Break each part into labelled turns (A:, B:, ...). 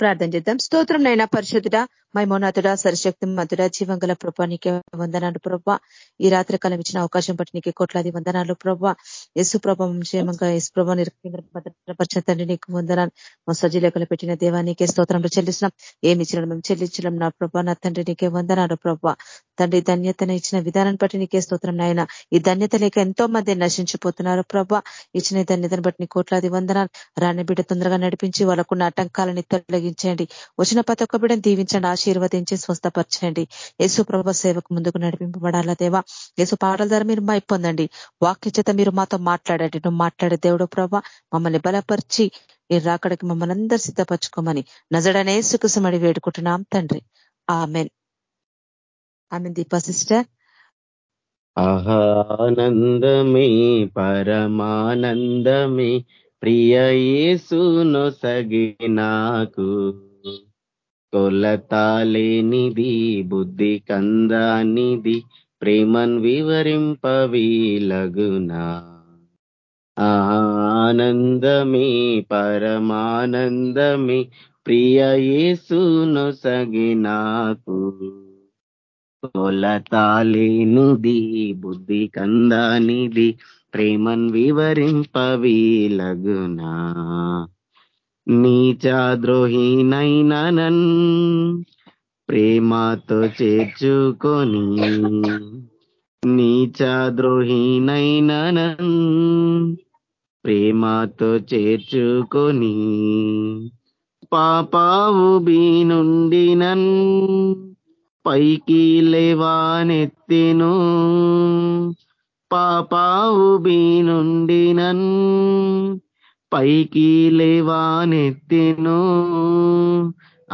A: ప్రార్థన చేద్దాం. స్తోత్రం నైనా పరిశుద్ధుడ మైమోనాథుడ సరశక్తి మధుడ జీవంగల ప్రభా నీకే వందనాలు ప్రభా. ఈ రాత్రి కాలం ఇచ్చిన అవకాశం బట్టి నీకే కోట్లాది వందనాలు ప్రభా. యేసు ప్రభావం క్షేమంగా యశు ప్రభా భద్రపరిచిన తండ్రి నీకు వందనాలు. మా సజీలకలు పెట్టిన దేవా నీకే స్తోత్రంలో చెల్లిస్తున్నాం. ఏమి ఇచ్చిన మేము చెల్లించడం నా ప్రభా నా తండ్రి నీకే వందనాలు ప్రభా. తండ్రి ధన్యతను ఇచ్చిన విధానాన్ని బట్టి నీకే స్తోత్రం నాయన. ఈ ధన్యత లేక ఎంతో మంది నశించిపోతున్నారు ప్రభా. ఇచ్చిన ధన్యతను బట్టి నీ కోట్లాది వందనాలు. రాణి బిడ్డ తొందరగా నడిపించి వాళ్ళకున్న ఆటంకాలని తొలగించండి వచ్చిన ప్రతి ఒక్క బిడ్డను దీవించండి ఆశీర్వదించి స్వస్థపరచండి. యేసు ప్రభ సేవకు ముందుకు నడిపింపబడాలా దేవా? యేసు పాటల ద్వారా మీరు మైపొందండి వాక్య చేత మీరు మాతో మాట్లాడండి. నువ్వు మాట్లాడే దేవుడు ప్రభ మమ్మల్ని బలపరిచి మీరు రాకడికి మమ్మల్ని అందరు సిద్ధపరచుకోమని నజడనే సుకుసమడి వేడుకుంటున్నాం తండ్రి. ఆమెన్. ఆమె దీపా సిస్టర్.
B: ఆనందమే పరమానందమే ప్రియ యేసును సగి కొలతాలేనిది బుద్ధి కందానిది ప్రేమన్ వివరింపవీలగునా ఆనందమే పరమానందమే ప్రియ యేసును సగినాకు కొలతాలేనిది బుద్ధి కందానిది ప్రేమన్ వివరింపవీలగునా. నీచాద్రోహీనైననన్ ప్రేమతో చేర్చుకొని. నీచాద్రోహీనైననన్ ప్రేమతో చేర్చుకొని. పాపావు బీనుండి నన్ పైకి లేవానెత్తెను. పాపావు బీ నుండి నన్ పైకి లేవానెత్తెను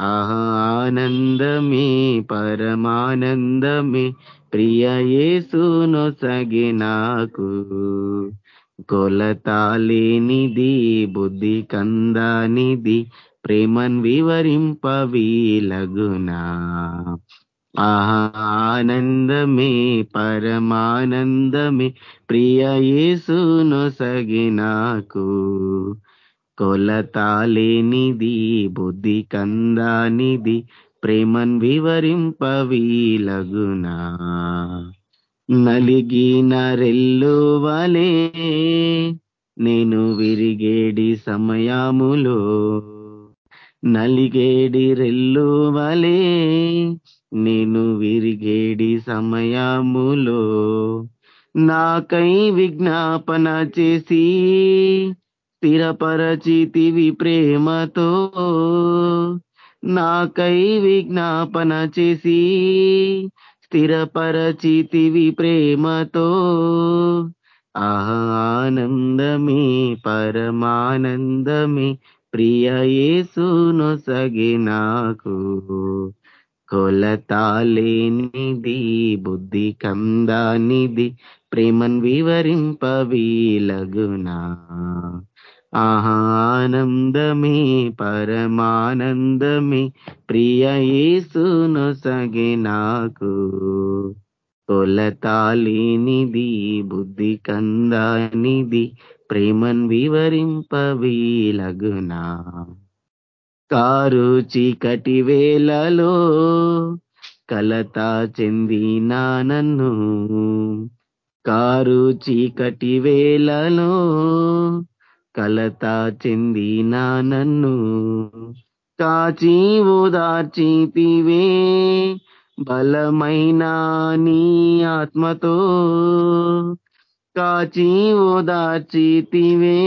B: ఆనందమే పరమానందమే ప్రియ యేసును సగి నాకు. కొలతాలేనిది బుద్ధి కందానిది ప్రేమన్ వివరింపవీలగునా ఆనందమే పరమానందమే ప్రియ యేసును సగినాకు. కొలతాలేనిది బుద్ధి కందానిది ప్రేమన్ వివరింపవీలగునా. నలిగిన రెల్లు వలే నేను విరిగేడి సమయములో. నలిగేడి రెల్లు వలే నేను విరిగేడి సమయములో నాకై విజ్ఞాపన చేసి స్థిరపరచితివి ప్రేమతో నాకై విజ్ఞాపన చేసి స్థిరపరచితివి ప్రేమతో ఆనందమే పరమానందమే ప్రియ యేసును సగి నాకు. కొలతాలేనిది బుద్ధి కందానిది ప్రేమన్ వివరింపవీలగునా. ఆనందమే పరమానందమే ప్రియ యేసును సగి నాకు. కొలతాలేనిది బుద్ధి కందానిది ప్రేమన్ వివరింపవీలగునా. కారు చీకటి వేలలో కలత చెందినా నన్ను. కారు చీకటి వేలలో కలత చెందినా నన్ను. కాచి ఓదార్చితివే బలమైన నీ ఆత్మతో. కాచి ఓదార్చితివే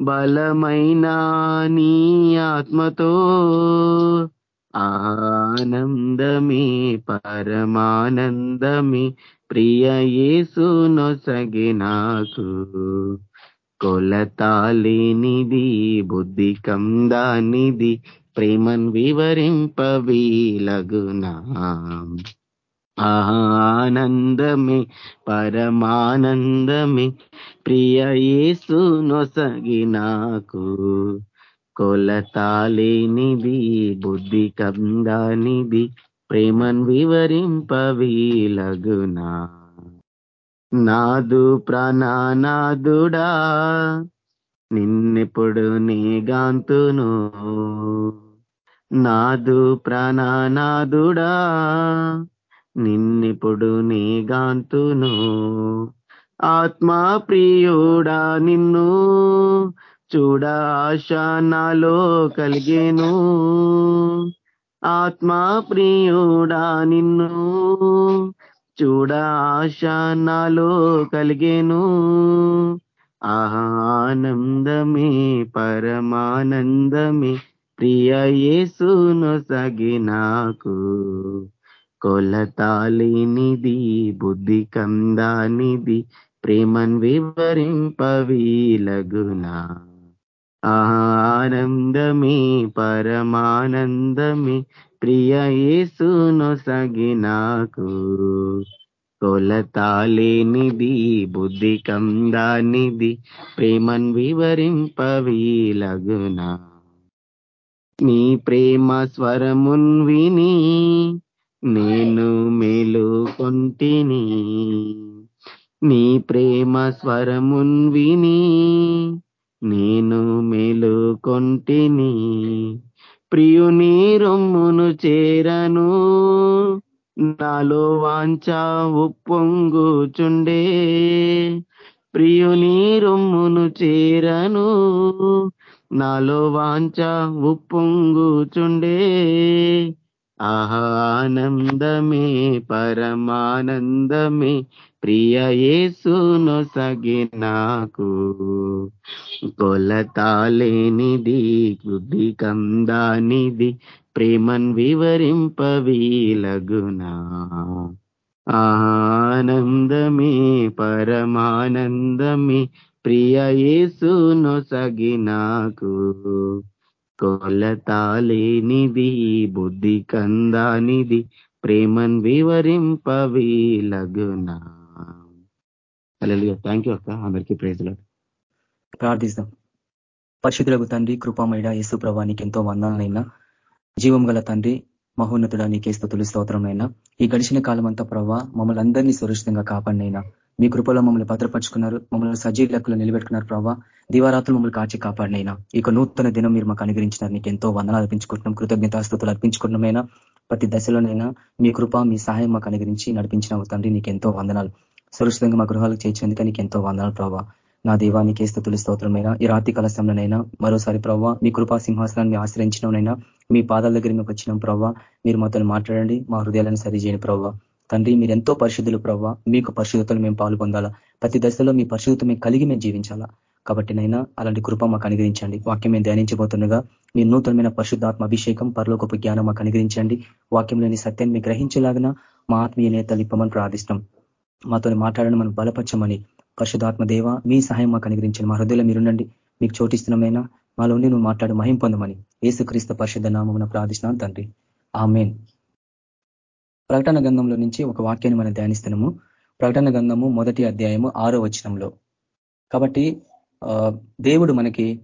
B: బలమైన నీ ఆత్మతో ఆనందమే పరమానందమే. ప్రియ యేసు నాకు కొలతాలేనిది బుద్ధి కందానిది ప్రేమన్ వివరింపవీలగునా ఆనందమే పరమానందమే ప్రియ యేసు నొసగి నాకు కొలతాలేనిది బుద్ధి కందానిది ప్రేమన్ వివరింపవీలగునా. నాదు ప్రాణనాదుడా నిన్నెప్పుడు నీ గాంతును నాదు ప్రాణనాదుడా నిన్నిప్పుడు నీగాంతును. ఆత్మా ప్రియుడా నిన్ను. చూడ ఆశ నాలో కలిగేను. ఆత్మా ప్రియుడా నిన్ను. చూడ ఆశ నాలో కలిగేను. ఆనందమే పరమానందమే ప్రియ యేసును సగి నాకు. కొలతాలినిది బుద్ధి కందానిది ప్రేమన్ వివరింపవీలగునా ఆనందమే పరమానందమే ప్రియ యేసును సగి నాకు. కొలతాలేనిది బుద్ధి కందానిది ప్రేమన్ వివరింపవీలగునా నీ ప్రేమ స్వరమున్ విని నేను మేలుకొంటిని నీ ప్రేమ స్వరమున్ విని నేను మేలుకొంటిని ప్రియుని రొమ్మును చేరను నాలో వాంచ ఉప్పొంగుచుండే ప్రియుని రొమ్మును చేరను నాలో వాంచ ఉప్పొంగుచుండే ఆనందమే పరమానందమే ప్రియ యేసును సగి నాకు కొలతాలేనిది గుడ్డి కందానిది ప్రేమన్ వివరింపవీలగునా ఆనందమే పరమానందమే ప్రియ యేసును సగి నాకు కొలతాలేనిది బుద్ధి కందానిది ప్రేమన్ వివరింపవీలగునా థ్యాంక్ యూ అక్క. అందరికీ ప్రేజలు
C: ప్రార్థిస్తాం. పరిశుద్ధులకు తండ్రి కృపామైడ యేసు ప్రభానికి ఎంతో వందాలైనా జీవం గల తండ్రి మహోన్నతుడ నీకే స్థుతులు స్తోత్రమైనా ఈ గడిచిన కాలం అంతా ప్రభావ మమ్మల్ని అందరినీ సురక్షితంగా కాపాడినైనా మీ కృపలో మమ్మల్ని భద్రపరుచుకున్నారు. మమ్మల్ని సజీవ లెక్కలు నిలబెట్టుకున్నారు ప్రభావ దివారాత్రులు మమ్మల్ని కాచి కాపాడినైనా. ఇక నూతన దినం మీరు మాకు అనుగ్రహించినారు. నీకు ఎంతో వందనాలు అర్పించుకుంటున్నాం. కృతజ్ఞతాస్థుతులు అర్పించుకుంటున్నామైనా. ప్రతి దశలోనైనా మీ కృప మీ సహాయం మాకు అనుగ్రహించి నడిపించిన తండ్రి. నీకు ఎంతో వందనాలు. సురక్షితంగా మా గృహాలకు చేర్చినందుకు నీకు ఎంతో వందనాలు ప్రభావ నా దేవానికి స్థుతులు స్తోత్రమైన. ఈ రాత్రి కలశంలోనైనా మరోసారి ప్రవ్వ మీ కృపా సింహాసనాన్ని ఆశ్రయించినైనా మీ పాదాల దగ్గర మీకు వచ్చినాం ప్రవ్వ. మీరు మాతో మాట్లాడండి. మా హృదయాలను సరిచేయని ప్రవ్వ. తండ్రి మీరు ఎంతో పరిశుద్ధులు ప్రవ్వ. మీకు పరిశుద్ధతలు మేము పాల్గొందాలా ప్రతి దశలో మీ పరిశుద్ధత మేము కలిగి మేము జీవించాలా. కాబట్టి నైనా అలాంటి కృప మాకు అనుగ్రహించండి. వాక్యం మేము ధ్యానించబోతుండగా మీ నూతనమైన పరిశుద్ధాత్మ అభిషేకం పరలోకపు జ్ఞానం మాకు అనుగ్రహించండి. వాక్యంలోని సత్యాన్ని మీ గ్రహించలాగిన మా ఆత్మీయ నేతలు ఇప్పమని ప్రార్థిష్టం మాతో మాట్లాడడం మనం బలపరచమని పరిశుధాత్మ దేవ మీ సహాయం మాకు అనుగ్రహించండి. మా హృదయలో మీరుండండి. మీకు చోటిస్తున్నమైనా మాలో ఉండి నువ్వు మాట్లాడు మహిం పొందమని. ఏసుక్రీస్తు పరిశుద్ధ నామమున ప్రార్థిస్తున్నాను తండ్రి. ఆమెన్. ప్రకటన గంధంలో నుంచి ఒక వాక్యాన్ని మనం ధ్యానిస్తున్నాము. ప్రకటన గంధము మొదటి అధ్యాయము ఆరో వచనంలో. కాబట్టి దేవుడు మనకి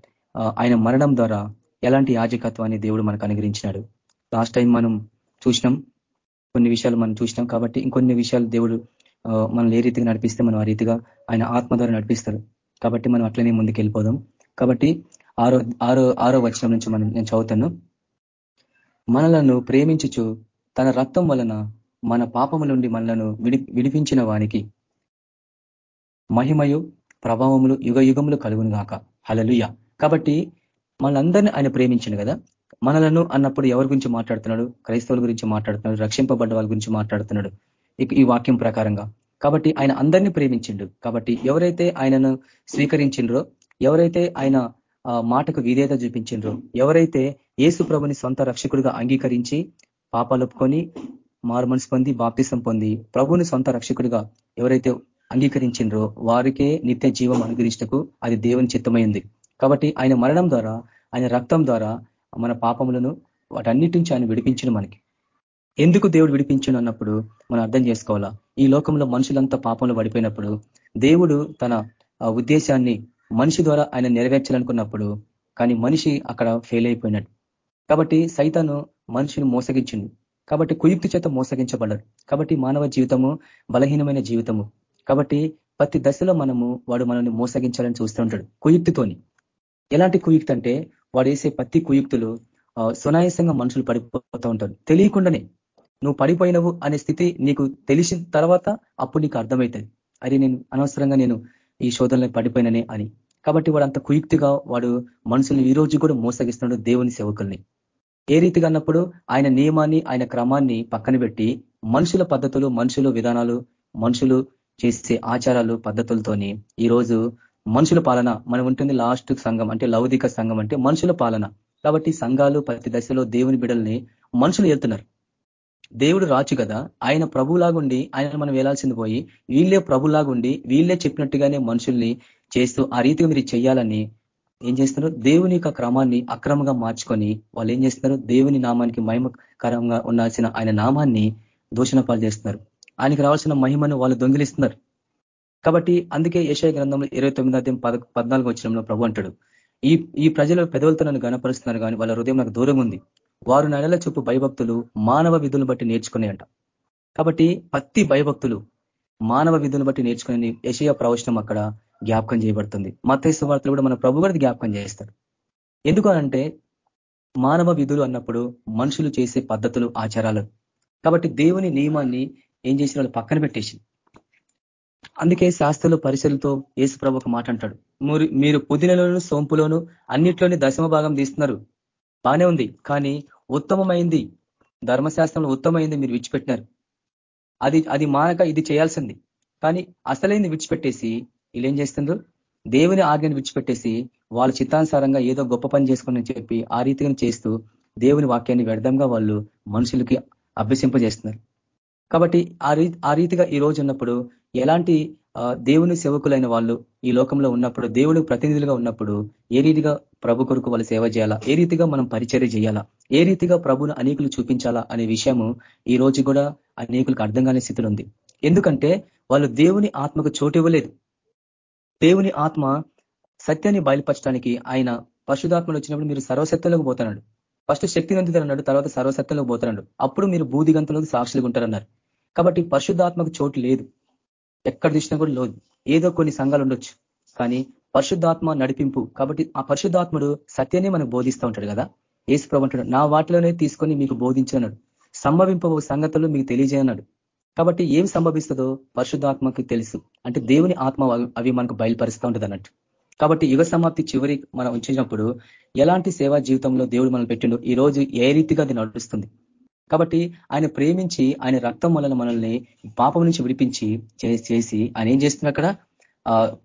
C: ఆయన మరణం ద్వారా ఎలాంటి యాజకత్వాన్ని దేవుడు మనకు అనుగ్రహించినాడు? లాస్ట్ టైం మనం చూసినాం కొన్ని విషయాలు మనం చూసినాం కాబట్టి ఇంకొన్ని విషయాలు దేవుడు మనం ఏ రీతిగా నడిపిస్తే మనం ఆ రీతిగా ఆయన ఆత్మ ద్వారా నడిపిస్తారు. కాబట్టి మనం అట్లనే ముందుకు వెళ్ళిపోదాం కాబట్టి ఆరో ఆరో ఆరో వచనం నుంచి మనం నేను చదువుతాను. మనలను ప్రేమించుచు తన రక్తం వలన మన పాపము నుండి మనలను విడి విడిపించిన వానికి మహిమయు ప్రభావములు యుగ యుగములు కలుగును గాక. హలలుయ కాబట్టి మనందరినీ ఆయన ప్రేమించను కదా? మనలను అన్నప్పుడు ఎవరి గురించి మాట్లాడుతున్నాడు? క్రైస్తవుల గురించి మాట్లాడుతున్నాడు? రక్షింపబడ్డ వాళ్ళ గురించి మాట్లాడుతున్నాడు? ఈ వాక్యం ప్రకారంగా. కాబట్టి ఆయన అందరినీ ప్రేమించిండు. కాబట్టి ఎవరైతే ఆయనను స్వీకరించిండ్రో ఎవరైతే ఆయన మాటకు విధేయత చూపించిండ్రో ఎవరైతే ఏసు ప్రభుని సొంత రక్షకుడిగా అంగీకరించి పాపాలొప్పుకొని మారుమనసు పొంది బాప్తిసం పొంది ప్రభుని సొంత రక్షకుడిగా ఎవరైతే అంగీకరించిండ్రో వారికే నిత్య జీవం అనుగ్రహించటకు అది దేవుని చిత్తమైంది. కాబట్టి ఆయన మరణం ద్వారా ఆయన రక్తం ద్వారా మన పాపములను వాటన్నిటి నుంచి ఆయన విడిపించిన మనకి. ఎందుకు దేవుడు విడిపించను అన్నప్పుడు మనం అర్థం చేసుకోవాలా? ఈ లోకంలో మనుషులంతా పాపంలో పడిపోయినప్పుడు దేవుడు తన ఉద్దేశాన్ని మనిషి ద్వారా ఆయన నెరవేర్చాలనుకున్నప్పుడు కానీ మనిషి అక్కడ ఫెయిల్ అయిపోయినట్టు. కాబట్టి సైతాను మనిషిని మోసగించింది. కాబట్టి కుయుక్తి చేత మోసగించబడ్డారు కాబట్టి మానవ జీవితము బలహీనమైన జీవితము. కాబట్టి ప్రతి దశలో మనము వాడు మనల్ని మోసగించాలని చూస్తూ ఉంటాడు కుయుక్తితోని. ఎలాంటి కుయుక్తి అంటే వాడు వేసే ప్రతి కుయుక్తులు సునాయాసంగా మనుషులు పడిపోతూ ఉంటారు. తెలియకుండానే నువ్వు పడిపోయినవు అనే స్థితి నీకు తెలిసిన తర్వాత అప్పుడు నీకు అర్థమవుతుంది. అది నేను అనవసరంగా నేను ఈ శోధనలో పడిపోయిననే అని. కాబట్టి వాడు అంత కుయుక్తిగా వాడు మనుషుల్ని ఈ రోజు కూడా మోసగిస్తున్నాడు దేవుని సేవకుల్ని. ఏ రీతిగా అన్నప్పుడు ఆయన నియమాన్ని ఆయన క్రమాన్ని పక్కన పెట్టి మనుషుల పద్ధతులు మనుషుల విధానాలు మనుషులు చేసే ఆచారాలు పద్ధతులతోని ఈరోజు మనుషుల పాలన మనం ఉంటుంది లాస్ట్ సంఘం అంటే లౌదిక సంఘం అంటే మనుషుల పాలన. కాబట్టి సంఘాలు ప్రతి దశలో దేవుని బిడల్ని మనుషులు వెళ్తున్నారు దేవుడు రాచు కదా ఆయన ప్రభులాగుండి ఆయన మనం వెళ్ళాల్సింది పోయి వీళ్ళే ప్రభులాగుండి వీళ్ళే చెప్పినట్టుగానే మనుషుల్ని చేస్తూ ఆ రీతిగా మీరు చేయాలని ఏం చేస్తున్నారు? దేవుని యొక్క క్రమాన్ని అక్రమంగా మార్చుకొని వాళ్ళు ఏం చేస్తున్నారు? దేవుని నామానికి మహిమకరంగా ఉండాల్సిన ఆయన నామాన్ని దూషణ పాలు చేస్తున్నారు. ఆయనకి రావాల్సిన మహిమను వాళ్ళు దొంగిలిస్తున్నారు. కాబట్టి అందుకే యశాయ గ్రంథంలో ఇరవై తొమ్మిది అధ్యాయం పద పద్నాలుగు వచ్చినంలో ప్రభు అంటాడు. ఈ ఈ ప్రజలు పెదవులతో నన్ను గణపరుస్తున్నారు కానీ వాళ్ళ హృదయం నాకు దూరం ఉంది. వారు నెలల చూపు భయభక్తులు మానవ విధులను బట్టి నేర్చుకునేయంట కాబట్టి పత్తి భయభక్తులు మానవ విధులను బట్టి నేర్చుకునే యశయ ప్రవచనం అక్కడ జ్ఞాపకం చేయబడుతుంది. మతేశ్వ వార్తలు కూడా మన ప్రభు గారిది జ్ఞాపకం చేస్తారు ఎందుకు అంటే మానవ విధులు అన్నప్పుడు మనుషులు చేసే పద్ధతులు ఆచారాలు. కాబట్టి దేవుని నియమాన్ని ఏం చేసిన వాళ్ళు పక్కన పెట్టేసి అందుకే శాస్త్రులు పరిశీలతో యేసు ప్రభు ఒక మాట అంటాడు. మీరు పుదినలోను సోంపులోను అన్నిట్లోని దశమ భాగం తీస్తున్నారు. బానే ఉంది. కానీ ఉత్తమమైంది ధర్మశాస్త్రంలో ఉత్తమైంది మీరు విడిచిపెట్టినారు. అది అది మానక ఇది చేయాల్సింది. కానీ అసలైంది విడిచిపెట్టేసి వీళ్ళు ఏం చేస్తున్నారు దేవుని ఆజ్ఞను విడిచిపెట్టేసి వాళ్ళ చిత్తానుసారంగా ఏదో గొప్ప పని చేసుకోండి చెప్పి ఆ రీతిగా చేస్తూ దేవుని వాక్యాన్ని వ్యర్థంగా వాళ్ళు మనుషులకి అభ్యసింపజేస్తున్నారు. కాబట్టి ఆ రీతిగా ఈ రోజు ఉన్నప్పుడు ఎలాంటి దేవుని సేవకులైన వాళ్ళు ఈ లోకంలో ఉన్నప్పుడు దేవుడు ప్రతినిధులుగా ఉన్నప్పుడు ఏ రీతిగా ప్రభు కొరకు వాళ్ళు సేవ చేయాలా? ఏ రీతిగా మనం పరిచర్య చేయాలా? ఏ రీతిగా ప్రభును అనేకులు చూపించాలా అనే విషయము ఈ రోజు కూడా అనేకులకు అర్థం కాని స్థితిలో ఉంది. ఎందుకంటే వాళ్ళు దేవుని ఆత్మకు చోటు ఇవ్వలేదు. దేవుని ఆత్మ సత్యాన్ని బయలుపరచడానికి ఆయన పశుధాత్మలు వచ్చినప్పుడు మీరు సర్వసత్యంలోకి పోతున్నాడు. ఫస్ట్ శక్తి అన్నాడు తర్వాత సర్వసత్యంలోకి పోతున్నాడు. అప్పుడు మీరు బూదిగంతలోకి సాక్షులుగా ఉంటారన్నారు. కాబట్టి పరిశుద్ధాత్మకు చోటు లేదు. ఎక్కడ చూసినా కూడా లేదు. ఏదో కొన్ని సంఘాలు ఉండొచ్చు. కానీ పరిశుద్ధాత్మ నడిపింపు. కాబట్టి ఆ పరిశుద్ధాత్ముడు సత్యాన్ని మనకు బోధిస్తూ ఉంటాడు కదా. ఏసు ప్రభు నా వాటిలోనే తీసుకొని మీకు బోధించన్నాడు సంభవింపబో సంగతులు మీకు తెలియజేయన్నాడు కాబట్టి ఏం సంభవిస్తుందో పరిశుద్ధాత్మకి తెలుసు. అంటే దేవుని ఆత్మ అవి మనకు బయలుపరుస్తూ ఉంటుంది అన్నట్టు. కాబట్టి యుగ సమాప్తి చివరి మనం ఉంచినప్పుడు ఎలాంటి సేవా జీవితంలో దేవుడు మనం పెట్టిండు ఈ రోజు ఏ రీతిగా అది నడుస్తుంది. కాబట్టి ఆయన ప్రేమించి ఆయన రక్తం వలన మనల్ని పాపం నుంచి విడిపించి చేసి ఆయన ఏం చేస్తున్నారు అక్కడ?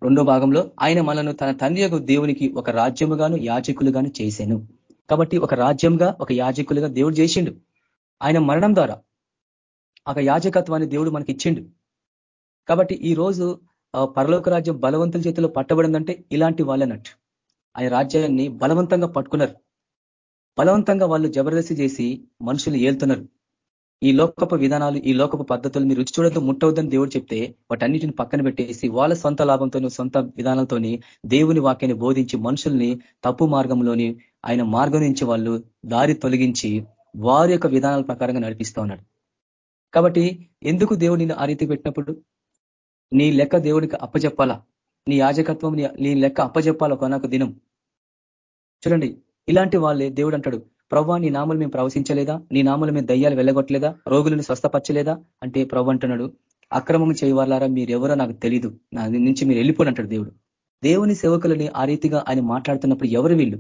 C: రెండో భాగంలో ఆయన మనను తన తండ్రి దేవునికి ఒక రాజ్యముగాను యాజకులుగాను చేశాను. కాబట్టి ఒక రాజ్యంగా ఒక యాజకులుగా దేవుడు చేసిండు. ఆయన మరణం ద్వారా. ఒక యాజకత్వాన్ని దేవుడు మనకి ఇచ్చిండు కాబట్టి ఈ రోజు పరలోక రాజ్యం బలవంతుల చేతిలో పట్టబడిందంటే ఇలాంటి వాళ్ళనట్టు. ఆయన రాజ్యాన్ని బలవంతంగా పట్టుకున్నారు. బలవంతంగా వాళ్ళు జబర్దస్తి చేసి మనుషులు ఏళ్తున్నారు ఈ లోకపు విధానాలు ఈ లోకపు పద్ధతులు మీరు రుచి చూడద్దు ముట్టవద్దని దేవుడు చెప్తే వాటన్నిటిని పక్కన పెట్టేసి వాళ్ళ సొంత లాభంతో సొంత విధానాలతోని దేవుని వాక్యాన్ని బోధించి మనుషుల్ని తప్పు మార్గంలోని ఆయన మార్గం నుంచి వాళ్ళు దారి తొలగించి వారి యొక్క విధానాల ప్రకారంగా నడిపిస్తూ ఉన్నాడు. కాబట్టి ఎందుకు దేవుడు నిన్ను ఆ రీతి పెట్టినప్పుడు? నీ లెక్క దేవుడికి అప్పచెప్పాలా నీ యాజకత్వం నీ లెక్క అప్పచెప్పాలా ఒకనొక దినం? చూడండి ఇలాంటి వాళ్ళే దేవుడు అంటాడు ప్రవ్వా నీ నామలు మేము ప్రవశించలేదా నీ నామలు మేము దయ్యాలు వెళ్ళగొట్టలేదా రోగులను స్వస్థపరచలేదా? అంటే ప్రభు అంటున్నాడు అక్రమం చేయవాలారా మీరెవరో నాకు తెలీదు. నా నుంచి మీరు వెళ్ళిపోను అంటాడు దేవుడు. దేవుని సేవకులని ఆ రీతిగా ఆయన మాట్లాడుతున్నప్పుడు ఎవరు వీళ్ళు?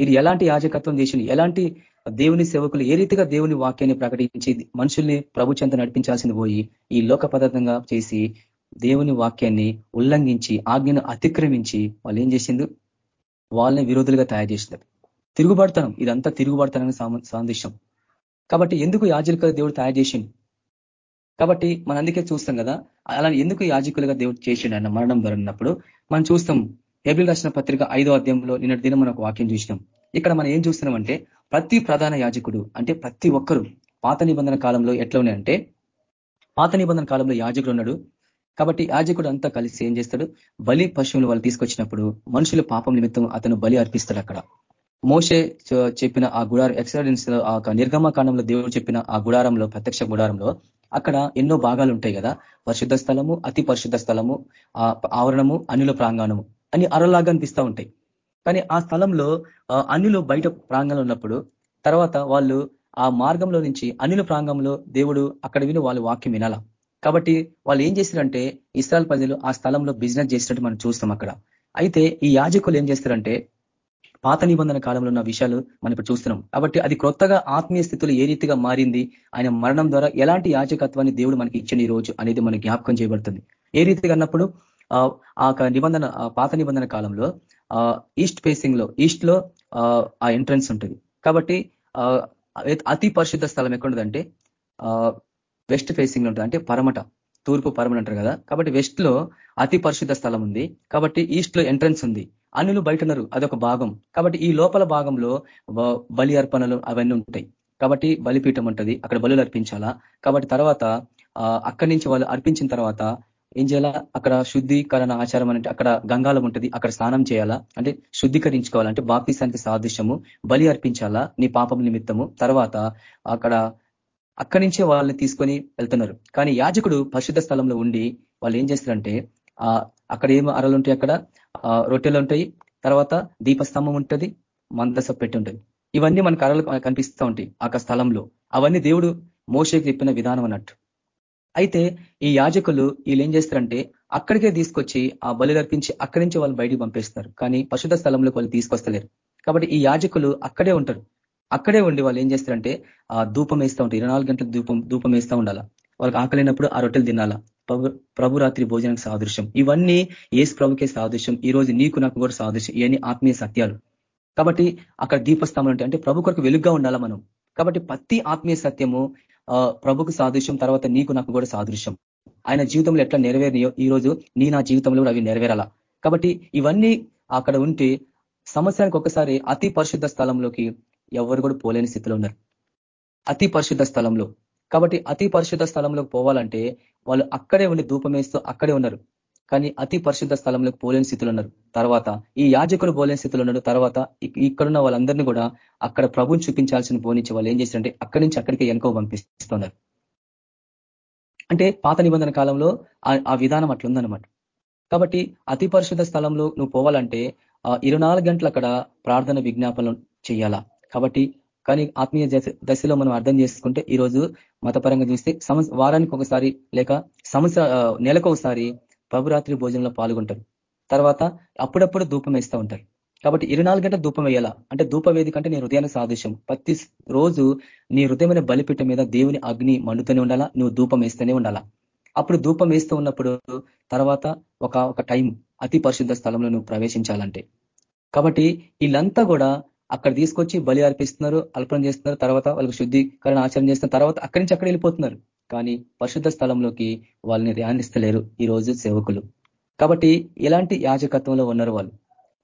C: ఇది ఎలాంటి యాజకత్వం చేసింది ఎలాంటి దేవుని సేవకులు ఏ రీతిగా దేవుని వాక్యాన్ని ప్రకటించి మనుషుల్ని ప్రభు చెంత నడిపించాల్సింది పోయి ఈ లోక పదార్థంగా చేసి దేవుని వాక్యాన్ని ఉల్లంఘించి ఆజ్ఞను అతిక్రమించి వాళ్ళు ఏం చేసింది వాళ్ళని విరోధులుగా తయారు చేసింది తిరుగుబడతనం ఇదంతా తిరుగుబడతానని సాందేశం. కాబట్టి ఎందుకు యాజకులుగా దేవుడు తయారు చేసిండు? కాబట్టి మన అందుకే చూస్తాం కదా అలా ఎందుకు యాజకులుగా దేవుడు చేసిండు అన్న మరణం జరిగినప్పుడు మనం చూస్తాం. ఏబిల్ రాసిన పత్రిక ఐదో అధ్యాయంలో నిన్నటి దినం మనం ఒక వాక్యం చూసినాం. ఇక్కడ మనం ఏం చూస్తున్నామంటే ప్రతి ప్రధాన యాజకుడు అంటే ప్రతి ఒక్కరు పాత నిబంధన కాలంలో ఎట్లా ఉన్నాయంటే పాత నిబంధన కాలంలో యాజకుడు ఉన్నాడు. కాబట్టి యాజకుడు అంతా కలిసి ఏం చేస్తాడు? బలి పశువులు వాళ్ళు తీసుకొచ్చినప్పుడు మనుషుల పాపం నిమిత్తం అతను బలి అర్పిస్తాడు అక్కడ. మోసే చెప్పిన ఆ గుడారం ఎక్సలెన్స్ ఆ నిర్గమ కాండంలో దేవుడు చెప్పిన ఆ గుడారంలో ప్రత్యక్ష గుడారంలో అక్కడ ఎన్నో భాగాలు ఉంటాయి కదా? పరిశుద్ధ స్థలము అతి పరిశుద్ధ స్థలము ఆ ఆవరణము అనిల ప్రాంగణము అని అరలాగా అనిపిస్తూ ఉంటాయి. కానీ ఆ స్థలంలో అన్నిలో బయట ప్రాంగంలో ఉన్నప్పుడు తర్వాత వాళ్ళు ఆ మార్గంలో నుంచి అన్నిల ప్రాంగంలో దేవుడు అక్కడ విని వాళ్ళు వాక్యం వినాల. కాబట్టి వాళ్ళు ఏం చేశారంటే ఇస్రాయల్ ప్రజలు ఆ స్థలంలో బిజినెస్ చేసినట్టు మనం చూస్తాం అక్కడ. అయితే ఈ యాజకులు ఏం చేస్తారంటే పాత నిబంధన కాలంలో ఉన్న విషయాలు మనం ఇప్పుడు చూస్తున్నాం. కాబట్టి అది క్రొత్తగా ఆత్మీయ స్థితిలో ఏ రీతిగా మారింది ఆయన మరణం ద్వారా ఎలాంటి యాజకత్వాన్ని దేవుడు మనకి ఇచ్చిన ఈ రోజు అనేది మనకి జ్ఞాపకం చేయబడుతుంది. ఏ రీతిగా అన్నప్పుడు ఆ నిబంధన పాత నిబంధన కాలంలో ఈస్ట్ ఫేసింగ్లో ఈస్ట్లో ఆ ఎంట్రన్స్ ఉంటుంది. కాబట్టి అతి పరిశుద్ధ స్థలం ఎక్కడుందంటే వెస్ట్ ఫేసింగ్లో ఉంటుంది. అంటే పరమట తూర్పు పరమట అంటారు కదా. కాబట్టి వెస్ట్లో అతి పరిశుద్ధ స్థలం ఉంది. కాబట్టి ఈస్ట్లో ఎంట్రన్స్ ఉంది. అనులు బయట ఉన్నారు. అదొక భాగం. కాబట్టి ఈ లోపల భాగంలో బలి అర్పణలు అవన్నీ ఉంటాయి. కాబట్టి బలిపీఠం ఉంటుంది. అక్కడ బలులు అర్పించాలా? కాబట్టి తర్వాత అక్కడి నుంచి వాళ్ళు అర్పించిన తర్వాత ఏం చేయాలా? అక్కడ శుద్ధీకరణ ఆచారం అంటే అక్కడ గంగాలం ఉంటుంది అక్కడ స్నానం చేయాలా? అంటే శుద్ధీకరించుకోవాలంటే బాప్తీసానికి సాదృశ్యము బలి అర్పించాలా? నీ పాపం నిమిత్తము. తర్వాత అక్కడ అక్కడి నుంచే వాళ్ళని తీసుకొని వెళ్తున్నారు. కానీ యాజకుడు పరిశుద్ధ స్థలంలో ఉండి వాళ్ళు ఏం చేస్తారంటే అక్కడ ఏం అరలు ఉంటాయి అక్కడ? రొట్టెలు ఉంటాయి. తర్వాత దీపస్తంభం ఉంటుంది మందస పెట్టి ఉంటుంది. ఇవన్నీ మనకు అరలు కనిపిస్తూ ఉంటాయి ఆ స్థలంలో. అవన్నీ దేవుడు మోసేకి చెప్పిన విధానం అన్నట్టు. అయితే ఈ యాజకులు వీళ్ళు ఏం చేస్తారంటే అక్కడికే తీసుకొచ్చి ఆ బలి అర్పించి అక్కడి నుంచి వాళ్ళు బయటికి పంపిస్తారు. కానీ పశుధ స్థలంలోకి వాళ్ళు తీసుకొస్తలేరు. కాబట్టి ఈ యాజకులు అక్కడే ఉంటారు. అక్కడే ఉండి వాళ్ళు ఏం చేస్తారంటే ఆ ధూపం వేస్తూ ఉంటారు. ఇరవై గంటల ధూపం ధూపం వేస్తూ ఉండాలా? వాళ్ళకి ఆకలినప్పుడు ఆ రొట్టెలు తినాలా? ప్రభు ప్రభురాత్రి భోజనానికి సాదృశ్యం. ఇవన్నీ ఏసు ప్రభుకే సాదృశ్యం. ఈ రోజు నీకు నాకు కూడా సాదృశ్యం. ఇవన్నీ ఆత్మీయ సత్యాలు. కాబట్టి అక్కడ దీపస్తంభం అంటే అంటే ప్రభు కొరకు వెలుగ్గా ఉండాలా మనం? కాబట్టి ప్రతి ఆత్మీయ సత్యము ప్రభుకు సాదృశ్యం తర్వాత నీకు నాకు కూడా సాదృశ్యం. ఆయన జీవితంలో ఎట్లా నెరవేరినాయో ఈ రోజు నీ నా జీవితంలో కూడా అవి నెరవేరాల? కాబట్టి ఇవన్నీ అక్కడ ఉంటే సంవత్సరానికి ఒకసారి అతి పరిశుద్ధ స్థలంలోకి ఎవరు కూడా పోలేని స్థితిలో ఉన్నారు. అతి పరిశుద్ధ స్థలంలో. కాబట్టి అతి పరిశుద్ధ స్థలంలోకి పోవాలంటే వాళ్ళు అక్కడే ఉండి ధూపం వేస్తూ అక్కడే ఉన్నారు. కానీ అతి పరిశుద్ధ స్థలంలోకి పోలేని స్థితిలో ఉన్నారు. తర్వాత ఈ యాజకులు పోలేని స్థితిలో ఉన్నారు. తర్వాత ఇక్కడున్న వాళ్ళందరినీ కూడా అక్కడ ప్రభుని చూపించాల్సిన పోనించి వాళ్ళు ఏం చేశారంటే అక్కడి నుంచి అక్కడికి వెనుకో పంపిస్తున్నారు. అంటే పాత నిబంధన కాలంలో ఆ విధానం అట్లుందనమాట కాబట్టి అతి పరిశుద్ధ స్థలంలో నువ్వు పోవాలంటే ఇరవై గంటలు అక్కడ ప్రార్థన విజ్ఞాపనం చేయాలా? కాబట్టి కానీ ఆత్మీయ దశలో మనం అర్థం చేసుకుంటే ఈరోజు మతపరంగా చూస్తే వారానికి ఒకసారి లేక సంవత్సర నెలకు ఒకసారి ప్రభురాత్రి భోజనంలో పాల్గొంటారు. తర్వాత అప్పుడప్పుడు ధూపం వేస్తూ ఉంటారు. కాబట్టి ఇరవై గంటల ధూపం వేయాలా? అంటే ధూప వేదిక అంటే నీ హృదయానికి సాదృశ్యం. ప్రతి రోజు నీ హృదయమైన బలిపీఠ మీద దేవుని అగ్ని మండుతూనే ఉండాలా? నువ్వు ధూపం వేస్తూనే ఉండాలా? అప్పుడు ధూపం వేస్తూ ఉన్నప్పుడు తర్వాత ఒక ఒక టైం అతి పరిశుద్ధ స్థలంలో నువ్వు ప్రవేశించాలంటే. కాబట్టి వీళ్ళంతా కూడా అక్కడ తీసుకొచ్చి బలి అర్పిస్తున్నారు అల్పనం చేస్తున్నారు. తర్వాత వాళ్ళకి శుద్ధీకరణ ఆచరణ చేస్తున్న తర్వాత అక్కడి నుంచి అక్కడ వెళ్ళిపోతున్నారు. కానీ పరిశుద్ధ స్థలంలోకి వాళ్ళని ధ్యానిస్తలేరు ఈ రోజు సేవకులు. కాబట్టి ఎలాంటి యాజకత్వంలో ఉన్నారు వాళ్ళు.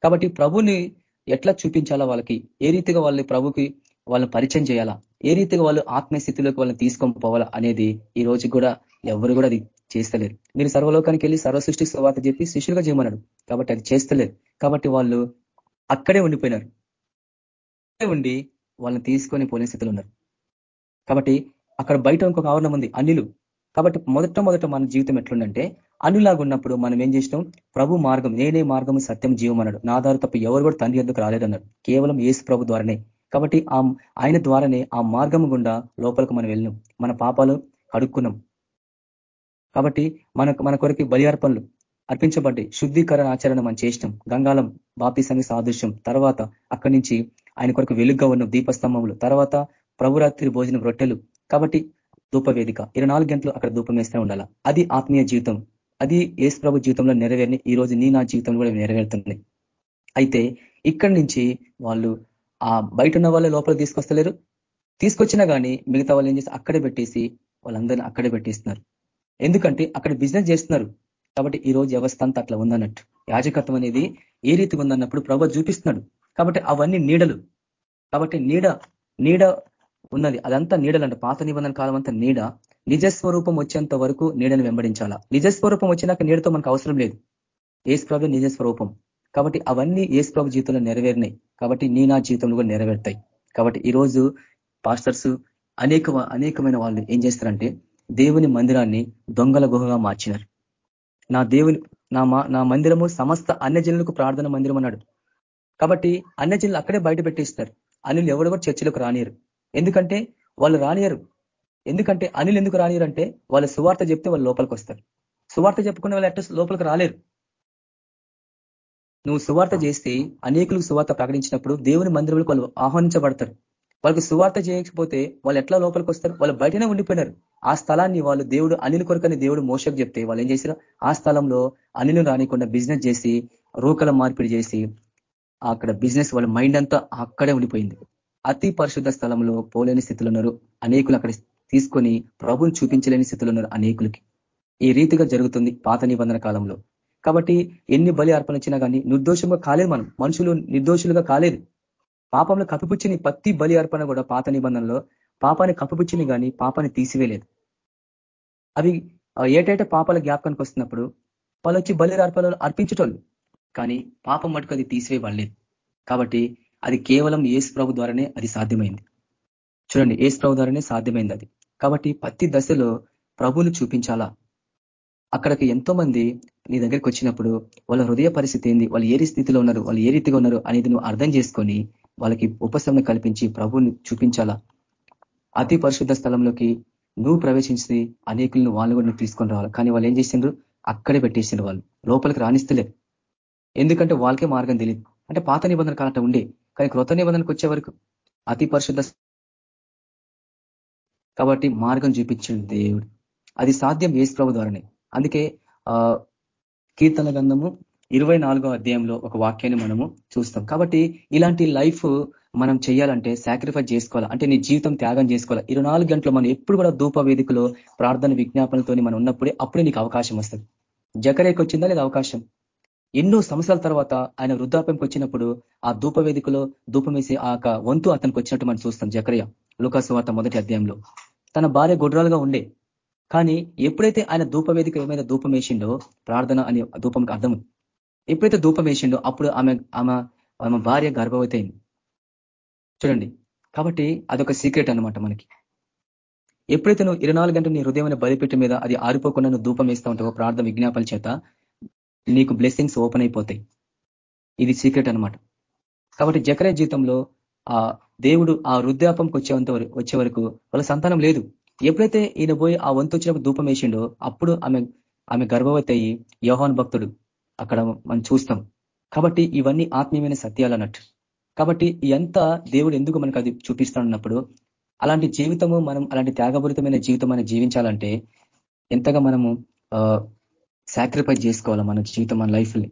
C: కాబట్టి ప్రభుని ఎట్లా చూపించాలా వాళ్ళకి? ఏ రీతిగా వాళ్ళని ప్రభుకి వాళ్ళని పరిచయం చేయాలా? ఏ రీతిగా వాళ్ళు ఆత్మీయస్థితిలోకి వాళ్ళని తీసుకొని పోవాలా అనేది ఈ రోజు కూడా ఎవరు కూడా అది చేస్తలేరు. మీరు సర్వలోకానికి వెళ్ళి సర్వ సృష్టి స్వాత చెప్పి శిష్యులుగా చేయమన్నాడు. కాబట్టి అది చేస్తలేరు. కాబట్టి వాళ్ళు అక్కడే ఉండిపోయినారు. ఉండి వాళ్ళని తీసుకొని పోలే స్థితిలో ఉన్నారు. కాబట్టి అక్కడ బయట ఇంకొక ఆవరణం ఉంది. అనిలు. కాబట్టి మొదట మొదట మన జీవితం ఎట్లుందంటే అనులాగా ఉన్నప్పుడు మనం ఏం చేసినాం? ప్రభు మార్గం నేనే మార్గం సత్యం జీవం అన్నాడు. నా ద్వారా తప్ప ఎవరు కూడా తండ్రి ఎందుకు రాలేదన్నాడు. కేవలం ఏసు ప్రభు ద్వారానే. కాబట్టి ఆ ఆయన ద్వారానే ఆ మార్గం గుండా లోపలికి మనం వెళ్ళినాం. మన పాపాలు కడుక్కున్నాం. కాబట్టి మన మన కొరకు బలియార్పణలు అర్పించబడ్డాయి. శుద్ధీకరణ ఆచరణ మనం చేసినాం. గంగాలం బాపిసంగి సాదృశ్యం. తర్వాత అక్కడి నుంచి ఆయన కొరకు వెలుగ్గా ఉన్న దీపస్తంభములు. తర్వాత ప్రభురాత్రి భోజనం రొట్టెలు. కాబట్టి ధూపవేదిక. ఇరవై గంటలు అక్కడ ధూపం వేస్తూ ఉండాలా. అది ఆత్మీయ జీవితం. అది ఏసు ప్రభు జీవితంలో నెరవేరిని ఈ రోజు నీ నా జీవితంలో కూడా నెరవేరుతుంది. అయితే ఇక్కడి నుంచి వాళ్ళు ఆ బయట ఉన్న వాళ్ళే లోపల తీసుకొస్తలేరు. తీసుకొచ్చినా కానీ మిగతా వాళ్ళు ఏం చేసి అక్కడే పెట్టేసి వాళ్ళందరినీ అక్కడే పెట్టేస్తున్నారు. ఎందుకంటే అక్కడ బిజినెస్ చేస్తున్నారు. కాబట్టి ఈ రోజు వ్యవస్థ అంతా అట్లా ఉందన్నట్టు. యాజకత్వం అనేది ఏ రీతిగా ఉందన్నప్పుడు ప్రభు చూపిస్తున్నాడు. కాబట్టి అవన్నీ నీడలు. కాబట్టి నీడ నీడ ఉన్నది. అదంతా నీడలంట పాత నిబంధన కాలం అంతా నీడ. నిజస్వరూపం వచ్చేంత వరకు నీడను వెంబడించాలా? నిజస్వరూపం వచ్చినాక నీడతో మనకు అవసరం లేదు. ఏసుప్రభు నిజస్వరూపం. కాబట్టి అవన్నీ ఏసుప్రభు జీవితంలో నెరవేరినాయి. కాబట్టి నీ నా జీవితంలో కూడా నెరవేరుతాయి. కాబట్టి ఈరోజు పాస్టర్స్ అనేక అనేకమైన వాళ్ళు ఏం చేస్తారంటే దేవుని మందిరాన్ని దొంగల గుహగా మార్చినారు. నా దేవుని నా నా మందిరము సమస్త అన్యజనులకు ప్రార్థన మందిరం అన్నాడు. కాబట్టి అన్యజనులు అక్కడే బయట పెట్టేస్తారు. అనిల్ ఎవరు కూడా చర్చలకు రానియరు ఎందుకంటే వాళ్ళు రానియరు. ఎందుకంటే అనిల్ ఎందుకు రానియరు అంటే వాళ్ళు సువార్త చెప్తే వాళ్ళు లోపలికి వస్తారు సువార్త చెప్పుకునే వాళ్ళు ఎట్ట లోపలికి రాలేరు. నువ్వు సువార్త చేస్తే అనేకులకు సువార్త ప్రకటించినప్పుడు దేవుని మందిరంలో వాళ్ళు ఆహ్వానించబడతారు. వాళ్ళకి సువార్త చేయకపోతే వాళ్ళు ఎట్లా లోపలికి వస్తారు వాళ్ళు బయటనే ఉండిపోయినారు. ఆ స్థలాన్ని వాళ్ళు దేవుడు అనిల్ కొరకని దేవుడు మోసకు చెప్తే వాళ్ళు ఏం చేశారు? ఆ స్థలంలో అనిలు రానికుండా బిజినెస్ చేసి రూకల మార్పిడి చేసి అక్కడ బిజినెస్ వాళ్ళ మైండ్ అంతా అక్కడే ఉండిపోయింది. అతి పరిశుద్ధ స్థలంలో పోలేని స్థితిలో ఉన్నారు అనేకులు అక్కడ తీసుకొని ప్రభుని చూపించలేని స్థితిలో ఉన్నారు అనేకులకి. ఈ రీతిగా జరుగుతుంది పాత నిబంధన కాలంలో. కాబట్టి ఎన్ని బలి అర్పణ ఇచ్చినా కానీ నిర్దోషంగా కాలేదు మనం. మనుషులు నిర్దోషులుగా కాలేదు. పాపంలో కప్పిపుచ్చిన పత్తి బలి అర్పణ కూడా పాత నిబంధనలో పాపాన్ని కప్పిపుచ్చింది కానీ పాపాన్ని తీసివేయలేదు. అవి ఏటేటా పాపాల జ్ఞాపకానికి వస్తున్నప్పుడు వాళ్ళు వచ్చి బలి అర్పణలు అర్పించటోళ్ళు. కానీ పాపం మటుకు అది తీసివేయబడలేదు. కాబట్టి అది కేవలం ఏసు ప్రభు ద్వారానే అది సాధ్యమైంది. చూడండి ఏసు ప్రభు ద్వారానే సాధ్యమైంది అది. కాబట్టి ప్రతి దశలో ప్రభుని చూపించాలా? అక్కడికి ఎంతో మంది నీ దగ్గరికి వచ్చినప్పుడు వాళ్ళ హృదయ పరిస్థితి ఏంది? వాళ్ళు ఏ స్థితిలో ఉన్నారు? వాళ్ళు ఏ రీతిగా ఉన్నారు అనేది నువ్వు అర్థం చేసుకొని వాళ్ళకి ఉపశమనం కల్పించి ప్రభుని చూపించాలా? అతి పరిశుద్ధ స్థలంలోకి నువ్వు ప్రవేశించి అనేకులను వాళ్ళు కూడా తీసుకొని రావాలి. కానీ వాళ్ళు ఏం చేసిండ్రు? అక్కడే పెట్టేసిండ్రు వాళ్ళు. లోపలికి రాణిస్తలే ఎందుకంటే వాళ్ళకే మార్గం తెలియదు అంటే పాత నిబంధన కాలంట ఉండే. కానీ కృత నిబంధనకు వచ్చే వరకు అతి పరిశుద్ధ కాబట్టి మార్గం చూపించింది దేవుడు. అది సాధ్యం ఏసు ప్రభు ద్వారానే. అందుకే కీర్తన గంధము ఇరవై అధ్యాయంలో ఒక వాక్యాన్ని మనము చూస్తాం. కాబట్టి ఇలాంటి లైఫ్ మనం చేయాలంటే సాక్రిఫైస్ చేసుకోవాలి? అంటే నీ జీవితం త్యాగం చేసుకోవాలి? ఇరవై గంటలు మనం ఎప్పుడు కూడా ధూప వేదికలో ప్రార్థన విజ్ఞాపనలతో మనం ఉన్నప్పుడే అప్పుడే నీకు అవకాశం వస్తుంది. జకరేకి వచ్చిందా లేదా అవకాశం? ఎన్నో సంవత్సరాల తర్వాత ఆయన వృద్ధాప్యంకి వచ్చినప్పుడు ఆ ధూప వేదికలో ధూపం వేసి ఆ వంతు అతనికి వచ్చినట్టు మనం చూస్తాం. జకరయ్య లుకాసువార్త మొదటి అధ్యాయంలో. తన భార్య గొడ్రాలుగా ఉండే. కానీ ఎప్పుడైతే ఆయన ధూప వేదిక ఏమైనా ధూపం వేసిండో ప్రార్థన అనే ధూపంకి అర్థం. ఎప్పుడైతే ధూపం వేసిండో అప్పుడు ఆమె ఆమె ఆమె భార్య గర్భవతి అయింది చూడండి. కాబట్టి అదొక సీక్రెట్ అనమాట మనకి. ఎప్పుడైతే నువ్వు ఇరవై గంటలు నీ హృదయమైన బలిపీఠం మీద అది ఆరిపోకుండా నువ్వు ధూపం వేస్తూ ఉంటావో ప్రార్థన విజ్ఞాపన చేత నీకు బ్లెస్సింగ్స్ ఓపెన్ అయిపోతాయి. ఇది సీక్రెట్ అనమాట కాబట్టి జకరే జీవితంలో ఆ దేవుడు ఆ వృద్ధాపంకి వచ్చేంత వచ్చే వరకు వాళ్ళ సంతానం లేదు. ఎప్పుడైతే ఈయన పోయి ఆ వంతు వచ్చినప్పుడు ధూపం వేసిండో అప్పుడు ఆమె ఆమె గర్భవతి అయ్యి యోహాన్ భక్తుడు. అక్కడ మనం చూస్తాం. కాబట్టి ఇవన్నీ ఆత్మీయమైన సత్యాలు అన్నట్టు. కాబట్టి ఎంత దేవుడు ఎందుకు మనకు అది చూపిస్తానన్నప్పుడు అలాంటి జీవితము మనం అలాంటి త్యాగపూరితమైన జీవితం మనం జీవించాలంటే ఎంతగా మనము సాక్రిఫైస్ చేసుకోవాలి మన జీవితం మన లైఫ్ని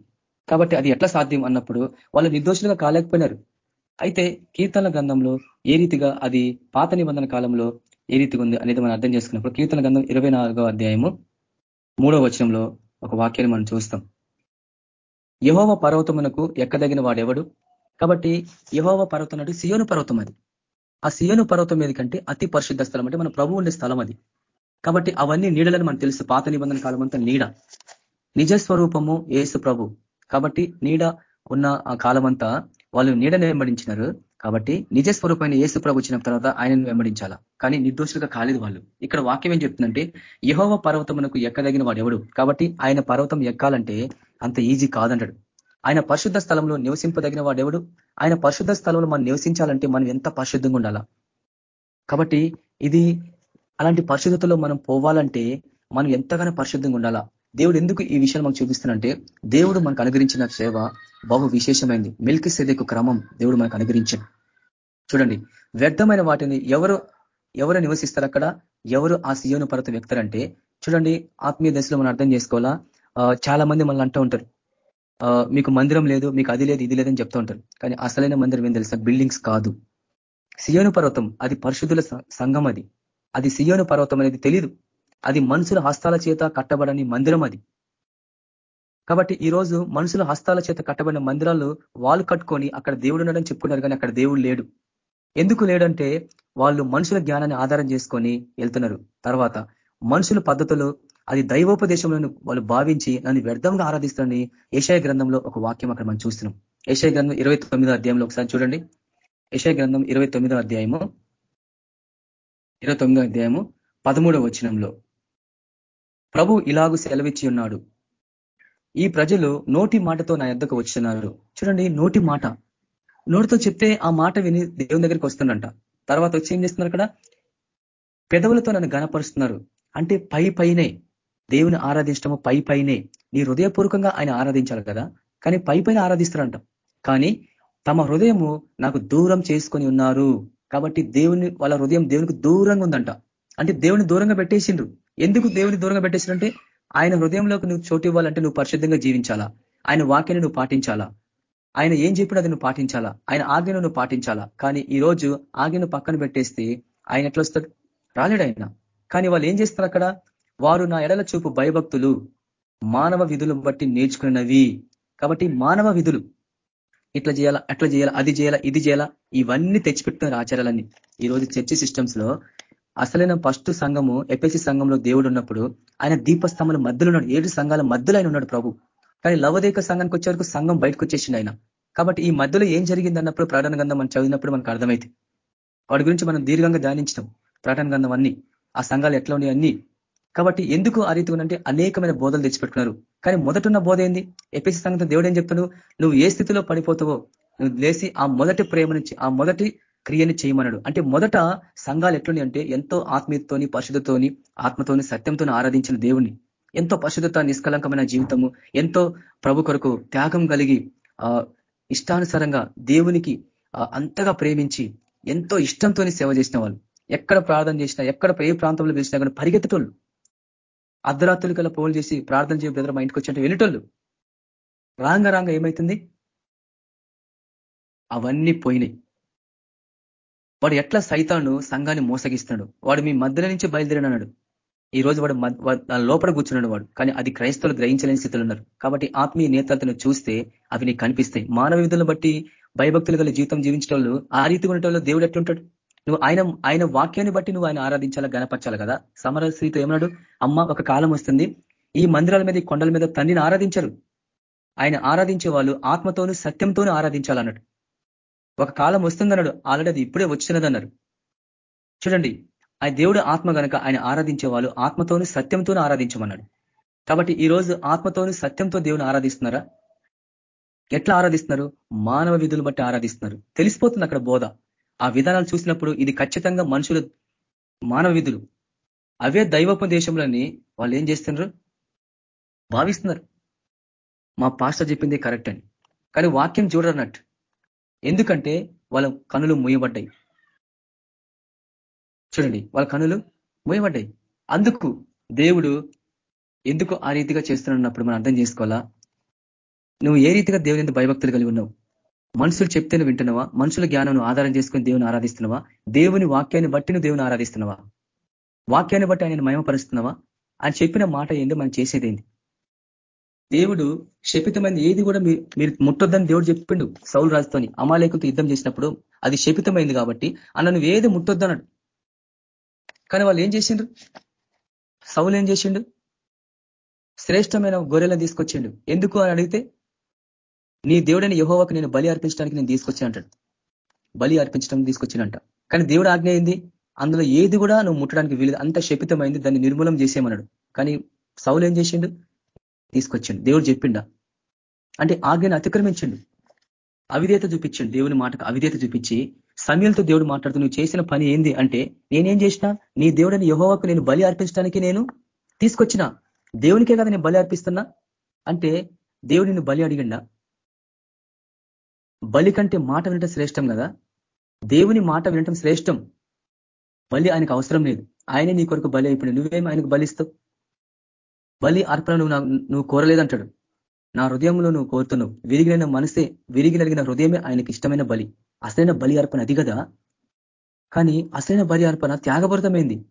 C: కాబట్టి అది ఎట్లా సాధ్యం అన్నప్పుడు వాళ్ళు నిర్దోషులుగా కాలేకపోయినారు. అయితే కీర్తన గ్రంథంలో ఏ రీతిగా అది పాత నిబంధన కాలంలో ఏ రీతిగా ఉంది అనేది మనం అర్థం చేసుకున్నప్పుడు కీర్తన గ్రంథం ఇరవై అధ్యాయము మూడో వచనంలో ఒక వాక్యాన్ని మనం చూస్తాం. యహోవ పర్వతమునకు ఎక్కదగిన వాడెవడు? కాబట్టి యహోవ పర్వతం అంటే సియోను పర్వతం అది ఆ సియోను పర్వతం మీద కంటే అతి పరిశుద్ధ స్థలం అంటే మన ప్రభు ఉండే స్థలం అది. కాబట్టి అవన్నీ నీడలని మనకు తెలుసు. పాత నిబంధన కాలం అంతా నీడ. నిజస్వరూపము ఏసు ప్రభు. కాబట్టి నీడ ఉన్న ఆ కాలమంతా వాళ్ళు నీడను వెంబడించినారు. కాబట్టి నిజస్వరూపమైన ఏసు ప్రభు వచ్చిన తర్వాత ఆయనను వెంబడించాలా? కానీ నిర్దోషులుగా కాలేదు వాళ్ళు. ఇక్కడ వాక్యం ఏం చెప్తుందంటే యహోవ పర్వతమునకు ఎక్కదగిన వాడు ఎవడు కాబట్టి ఆయన పర్వతం ఎక్కాలంటే అంత ఈజీ కాదంటాడు. ఆయన పరిశుద్ధ స్థలంలో నివసింపదగిన వాడెవడు? ఆయన పరిశుద్ధ స్థలంలో మనం నివసించాలంటే మనం ఎంత పరిశుద్ధంగా ఉండాలా? కాబట్టి ఇది అలాంటి పరిశుద్ధతలో మనం పోవాలంటే మనం ఎంతగానో పరిశుద్ధంగా ఉండాలా? దేవుడు ఎందుకు ఈ విషయాలు మనకు చూపిస్తున్నంటే దేవుడు మనకు అనుగ్రహించిన సేవ బహు విశేషమైంది. మిల్క్ సెదకు క్రమం దేవుడు మనకు అనుగ్రహించాడు. చూడండి వ్యర్థమైన వాటిని ఎవరు ఎవరు నివసిస్తారు అక్కడ? ఎవరు ఆ సియోను పర్వతం వ్యక్తారంటే చూడండి ఆత్మీయ దశలో మనం అర్థం చేసుకోవాలా? చాలా మంది మనల్ని అంటూ ఉంటారు. మీకు మందిరం లేదు మీకు అది లేదు ఇది లేదని చెప్తూ ఉంటారు. కానీ అసలైన మందిరం ఏం తెలుసా? బిల్డింగ్స్ కాదు. సియోను పర్వతం అది పరిశుద్ధుల సంఘం అది. అది సియోను పర్వతం అనేది తెలియదు అది మనుషుల హస్తాల చేత కట్టబడని మందిరం అది. కాబట్టి ఈరోజు మనుషుల హస్తాల చేత కట్టబడిన మందిరాలు వాళ్ళు కట్టుకొని అక్కడ దేవుడు ఉన్నాడని చెప్పుకున్నారు కానీ అక్కడ దేవుడు లేడు. ఎందుకు లేడంటే వాళ్ళు మనుషుల జ్ఞానాన్ని ఆధారం చేసుకొని వెళ్తున్నారు. తర్వాత మనుషుల పద్ధతులు అది దైవోపదేశంలో వాళ్ళు భావించి నన్ను వ్యర్థంగా ఆరాధిస్తారని ఏషాయ గ్రంథంలో ఒక వాక్యం అక్కడ మనం చూస్తున్నాం. ఏషాయ గ్రంథం ఇరవై అధ్యాయంలో ఒకసారి చూడండి. ఏషాయ గ్రంథం ఇరవై అధ్యాయము. ఇరవై అధ్యాయము పదమూడవ వచనంలో. ప్రభు ఇలాగు సెలవిచ్చి ఉన్నాడు. ఈ ప్రజలు నోటి మాటతో నా ఎద్దకు వచ్చినారు. చూడండి నోటి మాట. నోటితో చెప్తే ఆ మాట విని దేవుని దగ్గరికి వస్తుందంట. తర్వాత వచ్చి ఏం చేస్తున్నారు అక్కడ? పెదవులతో నన్ను గనపరుస్తున్నారు అంటే పై పైనే. దేవుని ఆరాధించడము పై పైనే. నీ హృదయపూర్వకంగా ఆయన ఆరాధించాలి కదా? కానీ పై పైన ఆరాధిస్తారంట. కానీ తమ హృదయము నాకు దూరం చేసుకొని ఉన్నారు. కాబట్టి దేవుని వాళ్ళ హృదయం దేవునికి దూరంగా ఉందంట. అంటే దేవుని దూరంగా పెట్టేసిండ్రు. ఎందుకు దేవుని దూరంగా పెట్టేసిండ్రంటే ఆయన హృదయంలోకి నువ్వు చోటు ఇవ్వాలంటే నువ్వు పరిశుద్ధంగా జీవించాలా? ఆయన వాక్యాన్ని నువ్వు పాటించాలా? ఆయన ఏం చెప్పినా అది నువ్వు పాటించాలా? ఆయన ఆజ్ఞను నువ్వు పాటించాలా? కానీ ఈ రోజు ఆజ్ఞను పక్కన పెట్టేస్తే ఆయన ఎట్లా వస్తాడు? రాలేడు ఆయన. కానీ వాళ్ళు ఏం చేస్తారు అక్కడ? వారు నా ఎడల చూపు భయభక్తులు మానవ విధులు బట్టి నేర్చుకున్నవి. కాబట్టి మానవ విధులు ఇట్లా చేయాలా అట్లా చేయాలా అది చేయాలా ఇది చేయాలా ఇవన్నీ తెచ్చిపెట్టుకున్నారు ఆచారాలన్నీ. ఈ రోజు చర్చి సిస్టమ్స్లో అసలైన ఫస్ట్ సంఘము ఎపిసి సంఘంలో దేవుడు ఉన్నప్పుడు ఆయన దీపస్తంభాల మధ్యలో ఉన్నాడు. ఏడు సంఘాల మధ్యలో ఆయన ఉన్నాడు ప్రభు. కానీ లవదేక సంఘానికి వచ్చే వరకు సంఘం బయటకు వచ్చేసింది ఆయన. కాబట్టి ఈ మధ్యలో ఏం జరిగింది అన్నప్పుడు ప్రకటన గంధం మనం చదివినప్పుడు మనకు అర్థమైంది వాడి గురించి మనం దీర్ఘంగా ధ్యానించడం ప్రకటన గంధం అన్ని ఆ సంఘాలు ఎట్లా ఉన్నాయి అన్ని. కాబట్టి ఎందుకు ఆ రీతి అంటే అనేకమైన బోధలు తెచ్చిపెట్టుకున్నారు. కానీ మొదటున్న బోధ ఏంది? ఎపిసి సంగతి దేవుడు ఏం చెప్తాడు? నువ్వు ఏ స్థితిలో పడిపోతావో నువ్వు లేసి ఆ మొదటి ప్రేమ నుంచి ఆ మొదటి క్రియని చేయమన్నాడు. అంటే మొదట సంఘాలు ఎట్లున్నాయి అంటే ఎంతో ఆత్మీయతతోని పరిశుద్ధతోని ఆత్మతోని సత్యంతో ఆరాధించిన దేవుణ్ణి. ఎంతో పరిశుద్ధత నిష్కలంకమైన జీవితము ఎంతో ప్రభు కొరకు త్యాగం కలిగి ఆ ఇష్టానుసారంగా దేవునికి అంతగా ప్రేమించి ఎంతో ఇష్టంతో సేవ చేసిన వాళ్ళు. ఎక్కడ ప్రార్థన చేసినా ఎక్కడ ఏ ప్రాంతంలో పిలిచినా కానీ పరిగెత్తటోళ్ళు. అర్ధరాత్రులు కల పోలు చేసి ప్రార్థన చేయ బ్రదర్ మా ఇంటికి వచ్చినట్టు వెళ్ళేటోళ్ళు రాంగ రాంగ ఏమైతుంది? అవన్నీ పోయినాయి. వాడు ఎట్లా సైతాను సంఘాన్ని మోసగిస్తున్నాడు వాడు మీ మధ్యలో నుంచి బయలుదేరినాడు ఈ రోజు వాడు లోపల కూర్చున్నాడు వాడు. కానీ అది క్రైస్తవులు గ్రహించలేని స్థితిలో ఉన్నారు. కాబట్టి ఆత్మీయ నేతలను చూస్తే అవి నీకు కనిపిస్తాయి. మానవ విధులను బట్టి భయభక్తులు గల జీవితం జీవించడం ఆ రీతి ఉండటంలో దేవుడు ఎట్లుంటాడు? నువ్వు ఆయన ఆయన వాక్యాన్ని బట్టి నువ్వు ఆయన ఆరాధించాలా గనపరచాలి కదా? సమర స్త్రీతో ఏమన్నాడు? అమ్మ ఒక కాలం వస్తుంది. ఈ మందిరాల మీద ఈ కొండల మీద తండ్రిని ఆరాధించరు. ఆయన ఆరాధించే వాళ్ళు ఆత్మతోనూ సత్యంతోనూ ఆరాధించాలన్నాడు. ఒక కాలం వస్తుందన్నాడు. ఆల్రెడీ అది ఇప్పుడే వచ్చినదన్నారు. చూడండి ఆ దేవుడు ఆత్మ గనక ఆయన ఆరాధించే వాళ్ళు ఆత్మతోనూ సత్యంతోనూ ఆరాధించమన్నాడు. కాబట్టి ఈ రోజు ఆత్మతోనూ సత్యంతో దేవుని ఆరాధిస్తున్నారా? ఎట్లా ఆరాధిస్తున్నారు? మానవ విధులు బట్టి ఆరాధిస్తున్నారు. తెలిసిపోతుంది అక్కడ బోధ. ఆ విధానాలు చూసినప్పుడు ఇది ఖచ్చితంగా మనుషులు మానవ విధులు అవే దైవపు దేశంలోని వాళ్ళు ఏం చేస్తున్నారు? భావిస్తున్నారు. మా పాస్టర్ చెప్పింది కరెక్ట్ అని. కానీ వాక్యం చూడరన్నట్టు. ఎందుకంటే వాళ్ళ కనులు మూయబడ్డాయి. చూడండి వాళ్ళ కనులు మూయబడ్డాయి. అందుకు దేవుడు ఎందుకు ఆ రీతిగా చేస్తున్నప్పుడు మనం అర్థం చేసుకోవాలా? నువ్వు ఏ రీతిగా దేవుని ఎందుకు భయభక్తులు కలిగి ఉన్నావు? మనుషులు చెప్తేనే వింటున్నావా? మనుషుల జ్ఞానం ఆధారం చేసుకుని దేవుని ఆరాధిస్తున్నావా? దేవుని వాక్యాన్ని బట్టి దేవుని ఆరాధిస్తున్నావా? వాక్యాన్ని బట్టి ఆయన మయమపరుస్తున్నావా ఆయన చెప్పిన మాట ఏందో మనం చేసేదేంది? దేవుడు శపితమైన ఏది కూడా మీరు ముట్టొద్దని దేవుడు చెప్పిండు సౌలు రాజుతోని. అమాలేకుతో యుద్ధం చేసినప్పుడు అది శపితమైంది కాబట్టి అన్న నువ్వు ఏది ముట్టొద్దన్నాడు కానీ వాళ్ళు ఏం చేసిండ్రు? సౌలు ఏం చేసిండు? శ్రేష్టమైన గొర్రెలను తీసుకొచ్చిండు. ఎందుకు అని అడిగితే నీ దేవుడైన యహోవకు నేను బలి అర్పించడానికి నేను తీసుకొచ్చా అంటాడు. బలి అర్పించడం తీసుకొచ్చినంట కానీ దేవుడు ఆజ్ఞ అయింది అందులో ఏది కూడా నువ్వు ముట్టడానికి వీలు అంత శపితమైంది దాన్ని నిర్మూలం చేసేయమన్నాడు. కానీ సౌలు ఏం చేసిండు? తీసుకొచ్చిండు. దేవుడు చెప్పిండా? అంటే ఆజ్ఞను అతిక్రమించిండు. అవిధేత చూపించండు. దేవుని మాటకు అవిధేత చూపించి సమయంతో దేవుడు మాట్లాడుతూ నువ్వు చేసిన పని ఏంది? అంటే నేనేం చేసిన నీ దేవుడిని యహోవాకు నేను బలి అర్పించడానికి నేను తీసుకొచ్చిన. దేవునికే కదా నేను బలి అర్పిస్తున్నా. అంటే దేవుడిని బలి అడిగిండా? బలి కంటే మాట వినటం శ్రేష్టం కదా? దేవుని మాట వినటం శ్రేష్టం. బలి ఆయనకు అవసరం లేదు. ఆయనే నీ కొరకు బలి అయిపోయింది నువ్వేం ఆయనకు బలిస్తావు? బలి అర్పణ నువ్వు నువ్వు కోరలేదంటాడు. నా హృదయంలో నువ్వు కోరుతున్నావు. విరిగిన మనసే విరిగినలిగిన హృదయమే ఆయనకి ఇష్టమైన బలి. అసలైన బలి అర్పణ అది కదా? కానీ అసలైన బలి అర్పణ త్యాగభరితమైంది.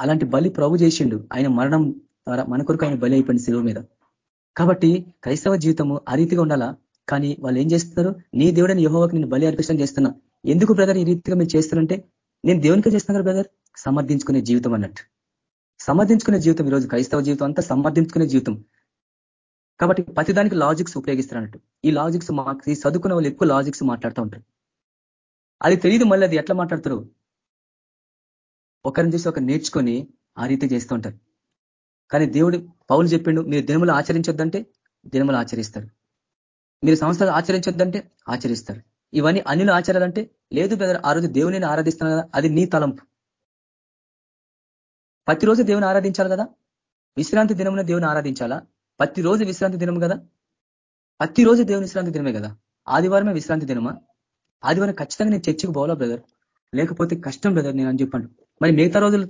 C: అలాంటి బలి ప్రభు చేసిండు. ఆయన మరణం ద్వారా మన కొరకు ఆయన బలి అయిపోయింది శిలువ మీద. కాబట్టి క్రైస్తవ జీవితము ఆ రీతిగా ఉండాలా? కానీ వాళ్ళు ఏం చేస్తున్నారు? నీ దేవుడని యహోవకి నేను బలి అర్పించడం చేస్తున్నా. ఎందుకు బ్రదర్ ఈ రీతిగా మీరు చేస్తారంటే నేను దేవునికే చేస్తున్నా బ్రదర్? సమర్థించుకునే జీవితం అన్నట్టు. సమర్థించుకునే జీవితం ఈరోజు క్రైస్తవ జీవితం అంతా సమర్థించుకునే జీవితం. కాబట్టి ప్రతిదానికి లాజిక్స్ ఉపయోగిస్తారన్నట్టు. ఈ లాజిక్స్ మాకు చదువుకున్న వాళ్ళు ఎక్కువ లాజిక్స్ మాట్లాడుతూ ఉంటారు. అది తెలియదు మళ్ళీ అది ఎట్లా మాట్లాడతారు? ఒకరిని చూసి ఒకరు నేర్చుకొని ఆ రీతి చేస్తూ ఉంటారు. కానీ దేవుడు పౌలు చెప్పిండు మీరు దినములు ఆచరించొద్దంటే దినములు ఆచరిస్తారు. మీరు సంస్థలు ఆచరించొద్దంటే ఆచరిస్తారు. ఇవన్నీ అన్నిలు ఆచరాలంటే లేదు బ్రదర్ ఆ రోజు దేవుని ఆరాధిస్తాను కదా అది నీ తలంపు. ప్రతిరోజు దేవుని ఆరాధించాలి కదా? విశ్రాంతి దినమున దేవుని ఆరాధించాలా? ప్రతిరోజు విశ్రాంతి దినం కదా? ప్రతిరోజు దేవుని విశ్రాంతి దినమే కదా? ఆదివారమే విశ్రాంతి దినమా? ఆదివారం ఖచ్చితంగా నేను చర్చికి పోవాలా బ్రదర్? లేకపోతే కష్టం బ్రదర్ నేను అని చెప్పాను మరి మిగతా రోజులు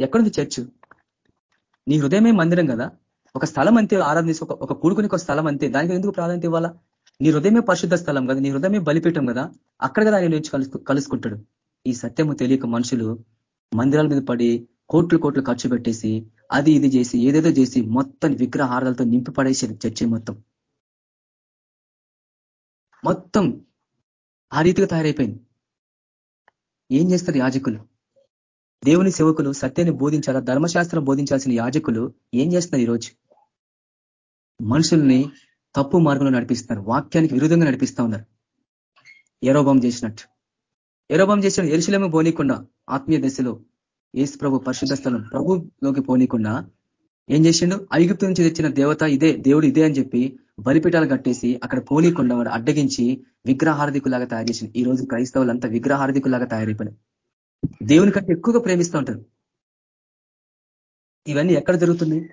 C: ఎక్కడుంది చర్చ్? నీ హృదయమే మందిరం కదా? ఒక స్థలం అంతే ఆరాధించి ఒక ఒక కూడుకుని ఒక స్థలం అంతే. దానికి ఎందుకు ప్రాధాన్యత ఇవ్వాలా? నీ హృదయమే పరిశుద్ధ స్థలం కదా. నీ హృదయమే బలిపీఠం కదా. అక్కడ కదా ఆయన కలుసుకుంటాడు. ఈ సత్యము తెలియక మనుషులు మందిరాల మీద పడి కోట్లు కోట్లు ఖర్చు పెట్టేసి అది ఇది చేసి ఏదేదో చేసి మొత్తం విగ్రహారాలతో నింపి పడేసారు చర్చి మొత్తం. మొత్తం ఆ రీతిగా తయారైపోయింది. ఏం చేస్తారు యాజకులు? దేవుని సేవకులు సత్యాన్ని బోధించాలా? ధర్మశాస్త్రం బోధించాల్సిన యాజకులు ఏం చేస్తున్నారు ఈరోజు? మనుషుల్ని తప్పు మార్గంలో నడిపిస్తున్నారు. వాక్యానికి విరుద్ధంగా నడిపిస్తా ఉన్నారు. ఎరోబం చేసినట్టు. ఎరోబం చేసిన ఎరుశలేమ పోనీకుండా ఆత్మీయ దశలో ఏసు ప్రభు పరిశుద్ధ స్థలం ప్రభులోకి పోనీకుండా ఏం చేసిండు? ఐగుప్తు నుంచి తెచ్చిన దేవత ఇదే దేవుడు ఇదే అని చెప్పి బలిపీఠాలు కట్టేసి అక్కడ పోనీకుండా వాడు అడ్డగించి విగ్రహార్థికులాగా తయారు చేసింది ఈ రోజు క్రైస్తవులంతా విగ్రహార్థికులాగా తయారైపోయినారు. దేవుని కంటే ఎక్కువగా ప్రేమిస్తూ ఉంటారు. ఇవన్నీ ఎక్కడ జరుగుతుంది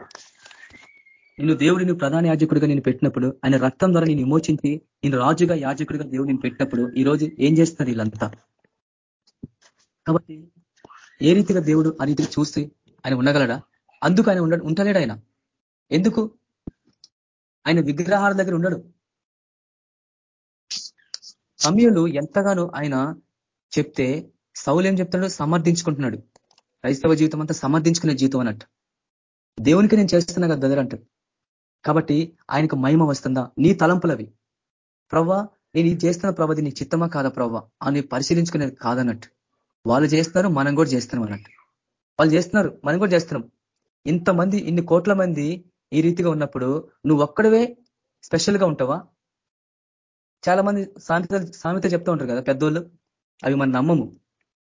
C: నిన్ను దేవుడు నువ్వు ప్రధాన యాజకుడిగా నేను పెట్టినప్పుడు ఆయన రక్తం ద్వారా నేను విమోచించి నేను రాజుగా యాజకుడిగా దేవుడు నేను పెట్టినప్పుడు ఈ రోజు ఏం చేస్తున్నారు వీళ్ళంతా? కాబట్టి ఏ రీతిగా దేవుడు ఆ రీతిగా చూస్తే ఆయన ఉండగలడా? అందుకు ఆయన ఉండ ఉంటలేడు ఆయన. ఎందుకు? ఆయన విగ్రహాల దగ్గర ఉండడు. సమయంలో ఎంతగానో ఆయన చెప్తే సౌలు ఏం చెప్తున్నాడు సమర్థించుకుంటున్నాడు. క్రైస్తవ జీవితం అంతా సమర్థించుకునే జీవితం అన్నట్టు. దేవునికి నేను చేస్తున్నా కదా బ్రదర్ అంటాడు. కాబట్టి ఆయనకు మహిమ వస్తుందా? నీ తలంపులవి. ప్రవ్వా నేను ఇది చేస్తున్న ప్రభది నీ చిత్తమా కాదా ప్రవ్వ? అని పరిశీలించుకునేది కాదన్నట్టు. వాళ్ళు చేస్తున్నారు మనం కూడా చేస్తున్నాం అన్నట్టు. వాళ్ళు చేస్తున్నారు మనం కూడా చేస్తున్నాం. ఇంతమంది ఇన్ని కోట్ల మంది ఈ రీతిగా ఉన్నప్పుడు నువ్వు ఒక్కడవే స్పెషల్గా ఉంటావా? చాలా మంది సామెత సామెత చెప్తూ ఉంటారు కదా పెద్దోళ్ళు అవి మనం నమ్మము.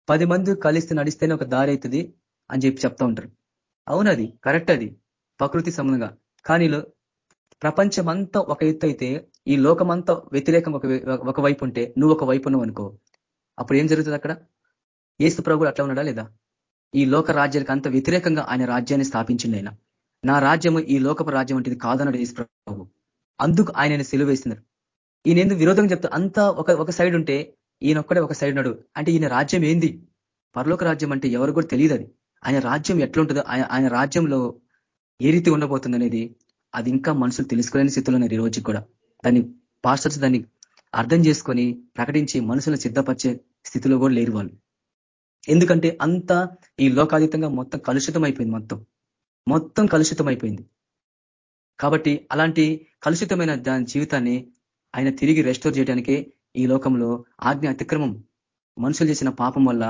C: పది మంది కలిస్తే నడిస్తేనే ఒక దారి అవుతుంది అని చెప్పి చెప్తా ఉంటారు. అవునది కరెక్ట్ అది ప్రకృతి సంబంధంగా. కానీ ప్రపంచం అంతా ఒక ఎత్తు అయితే ఈ లోకమంతా వ్యతిరేకం ఒక ఒక వైపు ఉంటే నువ్వు ఒక వైపు ఉన్నావు అనుకో అప్పుడు ఏం జరుగుతుంది అక్కడ? ఏసు ప్రభుడు అట్లా ఉన్నాడా లేదా? ఈ లోక రాజ్యానికి అంత వ్యతిరేకంగా ఆయన రాజ్యాన్ని స్థాపించింది ఆయన. నా రాజ్యము ఈ లోకపు రాజ్యం వంటిది కాదన్నాడు యేసు ప్రభు అందుకు ఆయన సెలువు వేసినారు. ఈయన ఎందుకు విరోధంగా చెప్తా అంతా ఒక ఒక సైడ్ ఉంటే ఈయన ఒక్కడే ఒక సైడ్ ఉన్నాడు. అంటే ఈయన రాజ్యం ఏంది? పరలోక రాజ్యం అంటే ఎవరు కూడా తెలియదు అది. ఆయన రాజ్యం ఎట్లుంటుందో ఆయన రాజ్యంలో ఏ రీతి ఉండబోతుంది అనేది అది ఇంకా మనుషులు తెలుసుకోలేని స్థితిలో ఉన్నారు ఈ రోజు కూడా. దాన్ని పాస్టర్స్ దాన్ని అర్థం చేసుకొని ప్రకటించి మనుషులను సిద్ధపరిచే స్థితిలో కూడా లేరు వాళ్ళు. ఎందుకంటే అంతా ఈ లోకాతీతంగా మొత్తం కలుషితం అయిపోయింది మొత్తం. మొత్తం కలుషితం అయిపోయింది కాబట్టి అలాంటి కలుషితమైన దాని జీవితాన్ని ఆయన తిరిగి రెస్టోర్ చేయడానికే ఈ లోకంలో ఆజ్ఞ అతిక్రమం మనుషులు చేసిన పాపం వల్ల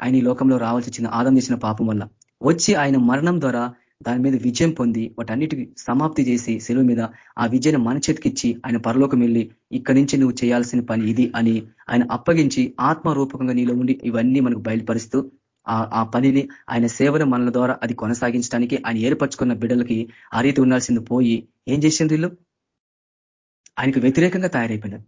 C: ఆయన ఈ లోకంలో రావాల్సి వచ్చిన ఆదం చేసిన పాపం వల్ల. వచ్చి ఆయన మరణం ద్వారా దాని మీద విజయం పొంది వాటన్నిటికి సమాప్తి చేసి సెలవు మీద ఆ విజయాన్ని మన చేతికిచ్చి ఆయన పరలోకం వెళ్ళి ఇక్కడి నుంచి నువ్వు చేయాల్సిన పని ఇది అని ఆయన అప్పగించి ఆత్మరూపకంగా నీలో ఉండి ఇవన్నీ మనకు బయలుపరుస్తూ ఆ పనిని ఆయన సేవను మనల ద్వారా అది కొనసాగించడానికి ఆయన ఏర్పరచుకున్న బిడ్డలకి ఆ రీతి ఉండాల్సింది పోయి ఏం చేసింది వీళ్ళు? ఆయనకు వ్యతిరేకంగా తయారైపోయినారు.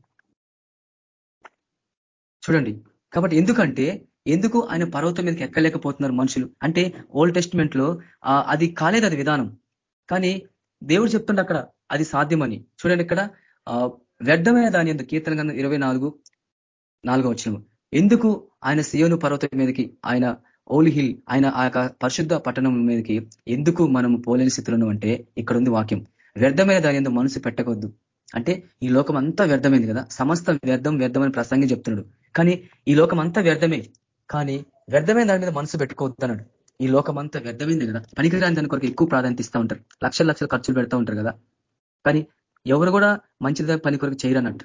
C: చూడండి. కాబట్టి ఎందుకంటే ఎందుకు ఆయన పర్వతం మీదకి ఎక్కలేకపోతున్నారు మనుషులు? అంటే ఓల్డ్ టెస్ట్మెంట్లో అది కాలేదు అది విధానం. కానీ దేవుడు చెప్తుండ అక్కడ అది సాధ్యమని. చూడండి ఇక్కడ వ్యర్థమైన దాని ఎందుకు కీర్తన గంధం ఇరవై నాలుగు నాలుగో వచ్చిన ఎందుకు ఆయన సియోను పర్వతం మీదకి ఆయన ఓలి హిల్ ఆయన ఆ పరిశుద్ధ పట్టణం మీదకి ఎందుకు మనం పోలేని స్థితిలో అంటే ఇక్కడ ఉంది వాక్యం. వ్యర్థమైన దాని ఎందుకు మనసు పెట్టకూడదు. అంటే ఈ లోకం అంతా వ్యర్థమైంది కదా. సమస్త వ్యర్థం వ్యర్థమని ప్రసంగి చెప్తున్నాడు. కానీ ఈ లోకం అంతా వ్యర్థమే. కానీ వ్యర్థమైన దాని మీద మనసు పెట్టుకోవద్దన్నాడు ఈ లోకం అంతా వ్యర్థమైంది కదా. పనికిరాని దాని కొరకు ఎక్కువ ప్రాధాన్యత ఇస్తూ ఉంటారు. లక్షల లక్షలు ఖర్చులు పెడతా ఉంటారు కదా. కానీ ఎవరు కూడా మంచిది పని కొరకు చేయరన్నట్టు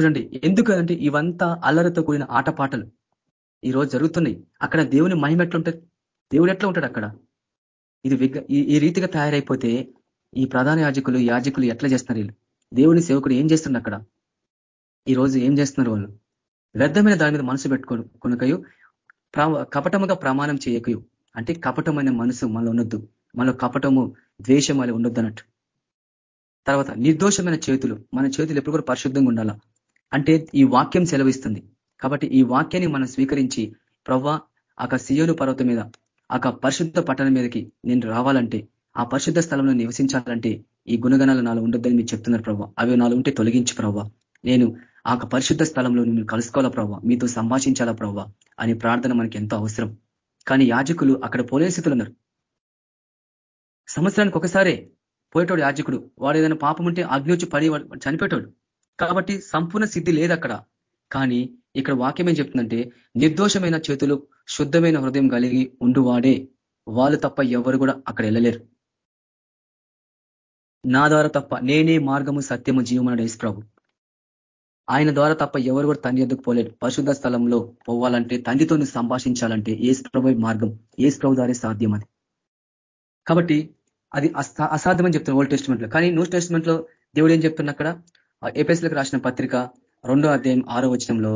C: చూడండి ఎందుకు అంటే ఇవంతా అల్లరితో కూడిన ఆటపాటలు. ఈ రోజు జరుగుతున్నాయి. అక్కడ దేవుని మహిమ ఎట్లుంటుంది దేవుడు ఎట్లా ఉంటాడు అక్కడ? ఇది ఈ రీతిగా తయారైపోతే ఈ ప్రధాన యాజకులు యాజకులు ఎట్లా చేస్తున్నారు వీళ్ళు? దేవుని సేవకుడు ఏం చేస్తున్నారు అక్కడ? ఈ రోజు ఏం చేస్తున్నారు వాళ్ళు? వ్యర్థమైన దాని మీద మనసు పెట్టుకోను కొనుకయు. కపటముగా ప్రమాణం చేయకయు. అంటే కపటమైన మనసు మనలో ఉండొద్దు. మనలో కపటము ద్వేషం అని ఉండొద్దు అన్నట్టు. తర్వాత నిర్దోషమైన చేతులు. మన చేతులు ఎప్పుడు కూడా పరిశుద్ధంగా ఉండాలా? అంటే ఈ వాక్యం సెలవిస్తుంది. కాబట్టి ఈ వాక్యాన్ని మనం స్వీకరించి ప్రవ్వ ఆక సియోను పర్వతం మీద ఆక పరిశుద్ధ పట్టణం మీదకి నేను రావాలంటే ఆ పరిశుద్ధ స్థలంలో నివసించాలంటే ఈ గుణగణాలు నాలో ఉండొద్దని మీరు చెప్తున్నారు ప్రభావ అవి నాలో ఉంటే తొలగించి ప్రవ్వ. నేను ఆ పరిశుద్ధ స్థలంలో మీరు కలుసుకోవాలా ప్రభావ మీతో సంభాషించాలా ప్రభావ అనే ప్రార్థన మనకి ఎంతో అవసరం. కానీ యాజకులు అక్కడ పోలేసితులు ఉన్నారు సంవత్సరానికి ఒకసారే పోయేటోడు యాజకుడు. వాడు ఏదైనా పాపం ఉంటే అగ్నివచ్చి పడి చనిపోయేటోడు. కాబట్టి సంపూర్ణ సిద్ధి లేదు అక్కడ. కానీ ఇక్కడ వాక్యం ఏం చెప్తుందంటే నిర్దోషమైన చేతులు శుద్ధమైన హృదయం కలిగి ఉండువాడే. వాళ్ళు తప్ప ఎవరు కూడా అక్కడ వెళ్ళలేరు. నా ద్వారా తప్ప నేనే మార్గము సత్యము జీవమన్నాడు ప్రభు. ఆయన ద్వారా తప్ప ఎవరు కూడా తండ్రి ఎద్దుకు పోలేడు పరిశుద్ధ స్థలంలో పోవాలంటే తండ్రితో సంభాషించాలంటే ఏసు ప్రభు మార్గం. ఏసు ప్రభు ద్వారా సాధ్యం అది. కాబట్టి అది అసాధ్యమని చెప్తున్నారు ఓల్డ్ టెస్ట్మెంట్లో కానీ న్యూ టెస్ట్మెంట్లో దేవుడు ఏం చెప్తున్నా అక్కడ? ఏపీఎస్లకు రాసిన పత్రిక రెండో అధ్యాయం ఆరో వచనంలో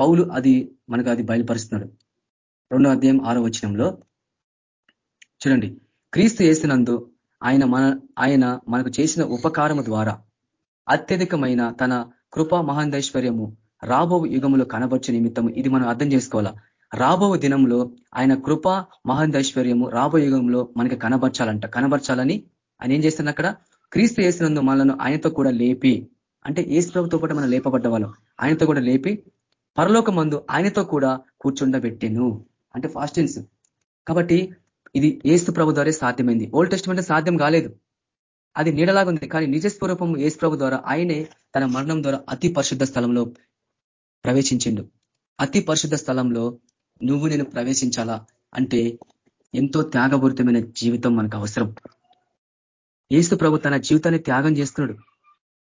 C: పౌలు అది మనకు అది బయలుపరుస్తున్నాడు. రెండో అధ్యాయం ఆరో వచనంలో చూడండి. క్రీస్తు వేసినందు ఆయన మన ఆయన మనకు చేసిన ఉపకారము ద్వారా అత్యధికమైన తన కృపా మహాందైశ్వర్యము రాబో యుగములో కనబర్చు నిమిత్తము. ఇది మనం అర్థం చేసుకోవాలా? రాబో దినంలో ఆయన కృప మహాందైశ్వర్యము రాబో యుగంలో మనకి కనబర్చాలంట. కనబర్చాలని ఆయన ఏం చేస్తున్న అక్కడ? క్రీస్తు వేసినందు మనలను ఆయనతో కూడా లేపి అంటే ఏసు ప్రభుతో కూడా మనం లేపబడ్డ వాళ్ళం. ఆయనతో కూడా లేపి పరలోక మందు ఆయనతో కూడా కూర్చుండబెట్టెను. అంటే ఫాస్టిన్స్ కాబట్టి ఇది ఏసు ప్రభు ద్వారా సాధ్యమైంది. ఓల్డ్ టెస్ట్మెంట్ సాధ్యం కాలేదు. అది నీడలాగా ఉంది. కానీ నిజ స్వరూపం ద్వారా ఆయనే తన మరణం ద్వారా అతి పరిశుద్ధ స్థలంలో ప్రవేశించిండు. అతి పరిశుద్ధ స్థలంలో నువ్వు నేను ప్రవేశించాలా అంటే ఎంతో త్యాగపూరితమైన జీవితం మనకు అవసరం. ఏసు ప్రభు తన జీవితాన్ని త్యాగం చేస్తున్నాడు.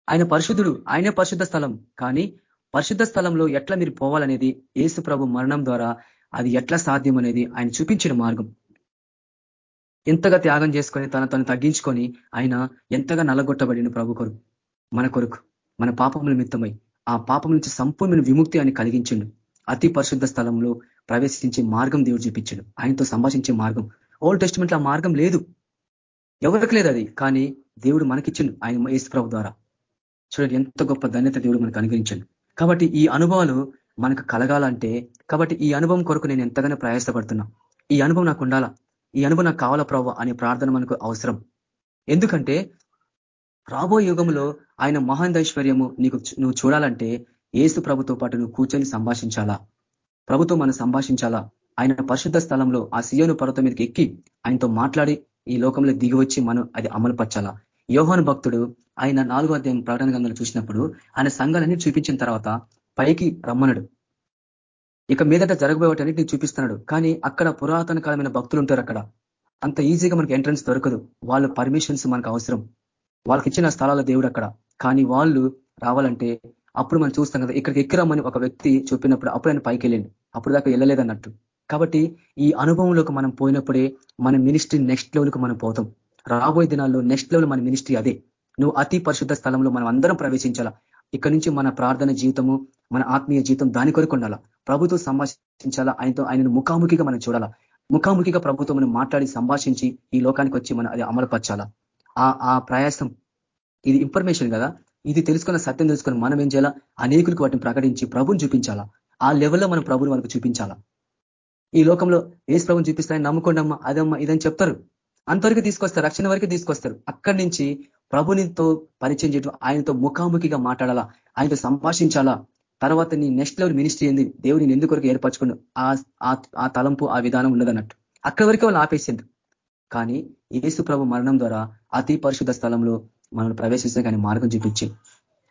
C: ఆయన పరిశుద్ధుడు ఆయనే పరిశుద్ధ స్థలం. కానీ పరిశుద్ధ స్థలంలో ఎట్లా మీరు పోవాలనేది ఏసు ప్రభు మరణం ద్వారా అది ఎట్లా సాధ్యం అనేది ఆయన చూపించిన మార్గం. ఎంతగా త్యాగం చేసుకొని తన తను తగ్గించుకొని ఆయన ఎంతగా నలగొట్టబడిన ప్రభు కొరకు మన కొరకు మన పాపముల నిమిత్తమై ఆ పాపం నుంచి సంపూర్ణ విముక్తి అని కలిగించిండు. అతి పరిశుద్ధ స్థలంలో ప్రవేశించే మార్గం దేవుడు చూపించాడు. ఆయనతో సంభాషించే మార్గం. ఓల్డ్ టెస్ట్మెంట్ ఆ మార్గం లేదు. ఎవరికి లేదు అది. కానీ దేవుడు మనకిచ్చిండు ఆయన యేసు ప్రభు ద్వారా. చూడండి ఎంత గొప్ప ధన్యత దేవుడు మనకు అనుగ్రహించండి. కాబట్టి ఈ అనుభవాలు మనకు కలగాలంటే కాబట్టి ఈ అనుభవం కొరకు నేను ఎంతగానో ప్రయాసపడుతున్నా. ఈ అనుభవం నాకు ఉండాలా? ఈ అనుభవం నాకు ప్రభు అనే ప్రార్థన మనకు అవసరం. ఎందుకంటే రాబో యుగంలో ఆయన మహాందైశ్వర్యము నీకు నువ్వు చూడాలంటే ఏసు ప్రభుతో పాటు నువ్వు కూర్చొని సంభాషించాలా? ప్రభుతో మనం సంభాషించాలా? ఆయన పరిశుద్ధ స్థలంలో ఆ సియోను పర్వతం మీదకి ఎక్కి ఆయనతో మాట్లాడి ఈ లోకంలో దిగి వచ్చి మనం అది అమలు పరచాలా యోహాను భక్తుడు ఆయన నాలుగో అధ్యాయం ప్రకటన గంగలు చూసినప్పుడు ఆయన సంఘాలన్నీ చూపించిన తర్వాత పైకి రమ్మనడు ఇక మీదట నేను చూపిస్తున్నాడు. కానీ అక్కడ పురాతన కాలమైన భక్తులు ఉంటారు అక్కడ. అంత ఈజీగా మనకి ఎంట్రన్స్ దొరకదు. వాళ్ళ పర్మిషన్స్ మనకు అవసరం. వాళ్ళకి ఇచ్చిన స్థలాల దేవుడు అక్కడ. కానీ వాళ్ళు రావాలంటే అప్పుడు మనం చూస్తాం కదా ఇక్కడికి ఎక్కిరామని ఒక వ్యక్తి చెప్పినప్పుడు అప్పుడు ఆయన పైకి వెళ్ళింది అప్పుడు దాకా వెళ్ళలేదన్నట్టు. కాబట్టి ఈ అనుభవంలోకి మనం పోయినప్పుడే మన మినిస్ట్రీ నెక్స్ట్ లెవెల్కి మనం పోతాం. రాబోయే దినాల్లో నెక్స్ట్ లెవెల్ మన మినిస్ట్రీ అదే. నువ్వు అతి పరిశుద్ధ స్థలంలో మనం అందరం ప్రవేశించాలా? ఇక్కడ నుంచి మన ప్రార్థన జీవితము మన ఆత్మీయ జీవితం దాని కొరకు ఉండాలా? ప్రభుత్వం సంభాషించాలా? ఆయనతో ఆయనను ముఖాముఖిగా మనం చూడాలా? ముఖాముఖిగా ప్రభుత్వం మనం మాట్లాడి సంభాషించి ఈ లోకానికి వచ్చి మనం అది అమలుపరచాలా? ఆ ప్రయాసం ఇది ఇన్ఫర్మేషన్ కదా? ఇది తెలుసుకున్న సత్యం తెలుసుకుని మనం ఏం చేయాలా? అనేకులకు వాటిని ప్రకటించి ప్రభుని చూపించాలా? ఆ లెవెల్లో మనం ప్రభుని మనకు చూపించాలా? ఈ లోకంలో ఏసు ప్రభుని చూపిస్తాయని నమ్ముకోండమ్మా అదమ్మా ఇదని చెప్తారు. అంతవరకు తీసుకొస్తారు రక్షణ వరకు తీసుకొస్తారు. అక్కడి నుంచి ప్రభునితో పరిచయం చేయడం ఆయనతో ముఖాముఖిగా మాట్లాడాలా ఆయనతో సంభాషించాలా? తర్వాత నీ నెక్స్ట్ లెవెల్ మినిస్ట్రీ ఏంది? దేవుడిని ఎందుకొరకు ఏర్పరచుకుని ఆ తలంపు ఆ విధానం ఉండదన్నట్టు అక్కడి వరకు వాళ్ళు ఆపేసింది కానీ ఏసు ప్రభు మరణం ద్వారా అతి పరిశుద్ధ స్థలంలో మనం ప్రవేశిస్తే కానీ మార్గం చూపించి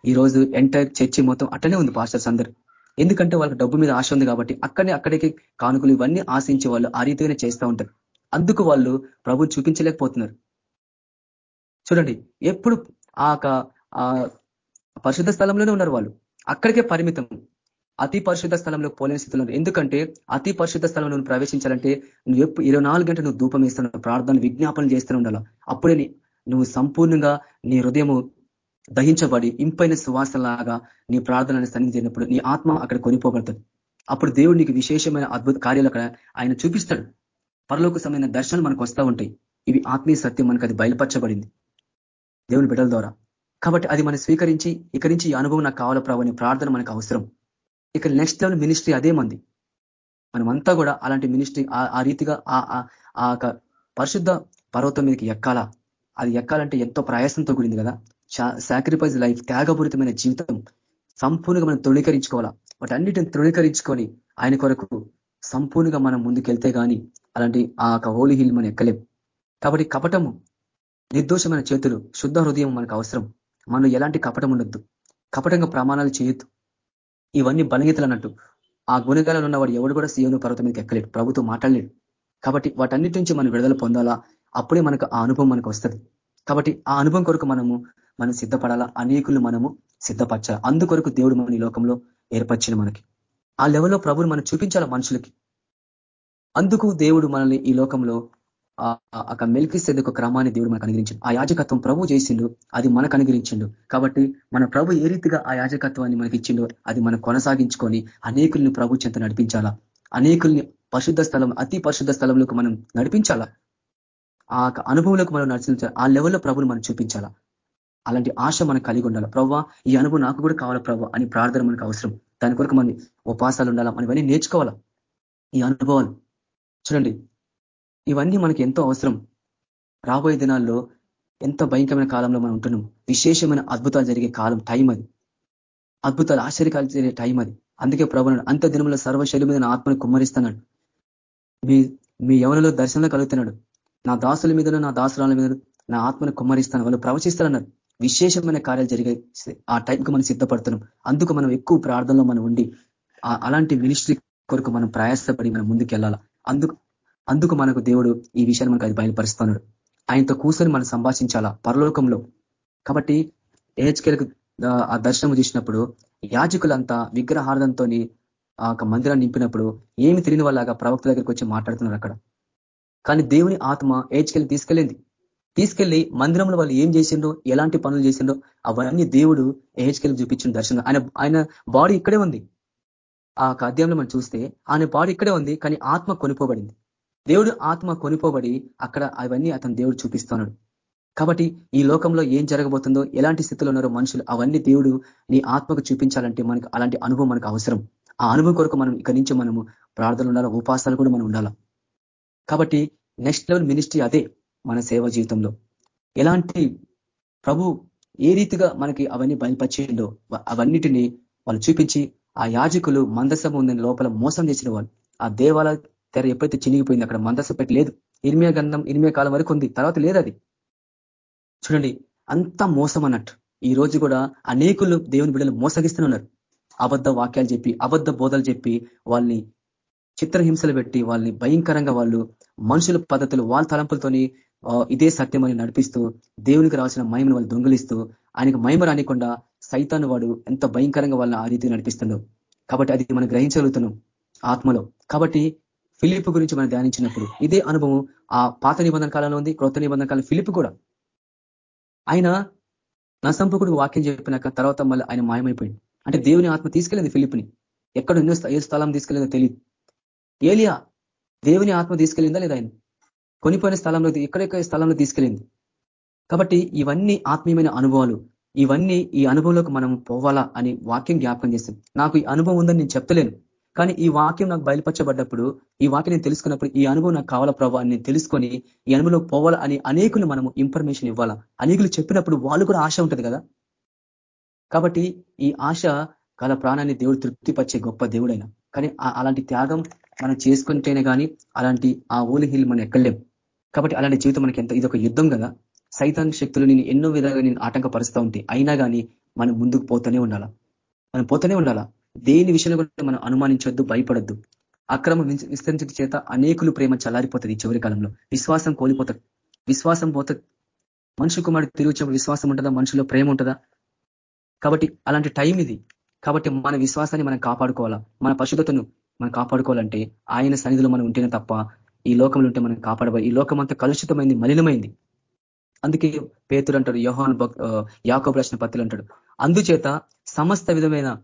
C: ఈ రోజు ఎంటైర్ చర్చి మొత్తం అట్టనే ఉంది పాస్టర్స్ అందరు. ఎందుకంటే వాళ్ళకి డబ్బు మీద ఆశ ఉంది కాబట్టి అక్కడనే అక్కడికి కానుకలు ఇవన్నీ ఆశించే వాళ్ళు ఆ రీతిగానే చేస్తూ ఉంటారు. అందుకు వాళ్ళు ప్రభు చూపించలేకపోతున్నారు. చూడండి ఎప్పుడు ఆ పరిశుద్ధ స్థలంలోనే ఉన్నారు వాళ్ళు. అక్కడికే పరిమితం. అతి పరిశుద్ధ స్థలంలో పోలేని స్థితిలో ఎందుకంటే అతి పరిశుద్ధ స్థలంలో నువ్వు ప్రవేశించాలంటే నువ్వు ఎప్పుడు ఇరవై నాలుగు గంటలు నువ్వు ధూపం వేస్తున్నావు ప్రార్థన విజ్ఞాపనలు చేస్తూనే ఉండాలా? అప్పుడే నువ్వు సంపూర్ణంగా నీ హృదయము దహించబడి ఇంపైన సువాసనలాగా నీ ప్రార్థనని సన్నిధినప్పుడు నీ ఆత్మ అక్కడ కొనిపోగలుగుతుంది అప్పుడు దేవుడు నీకు విశేషమైన అద్భుత కార్యాలు అక్కడ ఆయన చూపిస్తాడు. పరలోకసమైన దర్శనాలు మనకు వస్తూ ఉంటాయి. ఇవి ఆత్మీయ సత్యం మనకు అది బయలుపరచబడింది. దేవుని బిడ్డల ద్వారా. కాబట్టి అది మనం స్వీకరించి ఇక్కడి నుంచి ఈ అనుభవం నాకు కావాల ప్రభు ప్రార్థన మనకు అవసరం. ఇక నెక్స్ట్ లెవెల్ మినిస్ట్రీ అదే మంది. మనమంతా కూడా అలాంటి మినిస్ట్రీ ఆ రీతిగా ఆ పరిశుద్ధ పర్వతం మీదకి ఎక్కాలా? అది ఎక్కాలంటే ఎంతో ప్రయాసంతో కూడింది కదా. సాక్రిఫైస్ లైఫ్ త్యాగపూరితమైన జీవితం సంపూర్ణంగా మనం తృణీకరించుకోవాలా? వాటన్నిటిని తృణీకరించుకొని ఆయన కొరకు సంపూర్ణంగా మనం ముందుకెళ్తే కానీ అలాంటి ఆ హోలీ హిల్ మనం ఎక్కలేం. కాబట్టి కపటము నిర్దోషమైన చేతులు శుద్ధ హృదయం మనకు అవసరం. మనం ఎలాంటి కపటం ఉండొద్దు. కపటంగా ప్రమాణాలు చేయొద్దు. ఇవన్నీ బలహీతలు అన్నట్టు ఆ గుణగాలలో ఉన్నవాడు ఎవడు కూడా సీఎను పర్వతం మీదకి ఎక్కలేడు. ప్రభుత్వం మాట్లాడలేడు. కాబట్టి వాటన్నిటి నుంచి మనం విడుదల పొందాలా? అప్పుడే మనకు ఆ అనుభవం మనకు వస్తుంది. కాబట్టి ఆ అనుభవం కొరకు మనము మనం సిద్ధపడాలా? అనేకులు మనము సిద్ధపరచాలి? అందుకొరకు దేవుడు మన ఈ లోకంలో ఏర్పరిచిన మనకి. ఆ లెవెల్లో ప్రభుని మనం చూపించాలి మనుషులకి? అందుకు దేవుడు మనల్ని ఈ లోకంలో ఒక మెలికిస్తే ఒక క్రమాన్ని దేవుడు మనకు అనుగ్రహించిండు. ఆ యాజకత్వం ప్రభు చేసిండు అది మనకు అనుగ్రహించిండు. కాబట్టి మన ప్రభు ఏ రీతిగా ఆ యాజకత్వాన్ని మనకి ఇచ్చిండో అది మనం కొనసాగించుకొని అనేకుల్ని ప్రభు చెంత నడిపించాలా? అనేకుల్ని పరిశుద్ధ స్థలం అతి పరిశుద్ధ స్థలంలోకి మనం నడిపించాలా? ఆ అనుభవంలోకి మనం నడిచించాలి ఆ లెవెల్లో ప్రభుని మనం చూపించాలా? అలాంటి ఆశ మనకు కలిగి ఉండాలి? ప్రవ్వా ఈ అనుభవం నాకు కూడా కావాలా ప్రవ్వ అని ప్రార్థన మనకు అవసరం. దాని కొరకు మనం ఉపాసాలు ఉండాలా? మనం ఇవన్నీ నేర్చుకోవాలా? ఈ అనుభవాలు. చూడండి ఇవన్నీ మనకి ఎంతో అవసరం. రాబోయే దినాల్లో ఎంత భయంకరమైన కాలంలో మనం ఉంటున్నాం విశేషమైన అద్భుతాలు జరిగే కాలం టైం అది. అద్భుతాలు ఆశ్చర్యకాలు జరిగే టైం అది. అందుకే ప్రభుత్వం అంత దినంలో సర్వశైలి మీద నా ఆత్మను కుమ్మరిస్తున్నాడు. మీ మీ యవనలో దర్శనం కలుగుతున్నాడు. నా దాసుల మీద నా దాసురాల మీద నా ఆత్మను కుమ్మరిస్తాను. వాళ్ళు ప్రవచిస్తారన్నారు. విశేషమైన కార్యాలు జరిగే ఆ టైంకి మనం సిద్ధపడుతున్నాం. అందుకు మనం ఎక్కువ ప్రార్థనలో మనం ఉండి అలాంటి మినిస్ట్రీ కొరకు మనం ప్రయాసపడి మనం ముందుకు వెళ్ళాలా అందుకు అందుకు మనకు దేవుడు ఈ విషయాన్ని మనకు అది బయలుపరుస్తున్నాడు. ఆయనతో కూర్చొని మనం సంభాషించాలా? పరలోకంలో. కాబట్టి ఏహెచ్కేలకు ఆ దర్శనం చూసినప్పుడు యాజకులంతా విగ్రహార్థంతో ఆ యొక్క మందిరాన్ని నింపినప్పుడు ఏమి తెలియని వాళ్ళగా ప్రవక్త దగ్గరికి వచ్చి మాట్లాడుతున్నారు అక్కడ. కానీ దేవుని ఆత్మ ఏహెచ్కెళ్ళి తీసుకెళ్ళింది. తీసుకెళ్ళి మందిరంలో వాళ్ళు ఏం చేసిండో ఎలాంటి పనులు చేసిండో అవన్నీ దేవుడు ఏహెచ్కెళ్ళి చూపించిన దర్శనం. ఆయన ఆయన బాడీ ఇక్కడే ఉంది. ఆ అధ్యాయంలో మనం చూస్తే ఆయన బాడీ ఇక్కడే ఉంది కానీ ఆత్మ కొనిపోబడింది దేవుడు ఆత్మ కొనిపోబడి అక్కడ అవన్నీ అతను దేవుడు చూపిస్తున్నాడు. కాబట్టి ఈ లోకంలో ఏం జరగబోతుందో ఎలాంటి స్థితిలో ఉన్నారో మనుషులు అవన్నీ దేవుడు నీ ఆత్మకు చూపించాలంటే మనకు అలాంటి అనుభవం మనకు అవసరం. ఆ అనుభవం కొరకు మనం ఇక్కడి నుంచి మనము ప్రార్థనలు ఉండాలా ఉపాసాలు కూడా మనం ఉండాలా? కాబట్టి నెక్స్ట్ లెవెల్ మినిస్ట్రీ అదే మన సేవ జీవితంలో. ఎలాంటి ప్రభు ఏ రీతిగా మనకి అవన్నీ బయలుపరిచిండో అవన్నిటిని వాళ్ళు చూపించి ఆ యాజకులు మందసం ఉందని లోపల మోసం చేసిన వాళ్ళు ఆ దేవాల తెర ఎప్పుడైతే చినిగిపోయింది అక్కడ మందస పెట్టి లేదు. ఇరిమియా గంధం ఇరిమియా కాలం వరకు ఉంది. తర్వాత లేదు అది. చూడండి అంత మోసం అన్నట్టు. ఈ రోజు కూడా అనేకులు దేవుని బిడ్డలు మోసగిస్తున్నారు. అబద్ధ వాక్యాలు చెప్పి అబద్ధ బోధలు చెప్పి వాళ్ళని చిత్రహింసలు పెట్టి వాళ్ళని భయంకరంగా వాళ్ళు మనుషుల పద్ధతులు వాళ్ళ తలంపులతోని ఇదే సత్యమని నడిపిస్తూ దేవునికి రావాల్సిన మహిమను వాళ్ళు దొంగిలిస్తూ ఆయనకు మహిమ రానికుండా సైతాను వాడు ఎంత భయంకరంగా వాళ్ళని ఆ రీతి నడిపిస్తున్నాడు. కాబట్టి అది మనం గ్రహించగలుగుతున్నాం ఆత్మలో. కాబట్టి ఫిలిప్ గురించి మనం ధ్యానించినప్పుడు ఇదే అనుభవం ఆ పాత నిబంధన కాలంలో ఉంది క్రొత్త నిబంధన కాలం ఫిలిప్ కూడా. ఆయన నసంపుకుడు వాక్యం చెప్పినాక తర్వాత మళ్ళీ ఆయన మాయమైపోయింది అంటే దేవుని ఆత్మ తీసుకెళ్ళింది ఫిలిప్ని ఎక్కడ ఎన్నో ఏ స్థలం తీసుకెళ్ళిందో తెలియదు ఏలియా దేవుని ఆత్మ తీసుకెళ్ళిందా లేదా ఆయన? కొనిపోయిన స్థలంలో ఎక్కడెక్కడ స్థలంలో తీసుకెళ్ళింది. కాబట్టి ఇవన్నీ ఆత్మీయమైన అనుభవాలు. ఇవన్నీ ఈ అనుభవంలోకి మనం పోవాలా అని వాక్యం జ్ఞాపకం చేస్తుంది. నాకు ఈ అనుభవం ఉందని నేను చెప్తలేను. కానీ ఈ వాక్యం నాకు బయలుపరచబడ్డప్పుడు ఈ వాక్యం నేను తెలుసుకున్నప్పుడు ఈ అనుభవం నాకు కావాల ప్రభావ నేను తెలుసుకొని ఈ అనుభవంలో పోవాలా అని అనేకులు మనము ఇన్ఫర్మేషన్ ఇవ్వాలా? అనేకులు చెప్పినప్పుడు వాళ్ళు కూడా ఆశ ఉంటుంది కదా? కాబట్టి ఈ ఆశ గల ప్రాణాన్ని దేవుడు తృప్తిపరిచే గొప్ప దేవుడైన. కానీ అలాంటి త్యాగం మనం చేసుకుంటేనే కానీ అలాంటి ఆ ఓలి హిల్ మనం ఎక్కడలేం కాబట్టి అలాంటి జీవితం మనకి ఎంత ఇది ఒక యుద్ధం కదా? సైతాన్ శక్తులు నేను ఎన్నో విధాలుగా నేను ఆటంకపరుస్తూ ఉంటే అయినా కానీ మనం ముందుకు పోతూనే ఉండాలా? మనం పోతూనే ఉండాలా? దేని విషయంలో కూడా మనం అనుమానించొద్దు భయపడొద్దు. అక్రమ విస్తరించడం చేత అనేకులు ప్రేమ చల్లారిపోతుంది చివరి కాలంలో. విశ్వాసం కోల్పోతారు విశ్వాసం పోతుంది మనుషు కుమారుడు తిరిగి విశ్వాసం ఉంటుందా? మనుషులో ప్రేమ ఉంటుందా? కాబట్టి అలాంటి టైం ఇది. కాబట్టి మన విశ్వాసాన్ని మనం కాపాడుకోవాలా? మన పరిశుద్ధతను మనం కాపాడుకోవాలంటే ఆయన సన్నిధిలో మనం ఉంటేనే తప్ప ఈ లోకంలో ఉంటే మనం కాపాడబోయి ఈ లోకం అంతా కలుషితమైంది మలినమైంది. అందుకే పేతుడు అంటాడు యోహాన్ యాకో ప్రశ్న పత్రులు అంటాడు అందుచేత సమస్త విధమైన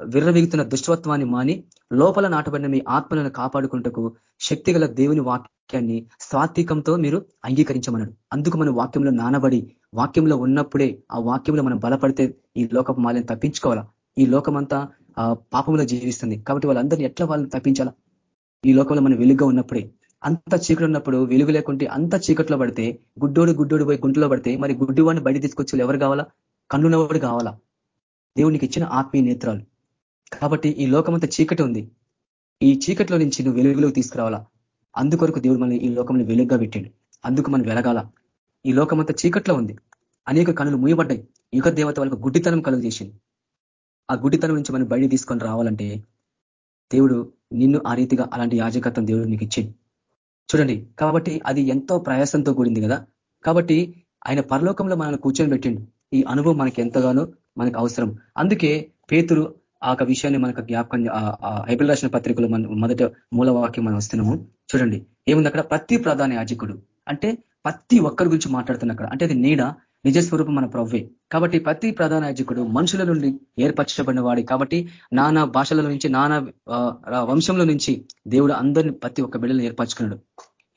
C: విర్రవీగుతున్న దుష్టత్వాన్ని మాని లోపల నాటబడిన మీ ఆత్మలను కాపాడుకుంటకు శక్తిగల దేవుని వాక్యాన్ని స్వాత్వికంతో మీరు అంగీకరించమన్నాడు అందుకు మనం వాక్యంలో నానబడి వాక్యంలో ఉన్నప్పుడే ఆ వాక్యంలో మనం బలపడితే ఈ లోకపు మాలను తప్పించుకోవాలా? ఈ లోకమంతా పాపంలో జీవిస్తుంది. కాబట్టి వాళ్ళందరినీ ఎట్లా వాళ్ళని తప్పించాలా? ఈ లోకంలో మనం వెలుగుగా ఉన్నప్పుడే. అంత చీకటి ఉన్నప్పుడు వెలుగు లేకుంటే అంత చీకట్లో పడితే గుడ్డోడు గుడ్డోడు పోయి గుంటలో పడితే మరి గుడ్డివాడిని బయట తీసుకొచ్చి ఎవరు కావాలా? కన్నున్నవాడు కావాలా? దేవునికి ఇచ్చిన ఆత్మీయ నేత్రాలు. కాబట్టి ఈ లోకమంతా చీకటి ఉంది. ఈ చీకట్లో నుంచి నువ్వు వెలుగులోకి తీసుకురావాలా? అందుకొరకు దేవుడు మనల్ని ఈ లోకంలో వెలుగుగా పెట్టిండు. అందుకు మనం వెలగాల. ఈ లోకమంతా చీకట్లో ఉంది. అనేక కనులు మూయబడ్డాయి. యుగ దేవత వాళ్ళకు గుడ్డితనం కలుగు చేసింది. ఆ గుడ్డితనం నుంచి మనం బయట తీసుకొని రావాలంటే దేవుడు నిన్ను ఆ రీతిగా అలాంటి యాజకత్వం దేవుడు నీకు ఇచ్చింది చూడండి కాబట్టి అది ఎంతో ప్రయాసంతో కూడింది కదా. కాబట్టి ఆయన పరలోకంలో మనల్ని కూర్చొని పెట్టిండు. ఈ అనుభవం మనకి ఎంతగానో మనకు అవసరం. అందుకే పేతురు ఆ విషయాన్ని మనకు జ్ఞాపకం ఐబిల్ రాసిన పత్రికలు మన మొదట మూలవాక్యం మనం వస్తున్నాము. చూడండి. ఏముంది అక్కడ? ప్రతి ప్రధాన యాజకుడు. అంటే ప్రతి ఒక్కరి గురించి మాట్లాడుతున్న అక్కడ. అంటే అది నీడ నిజస్వరూపం మన ప్రవ్వే. కాబట్టి ప్రతి ప్రధాన యాజకుడు మనుషుల నుండి ఏర్పరచబడిన వాడి. కాబట్టి నానా భాషల నుంచి నానా వంశంలో నుంచి దేవుడు అందరిని ప్రతి ఒక్క బిడ్డలను ఏర్పరచుకున్నాడు.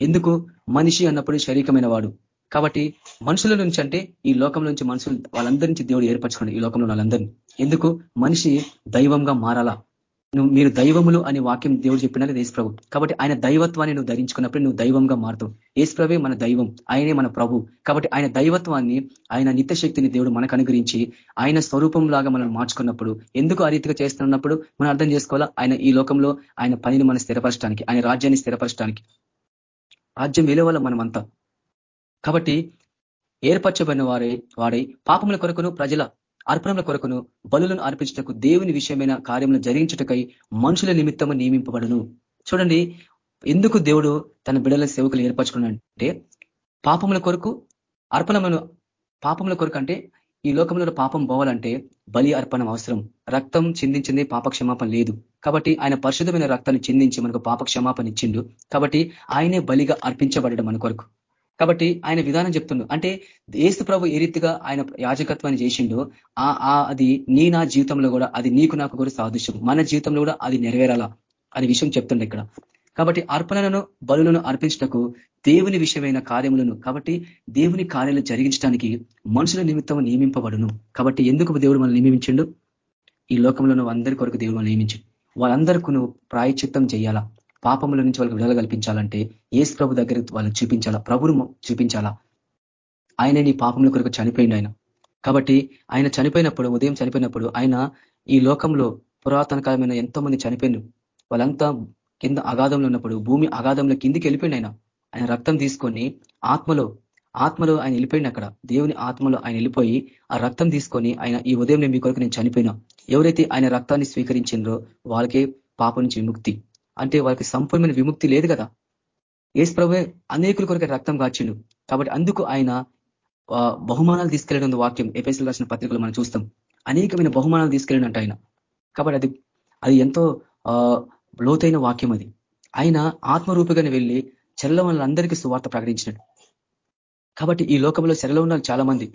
C: ఎందుకు? మనిషి అన్నప్పుడు శరీరమైన వాడు. కాబట్టి మనుషుల నుంచి అంటే ఈ లోకం నుంచి మనుషులు వాళ్ళందరి నుంచి దేవుడు ఏర్పరచుకున్నాడు ఈ లోకంలో వాళ్ళందరినీ. ఎందుకు? మనిషి దైవంగా మారాలా? నువ్వు మీరు దైవములు అనే వాక్యం దేవుడు చెప్పినది ప్రభు కాబట్టి ఆయన దైవత్వాన్ని నువ్వు ధరించుకున్నప్పుడు నువ్వు దైవంగా మారుతావు. ఏసుప్రభే మన దైవం. ఆయనే మన ప్రభు. కాబట్టి ఆయన దైవత్వాన్ని ఆయన నిత్యశక్తిని దేవుడు మనకు అనుగ్రహించి ఆయన స్వరూపం లాగా మనం మార్చుకున్నప్పుడు ఎందుకు ఆ రీతిగా చేస్తున్నప్పుడు మనం అర్థం చేసుకోవాలా? ఆయన ఈ లోకంలో ఆయన పనిని మనం స్థిరపరచడానికి ఆయన రాజ్యాన్ని స్థిరపరచడానికి. రాజ్యం వెలువల మనమంతా. కాబట్టి ఏర్పరచబడిన వారే వాడై పాపముల కొరకును ప్రజల అర్పణముల కొరకును బలులను అర్పించటకు దేవుని విషయమైన కార్యములు జరిగించుటకై మనుషుల నిమిత్తము నియమింపబడును. చూడండి ఎందుకు దేవుడు తన బిడల సేవకులు ఏర్పరచుకున్నాడంటే పాపముల కొరకు అర్పణములను పాపముల కొరకు అంటే ఈ లోకంలో పాపం పోవాలంటే బలి అర్పణం అవసరం. రక్తం చిందించింది పాపక్షమాపణ లేదు. కాబట్టి ఆయన పరిశుద్ధమైన రక్తాన్ని చిందించి మనకు పాప క్షమాపణ ఇచ్చిండు. కాబట్టి ఆయనే బలిగా అర్పించబడడం మన కొరకు. కాబట్టి ఆయన విధానం చెప్తుండు. అంటే ఏసు ప్రభు ఏ రీతిగా ఆయన యాజకత్వాన్ని చేసిండో ఆ అది నీ నా జీవితంలో కూడా అది నీకు నాకు కూడా సాదృశ్యం. మన జీవితంలో కూడా అది నెరవేరాలా అనే విషయం చెప్తుండే ఇక్కడ. కాబట్టి అర్పణలను బలులను అర్పించటకు దేవుని విషయమైన కార్యములను కాబట్టి దేవుని కార్యాలు జరిగించడానికి మనుషుల నిమిత్తం నియమింపబడును. కాబట్టి ఎందుకు దేవుడు మనల్ని నియమించిండు? ఈ లోకంలో నువ్వు అందరి కొరకు దేవుడు మనం నియమించు. వాళ్ళందరికీ నువ్వు ప్రాయచిత్తం చేయాలా? పాపముల నుంచి వాళ్ళకి విడుదల కల్పించాలంటే ఏసు ప్రభు దగ్గర వాళ్ళని చూపించాలా? ప్రభును చూపించాలా? ఆయన నీ పాపముల కొరకు చనిపోయింది ఆయన. కాబట్టి ఆయన చనిపోయినప్పుడు ఉదయం చనిపోయినప్పుడు ఆయన ఈ లోకంలో పురాతన కాలమైన ఎంతో మంది చనిపోయినారు వాళ్ళంతా కింద అగాధంలో ఉన్నప్పుడు భూమి అగాధంలో కిందికి వెళ్ళిపోయింది ఆయన. ఆయన రక్తం తీసుకొని ఆత్మలో ఆత్మలో ఆయన వెళ్ళిపోయింది అక్కడ. దేవుని ఆత్మలో ఆయన వెళ్ళిపోయి ఆ రక్తం తీసుకొని ఆయన ఈ ఉదయం మీ కొరకు నేను చనిపోయినా. ఎవరైతే ఆయన రక్తాన్ని స్వీకరించిండ్రో వాళ్ళకే పాప నుంచి విముక్తి. అంటే వాళ్ళకి సంపూర్ణమైన విముక్తి లేదు కదా. ఏసు ప్రభు అనేకుల కొరకు రక్తం కాచిండు. కాబట్టి అందుకు ఆయన బహుమానాలు తీసుకెళ్ళడం వాక్యం ఏపీఎస్ఎల్ రాసిన పత్రికలు మనం చూస్తాం. అనేకమైన బహుమానాలు తీసుకెళ్ళినట్టు ఆయన. కాబట్టి అది అది ఎంతో లోతైన వాక్యం అది. ఆయన ఆత్మరూపిగానే వెళ్ళి చెరల వాళ్ళందరికీ సువార్త ప్రకటించినాడు కాబట్టి ఈ లోకంలో చెరలో ఉన్న చాలా మంది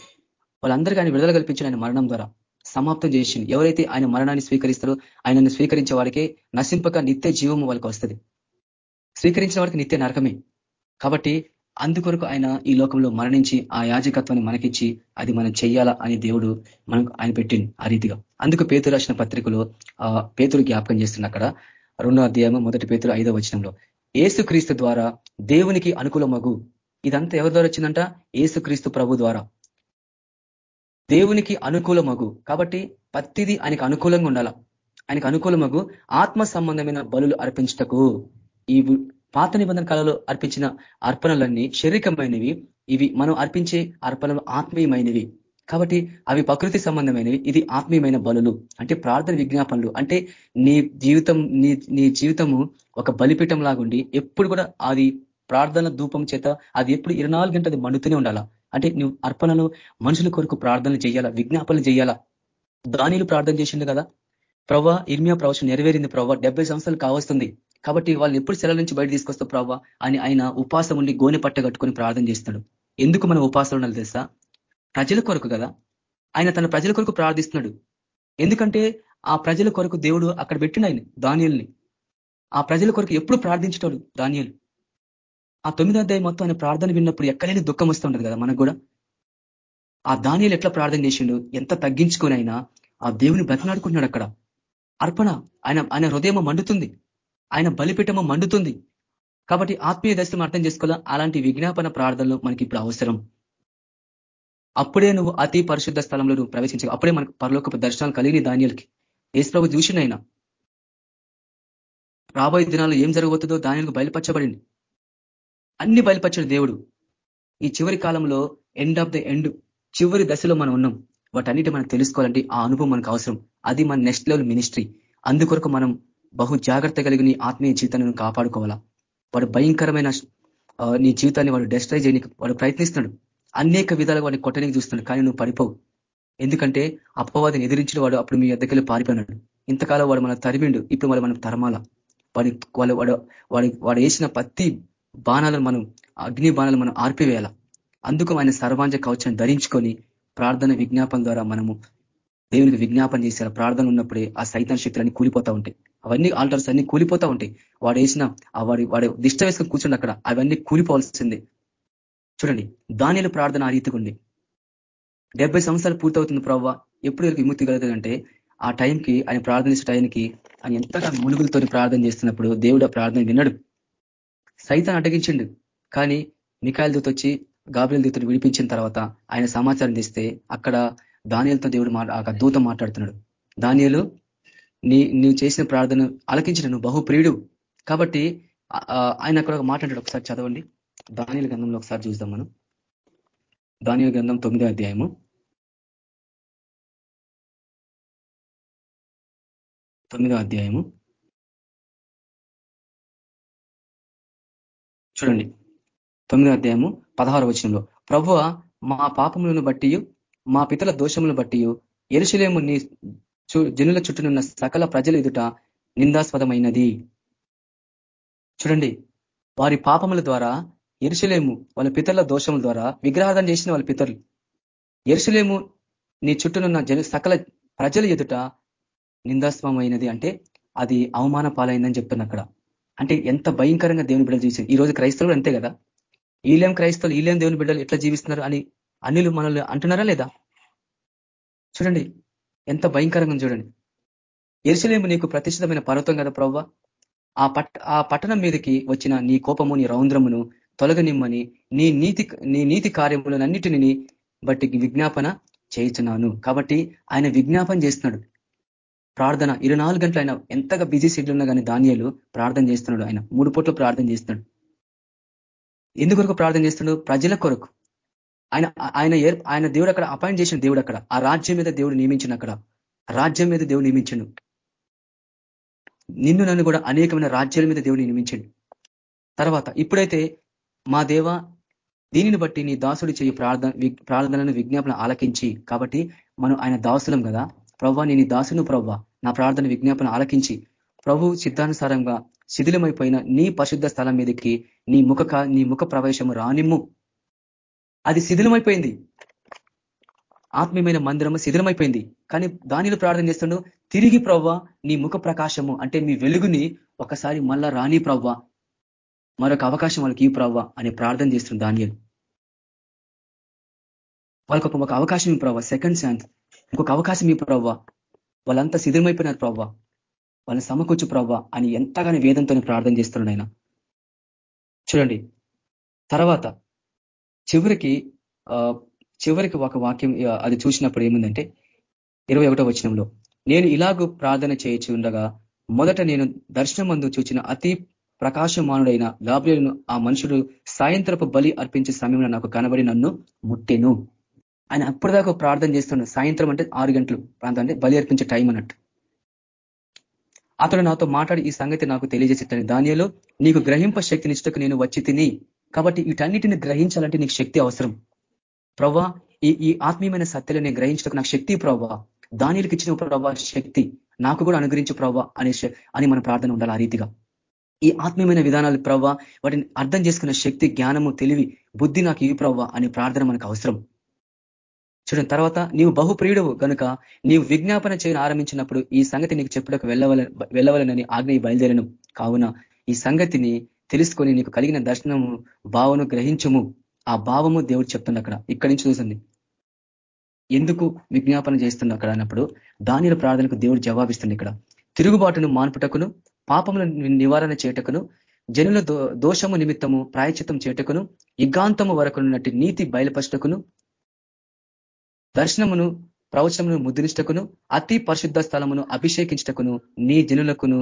C: వాళ్ళందరికీ ఆయన విడుదల కల్పించిన ఆయన మరణం ద్వారా. సమాప్తం చేసింది. ఎవరైతే ఆయన మరణాన్ని స్వీకరిస్తారో ఆయనను స్వీకరించే వాడికే నశింపక నిత్య జీవము వాళ్ళకి వస్తుంది. స్వీకరించిన వాడికి నిత్య నరకమే. కాబట్టి అందుకొరకు ఆయన ఈ లోకంలో మరణించి ఆ యాజకత్వాన్ని మనకిచ్చి అది మనం చెయ్యాలా అని దేవుడు మనకు ఆయన పెట్టింది ఆ రీతిగా. అందుకు పేతురు రాసిన పత్రికలో ఆ పేతురు జ్ఞాపకం చేస్తున్న అక్కడ రెండో అధ్యాయము మొదటి పేతురు ఐదో వచనంలో ఏసుక్రీస్తు ద్వారా దేవునికి అనుకూలమగు. ఇదంతా ఎవరి ద్వారా వచ్చిందంట? ఏసుక్రీస్తు ప్రభు ద్వారా. దేవునికి అనుకూలమగు. కాబట్టి ప్రతిదీ ఆయనకు అనుకూలంగా ఉండాల? ఆయనకు అనుకూలమగు ఆత్మ సంబంధమైన బలులు అర్పించటకు. ఈ పాత నిబంధన కాలంలో అర్పించిన అర్పణలన్నీ శారీరకమైనవి. ఇవి మనం అర్పించే అర్పణలు ఆత్మీయమైనవి. కాబట్టి అవి ప్రకృతి సంబంధమైనవి. ఇది ఆత్మీయమైన బలులు. అంటే ప్రార్థన విజ్ఞాపనలు. అంటే నీ జీవితం నీ నీ జీవితము ఒక బలిపీఠం లాగుండి ఎప్పుడు కూడా అది ప్రార్థన ధూపం చేత అది ఎప్పుడు ఇరవై గంటలు మండుతూనే ఉండాలా? అంటే నువ్వు అర్పణలు మనుషుల కొరకు ప్రార్థనలు చేయాలా? విజ్ఞాపనలు చేయాలా? దానిలు ప్రార్థన చేసిండు కదా? ప్రవ్వ ఇర్మియా ప్రవచనం నెరవేరింది ప్రవ్వ. డెబ్బై సంవత్సరాలు కావస్తుంది. కాబట్టి వాళ్ళు ఎప్పుడు సెలవు నుంచి బయట తీసుకొస్తా ప్రవ్వ? అని ఆయన ఉపాసం ఉండి గోనె పట్ట కట్టుకొని ప్రార్థన చేస్తాడు. ఎందుకు మనం ఉపాసం ఉండాలి తెలుసా? ప్రజల కొరకు కదా. ఆయన తన ప్రజల కొరకు ప్రార్థిస్తున్నాడు. ఎందుకంటే ఆ ప్రజల కొరకు దేవుడు అక్కడ పెట్టిన ఆయన దానియల్ని. ఆ ప్రజల కొరకు ఎప్పుడు ప్రార్థించటాడు దానియలు? ఆ తొమ్మిదో అధ్యాయం మొత్తం ఆయన ప్రార్థన విన్నప్పుడు ఎక్కడైనా దుఃఖం వస్తుంటుంది కదా మనకు కూడా. ఆ దానియలు ఎట్లా ప్రార్థన చేసిండు? ఎంత తగ్గించుకొని అయినా ఆ దేవుని బ్రతనాడుకుంటున్నాడు అక్కడ. అర్పణ ఆయన ఆయన హృదయమ మండుతుంది. ఆయన బలిపీఠమ మండుతుంది. కాబట్టి ఆత్మీయ దశను అర్థం చేసుకోవాలా? అలాంటి విజ్ఞాపన ప్రార్థనలు మనకి ఇప్పుడు అవసరం. అప్పుడే నువ్వు అతి పరిశుద్ధ స్థలంలో నువ్వు ప్రవేశించ. అప్పుడే మనకు పరలోకపు దర్శనాలు కలిగిన ధాన్యాలకి ఏసు ప్రభు చూసినైనా రాబోయే దినాల్లో ఏం జరగబోతుందో దానికి బయలుపరచబడింది. అన్ని బయలుపరిచిన దేవుడు. ఈ చివరి కాలంలో ఎండ్ ఆఫ్ ద ఎండ్ చివరి దశలో మనం ఉన్నాం. వాటన్నిటి మనం తెలుసుకోవాలంటే ఆ అనుభవం మనకు అవసరం. అది మన నెక్స్ట్ లెవెల్ మినిస్ట్రీ అందుకొరకు మనం బహు జాగ్రత్త కలిగి ఆత్మీయ జీవితాన్ని కాపాడుకోవాలా. వాడు భయంకరమైన నీ జీవితాన్ని వాడు డెస్ట్రై చేయడానికి వాడు ప్రయత్నిస్తున్నాడు. అనేక విధాలుగా వాడిని కొట్టడానికి చూస్తున్నాడు కానీ నువ్వు పడిపోవు. ఎందుకంటే అపవాదిని ఎదిరించిన వాడు అప్పుడు మీ ఎద్దకెళ్ళి పారిపోయినాడు. ఇంతకాలం వాడు మన తరిమిండు ఇప్పుడు వాళ్ళు మనం తరమాల. వాడి వాళ్ళు వాడు వాడి వాడు వేసిన పత్తి బాణాలను మనం అగ్ని బాణాలు మనం ఆర్పివేయాల. అందుకు ఆయన సర్వాంజ కవచాన్ని ధరించుకొని ప్రార్థన విజ్ఞాపన ద్వారా మనము దేవునికి విజ్ఞాపన చేసేలా ప్రార్థన ఉన్నప్పుడే ఆ సైతాన్ శక్తులన్నీ కూలిపోతా ఉంటాయి. అవన్నీ ఆల్టర్స్ అన్ని కూలిపోతా ఉంటాయి. వాడు వేసిన వాడి వాడు దిష్ట వేసుకొని కూర్చుండి అక్కడ అవన్నీ కూలిపోవాల్సిందే. చూడండి దానిలో ప్రార్థన ఆ రీతిగా ఉంది. డెబ్బై సంవత్సరాలు పూర్తవుతుంది ప్రవ్వ. ఎప్పుడు విముక్తి కలుగుతుందంటే ఆ టైంకి ఆయన ప్రార్థన చేసే టైంకి ఆయన ఎంతగా మునుగులతో ప్రార్థన చేస్తున్నప్పుడు దేవుడు ప్రార్థన విన్నాడు సైతాన్ని అడ్డగించిండు. కానీ మికాయల దూత వచ్చి గాబ్రియల్ దూతను విడిపించిన తర్వాత ఆయన సమాచారం తీస్తే అక్కడ దానియలతో దేవుడు ఆ దూత మాట్లాడుతున్నాడు. దానియలు నీ నువ్వు చేసిన ప్రార్థన ఆలకించిన నువ్వు బహుప్రియుడు కాబట్టి ఆయన అక్కడ ఒక మాట్లాడాడు ఒకసారి చదవండి. దానియల గ్రంథంలో ఒకసారి చూద్దాం మనం. దానియల గ్రంథం తొమ్మిదో అధ్యాయము. తొమ్మిదో అధ్యాయము. చూడండి. తొమ్మిదో అధ్యాయము పదహారు వచనంలో ప్రభువ మా పాపములను బట్టి మా పితల దోషములను బట్టి ఎరుశలేము నీ జనుల చుట్టూనున్న సకల ప్రజల ఎదుట నిందాస్పదమైనది. చూడండి వారి పాపముల ద్వారా ఎరుశలేము వాళ్ళ పితరుల దోషముల ద్వారా విగ్రహాదం చేసిన వాళ్ళ పితరులు. ఎరుశలేము నీ చుట్టూనున్న జన సకల ప్రజల ఎదుట నిందాస్పదమైనది అంటే అది అవమాన పాలైందని చెప్తున్నా అక్కడ అంటే ఎంత భయంకరంగా దేవుని బిడ్డలు జీవించారు ఈ రోజు క్రైస్తవులు అంతే కదా? ఈలేం క్రైస్తవులు ఈలేం దేవుని బిడ్డలు ఎట్లా జీవిస్తున్నారు అని అన్నిలు మనల్ని అంటున్నారా లేదా? చూడండి ఎంత భయంకరంగా చూడండి. ఎరుసలేము నీకు ప్రతిష్ఠితమైన పర్వతం కదా ప్రవ్వ? ఆ పట్ ఆ పట్టణం మీదకి వచ్చిన నీ కోపము నీ రౌంద్రమును తొలగనిమ్మని నీ నీతి నీ నీతి కార్యములనన్నిటిని బట్టి విజ్ఞాపన చేయించున్నాను. కాబట్టి ఆయన విజ్ఞాపన చేస్తున్నాడు. ప్రార్థన ఇరవై గంటలు ఆయన ఎంతగా బిజీ షెడ్యూల్ ఉన్నా కానీ ధాన్యాలు ప్రార్థన చేస్తున్నాడు ఆయన. మూడు పూట్లు ప్రార్థన చేస్తున్నాడు. ఎందుకొరకు ప్రార్థన చేస్తున్నాడు? ప్రజల కొరకు. ఆయన ఆయన ఆయన దేవుడు అక్కడ అపాయింట్ చేసిన దేవుడు అక్కడ. ఆ రాజ్యం మీద దేవుడు నియమించిన అక్కడ. రాజ్యం మీద దేవుడు నియమించండు నిన్ను నన్ను కూడా అనేకమైన రాజ్యాల మీద దేవుడు నియమించండు. తర్వాత ఇప్పుడైతే మా దేవ దీనిని బట్టి నీ దాసుడు చేయి ప్రార్థన ప్రార్థనలను విజ్ఞాపన ఆలకించి కాబట్టి మనం ఆయన దాసులం కదా. ప్రవ్వా నేను దాసును ప్రవ్వా. నా ప్రార్థన విజ్ఞాపన ఆలకించి ప్రభు సిద్ధానుసారంగా శిథిలమైపోయిన నీ పరిశుద్ధ స్థలం మీదకి నీ ముఖ నీ ముఖ ప్రవేశము రానిమ్ము. అది శిథిలమైపోయింది. ఆత్మీయమైన మందిరము శిథిలమైపోయింది. కానీ దానిలో ప్రార్థన చేస్తుండో తిరిగి ప్రవ్వ నీ ముఖ ప్రకాశము అంటే మీ వెలుగుని ఒకసారి మళ్ళా రాని ప్రవ్వ మరొక అవకాశం వాళ్ళకి ఈ ప్రవ్వ అని ప్రార్థన చేస్తుంది దానియలు. వాళ్ళకి ఒక అవకాశం ఈ ప్రవ్వ సెకండ్ ఛాన్స్ ఇంకొక అవకాశం ఈ ప్రవ్వ. వాళ్ళంతా శిథిరమైపోయినారు ప్రవ్వ. వాళ్ళని సమకూర్చు ప్రవ్వ అని ఎంతగానో వేదంతో ప్రార్థన చేస్తున్నాడు ఆయన. చూడండి తర్వాత చివరికి చివరికి ఒక వాక్యం అది చూసినప్పుడు ఏముందంటే ఇరవై ఒకటో వచనంలో నేను ఇలాగూ ప్రార్థన చేయొచ్చు ఉండగా మొదట నేను దర్శనం మందు చూచిన అతి ప్రకాశమానుడైన గాబ్రియలను ఆ మనుషుడు సాయంత్రపు బలి అర్పించే సమయంలో నాకు కనబడి నన్ను ముట్టెను. ఆయన అప్పటిదాకా ప్రార్థన చేస్తున్నాడు సాయంత్రం అంటే ఆరు గంటలు ప్రాంతం అంటే బలి అర్పించే టైం అన్నట్టు. అతడు నాతో మాట్లాడి ఈ సంగతి నాకు తెలియజేసేటని దానిలో నీకు గ్రహింప శక్తి నిష్టకు నేను వచ్చి తిని కాబట్టి వీటన్నిటిని గ్రహించాలంటే నీకు శక్తి అవసరం. ప్రవ్వా ఈ ఈ ఆత్మీయమైన సత్యలు నేను గ్రహించడానికి నాకు శక్తి ప్రవ్వా. దానికి ఇచ్చిన ప్రవ్వా శక్తి నాకు కూడా అనుగ్రహించు ప్రవ్వా అనే అని మన ప్రార్థన ఉండాలి ఆ రీతిగా. ఈ ఆత్మీయమైన విధానాలు ప్రవ్వా వాటిని అర్థం చేసుకున్న శక్తి జ్ఞానము తెలివి బుద్ధి నాకు ఇవి ప్రవ్వా అనే ప్రార్థన మనకు అవసరం. చూడండి తర్వాత నీవు బహుప్రియుడవు కనుక నీవు విజ్ఞాపన చేయని ఆరంభించినప్పుడు ఈ సంగతి నీకు చెప్పుటకు వెళ్ళవల వెళ్ళవలనని ఆజ్ఞ బయలుదేరను. కావున ఈ సంగతిని తెలుసుకొని నీకు కలిగిన దర్శనము భావను గ్రహించము. ఆ భావము దేవుడు చెప్తుంది అక్కడ. ఇక్కడి నుంచి చూసింది ఎందుకు విజ్ఞాపన చేస్తుంది అక్కడ అన్నప్పుడు దానిల ప్రార్థనకు దేవుడు జవాబిస్తుంది ఇక్కడ. తిరుగుబాటును మాన్పుటకును పాపమును నివారణ చేయటకును జనుల దోషము నిమిత్తము ప్రాయచితం చేటకును ఇగాంతము వరకు నీతి బయలుపరచటకును దర్శనమును ప్రవచనమును ముద్రించటకును అతి పరిశుద్ధ స్థలమును అభిషేకించటకును నీ జనులకును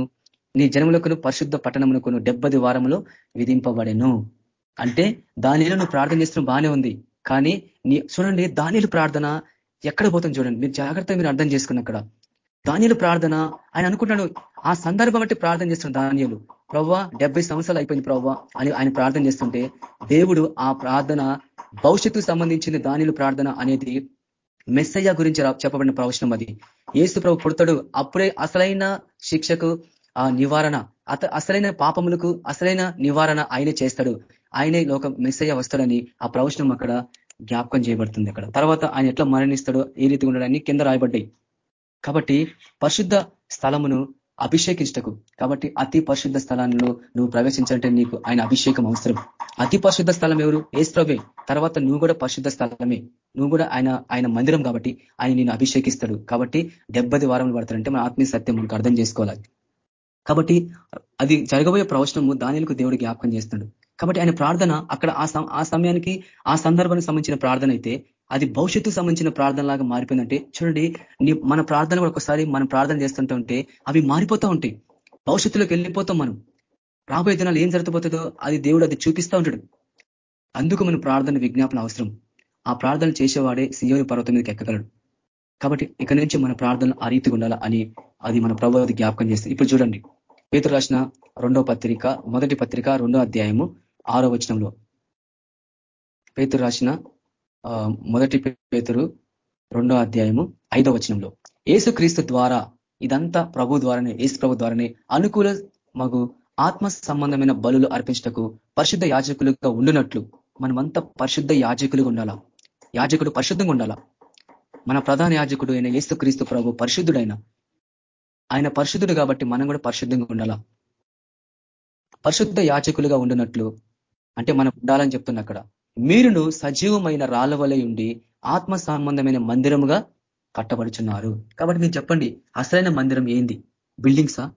C: నీ జనములకును పరిశుద్ధ పట్టణమునకును డెబ్బది వారములో విధింపబడెను. అంటే దానిలో నువ్వు ప్రార్థన చేస్తున్న బాగానే ఉంది. కానీ నీ చూడండి దానిలు ప్రార్థన ఎక్కడ పోతుంది చూడండి. మీరు జాగ్రత్తగా మీరు అర్థం చేసుకున్న అక్కడ. దానిలు ప్రార్థన ఆయన అనుకుంటాడు ఆ సందర్భం బట్టి ప్రార్థన చేస్తున్న ధాన్యులు ప్రవ్వా డెబ్బై సంవత్సరాలు అయిపోయింది ప్రవ్వా అని ఆయన ప్రార్థన చేస్తుంటే దేవుడు ఆ ప్రార్థన భవిష్యత్తుకు సంబంధించిన దానిలు ప్రార్థన అనేది మెస్సయ్య గురించి చెప్పబడిన ప్రవచనం అది. ఏసు ప్రభు పుడతాడు. అప్పుడే అసలైన శిక్షకు ఆ నివారణ. అత అసలైన పాపములకు అసలైన నివారణ ఆయనే చేస్తాడు. ఆయనే లోక మెస్సయ్య వస్తాడని ఆ ప్రవచనం అక్కడ జ్ఞాపకం చేయబడుతుంది అక్కడ. తర్వాత ఆయన ఎట్లా మరణిస్తాడో ఏ రీతి ఉండడాన్ని కింద రాయబడ్డాయి. కాబట్టి పరిశుద్ధ స్థలమును అభిషేకించటకు. కాబట్టి అతి పరిశుద్ధ స్థలాల్లో నువ్వు ప్రవేశించాలంటే నీకు ఆయన అభిషేకం అవసరం. అతి పరిశుద్ధ స్థలం ఎవరు? ఏస్త్రవే. తర్వాత నువ్వు కూడా పరిశుద్ధ స్థలమే. నువ్వు కూడా ఆయన ఆయన మందిరం కాబట్టి ఆయన నేను అభిషేకిస్తాడు. కాబట్టి డెబ్బది వారంలో పడతాడంటే మన ఆత్మీయ సత్యం మనకు అర్థం చేసుకోవాలి. కాబట్టి అది జరగబోయే ప్రవచనము దానిలకు దేవుడు జ్ఞాపకం చేస్తున్నాడు కాబట్టి ఆయన ప్రార్థన అక్కడ ఆ సమయానికి ఆ సందర్భానికి సంబంధించిన ప్రార్థన అయితే అది భవిష్యత్తుకు సంబంధించిన ప్రార్థన లాగా మారిపోయిందంటే చూడండి మన ప్రార్థన ఒకసారి మనం ప్రార్థన చేస్తుంటే అవి మారిపోతూ ఉంటాయి. భవిష్యత్తులోకి వెళ్ళిపోతాం మనం. రాబోయే దినాలు ఏం జరగబోతుందో అది దేవుడు అది చూపిస్తూ ఉంటాడు. అందుకు మన ప్రార్థన విజ్ఞాపన అవసరం. ఆ ప్రార్థన చేసేవాడే సియోని పర్వతం మీదకి ఎక్కగలడు. కాబట్టి ఇక నుంచి మన ప్రార్థన ఆ రీతిగా ఉండాలా అని అది మన ప్రభు జ్ఞాపకం చేస్తుంది. ఇప్పుడు చూడండి పేతురు రాసిన రెండో పత్రిక మొదటి పత్రిక రెండో అధ్యాయము ఆరో వచనంలో. పేతురు రాసిన మొదటి పేతురు రెండో అధ్యాయము ఐదో వచనంలో. ఏసుక్రీస్తు ద్వారా ఇదంతా ప్రభు ద్వారానే ఏసు ప్రభు ద్వారానే అనుకూల మగు ఆత్మ సంబంధమైన బలులు అర్పించటకు పరిశుద్ధ యాజకులుగా ఉండునట్లు మనమంతా పరిశుద్ధ యాజకులుగా ఉండాలా? యాజకుడు పరిశుద్ధంగా ఉండాలా? మన ప్రధాన యాజకుడు అయిన ఏసుక్రీస్తు ప్రభు పరిశుద్ధుడైన? ఆయన పరిశుద్ధుడు కాబట్టి మనం కూడా పరిశుద్ధంగా ఉండాలా? పరిశుద్ధ యాచకులుగా ఉండినట్లు అంటే మనం ఉండాలని చెప్తున్నా అక్కడ. మీరును సజీవమైన రాళ్ళవలై ఉండి ఆత్మ సంబంధమైన మందిరముగా కట్టబడుచున్నారు. కాబట్టి మీరు చెప్పండి అసలైన మందిరం ఏంది? బిల్డింగ్సా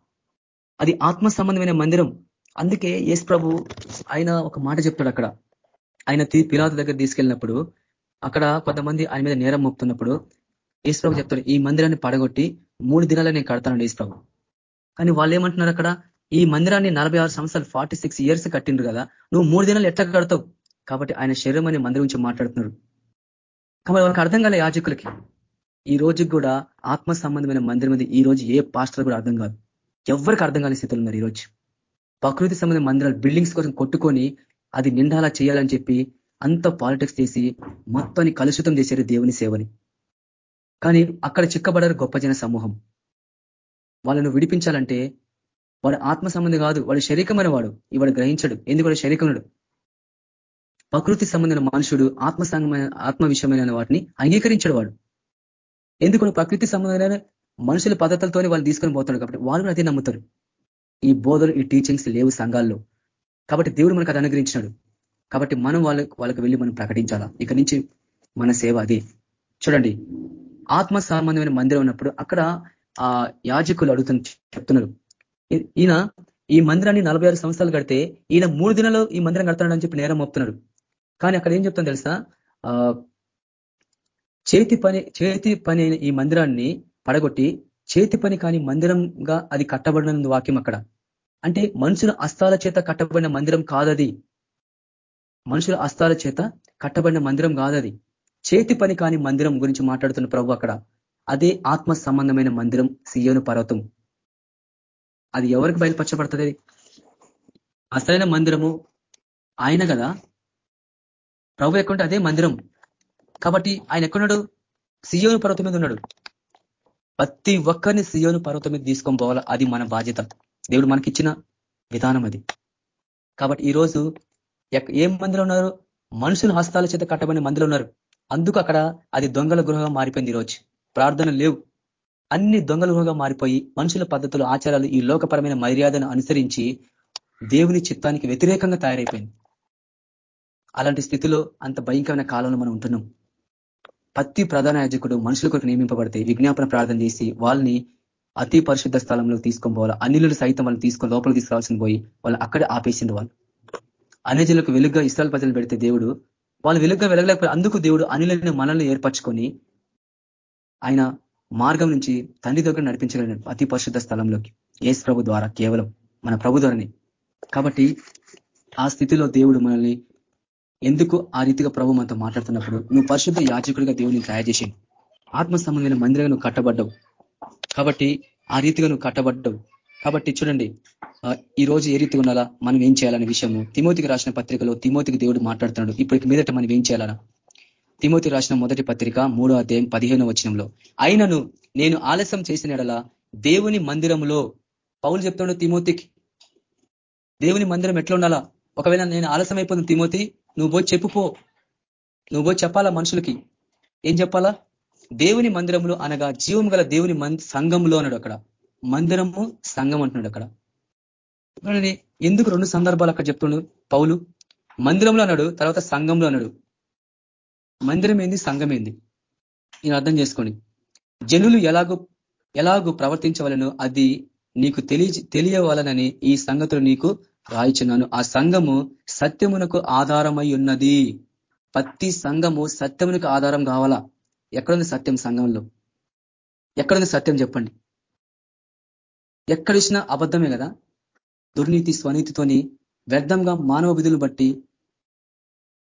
C: అది ఆత్మ సంబంధమైన మందిరం. అందుకే యేసు ప్రభు ఆయన ఒక మాట చెప్తాడు అక్కడ. ఆయన పిలాత దగ్గర తీసుకెళ్ళినప్పుడు అక్కడ కొంతమంది ఆయన మీద నేరం మోపుతున్నప్పుడు యేసు ప్రభు చెప్తాడు ఈ మందిరాన్ని పడగొట్టి మూడు దినాలు నేను కడతాను యేసు ప్రభు. కానీ వాళ్ళు ఏమంటున్నారు అక్కడ? ఈ మందిరాన్ని నలభై ఆరు సంవత్సరాలు ఫార్టీ సిక్స్ ఇయర్స్ కట్టిండ్రు కదా. నువ్వు మూడు దినాలు ఎట్లా కడతావు? కాబట్టి ఆయన శరీరం అనే మందిరం నుంచి మాట్లాడుతున్నారు కాబట్టి వాళ్ళకి అర్థం కాలే యాజకులకి. ఈ రోజుకి కూడా ఆత్మ సంబంధమైన మందిరం మీద ఈ రోజు ఏ పాస్టర్ కూడా అర్థం కాదు. ఎవరికి అర్థం కాని స్థితిలో ఉన్నారు ఈరోజు ప్రకృతి సంబంధమైన మందిరాలు బిల్డింగ్స్ కోసం కొట్టుకొని అది నిండాలా చేయాలని చెప్పి అంత పాలిటిక్స్ చేసి మొత్తాన్ని కలుషితం చేశారు దేవుని సేవని. కానీ అక్కడ చిక్కబడారు గొప్ప జన సమూహం. వాళ్ళను విడిపించాలంటే వాడు ఆత్మ సంబంధి కాదు వాడు శరీరమైన వాడు ఇవాడు గ్రహించడు. ఎందుకు వాడు శరీరముడు ప్రకృతి సంబంధమైన మనుషుడు ఆత్మ సంగమైన ఆత్మ విషయమైన వాటిని అంగీకరించడు వాడు. ఎందుకు ప్రకృతి సంబంధమైన మనుషుల పద్ధతులతోనే వాళ్ళు తీసుకొని పోతాడు కాబట్టి వాళ్ళు అదే నమ్ముతారు. ఈ బోధలు ఈ టీచింగ్స్ లేవు సంఘాల్లో. కాబట్టి దేవుడు మనకు అది అనుగ్రహించినాడు. కాబట్టి మనం వాళ్ళకి వాళ్ళకి వెళ్ళి మనం ప్రకటించాలా? ఇక నుంచి మన సేవ అది. చూడండి ఆత్మ సంబంధమైన మందిరం ఉన్నప్పుడు అక్కడ ఆ యాజకులు అడుగుతున్న చెప్తున్నారు. ఈయన ఈ మందిరాన్ని నలభై సంవత్సరాలు కడితే ఈయన మూడు దినాలు ఈ మందిరం కడతాడని చెప్పి నేరం మోపుతున్నాడు కానీ అక్కడ ఏం చెప్తాను తెలుసా? చేతి పని చేతి పని ఈ మందిరాన్ని పడగొట్టి చేతి పని కాని మందిరంగా అది కట్టబడిన వాక్యం అక్కడ. అంటే మనుషుల అస్తాల చేత కట్టబడిన మందిరం కాదది. మనుషుల అస్తాల చేత కట్టబడిన మందిరం కాదది. చేతి పని కాని మందిరం గురించి మాట్లాడుతున్న ప్రభు అక్కడ. అదే ఆత్మ సంబంధమైన మందిరం సియోను పర్వతం. అది ఎవరికి బయలుపరచబడుతుంది? అసలైన మందిరము ఆయన కదా. ప్రభు ఎక్కడుంటే అదే మందిరం. కాబట్టి ఆయన ఎక్కడున్నాడు? సియోను పర్వతం మీద ఉన్నాడు. ప్రతి ఒక్కరిని సియోను పర్వతం మీద తీసుకొని పోవాలా? అది మన బాధ్యత. దేవుడు మనకిచ్చిన విధానం అది. కాబట్టి ఈరోజు ఏం మందిలో ఉన్నారు? మనుషుల హస్తాల చేత కట్టబడిన మందిలో ఉన్నారు. అందుకు అక్కడ అది దొంగల గృహంగా మారిపోయింది ఈరోజు. ప్రార్థన లేవు. అన్ని దొంగల గృహంగా మారిపోయి మనుషుల పద్ధతులు ఆచారాలు ఈ లోకపరమైన మర్యాదను అనుసరించి దేవుని చిత్తానికి వ్యతిరేకంగా తయారైపోయింది. అలాంటి స్థితిలో అంత భయంకరమైన కాలంలో మనం ఉంటున్నాం. ప్రతి ప్రధాన యాజకుడు మనుషుల కొరకు నియమింపబడితే విజ్ఞాపన ప్రార్థన చేసి వాళ్ళని అతి పరిశుద్ధ స్థలంలో తీసుకొని పోవాలి. అన్నిలు సైతం వాళ్ళని తీసుకొని లోపల తీసుకురావాల్సింది పోయి వాళ్ళు అక్కడే ఆపేసిండు వాళ్ళు. అనేజులకు వెలుగ్గా ఇస్రాయల్ ప్రజలు పెడితే దేవుడు వాళ్ళు వెలుగ్గా వెలగలేకపోయి అందుకు దేవుడు అనిలని మనల్ని ఏర్పరచుకొని ఆయన మార్గం నుంచి తండ్రి దగ్గర నడిపించగలిగినాడు అతి పరిశుద్ధ స్థలంలోకి ఏసు ప్రభు ద్వారా కేవలం మన ప్రభు ద్వారానే. కాబట్టి ఆ స్థితిలో దేవుడు మనల్ని ఎందుకు ఆ రీతిగా ప్రభు మనతో మాట్లాడుతున్నప్పుడు? నువ్వు పరిశుద్ధ యాజకుడిగా దేవుడిని తయారు చేసి ఆత్మ సంబంధమైన మందిరంగా నువ్వు కట్టబడ్డవు. కాబట్టి ఆ రీతిగా నువ్వు కట్టబడ్డవు. కాబట్టి చూడండి ఈ రోజు ఏ రీతిగా ఉండాలా? మనం ఏం చేయాలనే విషయము. తిమోతికి రాసిన పత్రికలో తిమోతికి దేవుడు మాట్లాడుతున్నాడు. ఇప్పటికి మీదట మనం ఏం చేయాలనా తిమోతి రాసిన మొదటి పత్రిక మూడో అధ్యాయం పదిహేను వచనంలో అయినను నేను ఆలస్యం చేసిన దేవుని మందిరంలో పౌలు చెప్తాడు తిమోతికి. దేవుని మందిరం ఎట్లా ఉండాలా? ఒకవేళ నేను ఆలస్యం అయిపోతుంది తిమోతి నువ్వు పోయి చెప్పుపో నువ్వు పోయి చెప్పాలా మనుషులకి? ఏం చెప్పాలా? దేవుని మందిరంలో అనగా జీవం గల దేవుని సంఘంలో అన్నాడు అక్కడ. మందిరము సంఘం అంటున్నాడు అక్కడ. ఎందుకు రెండు సందర్భాలు అక్కడ చెప్తున్నాడు పౌలు? మందిరంలో అన్నాడు తర్వాత సంఘంలో అన్నాడు. మందిరం ఏంది సంఘం ఏంది? నేను అర్థం చేసుకోండి. జనులు ఎలాగో ఎలాగో ప్రవర్తించవలను అది నీకు తెలియ తెలియవలనని ఈ సంగతులు నీకు రాయిచున్నాను. ఆ సంఘము సత్యమునకు ఆధారమై ఉన్నది. ప్రతి సంఘము సత్యమునకు ఆధారం కావాలా? ఎక్కడుంది సత్యం సంఘంలో? ఎక్కడుంది సత్యం చెప్పండి. ఎక్కడిచ్చినా అబద్ధమే కదా? దుర్నీతి స్వనీతితోని వ్యర్థంగా మానవ విధులు బట్టి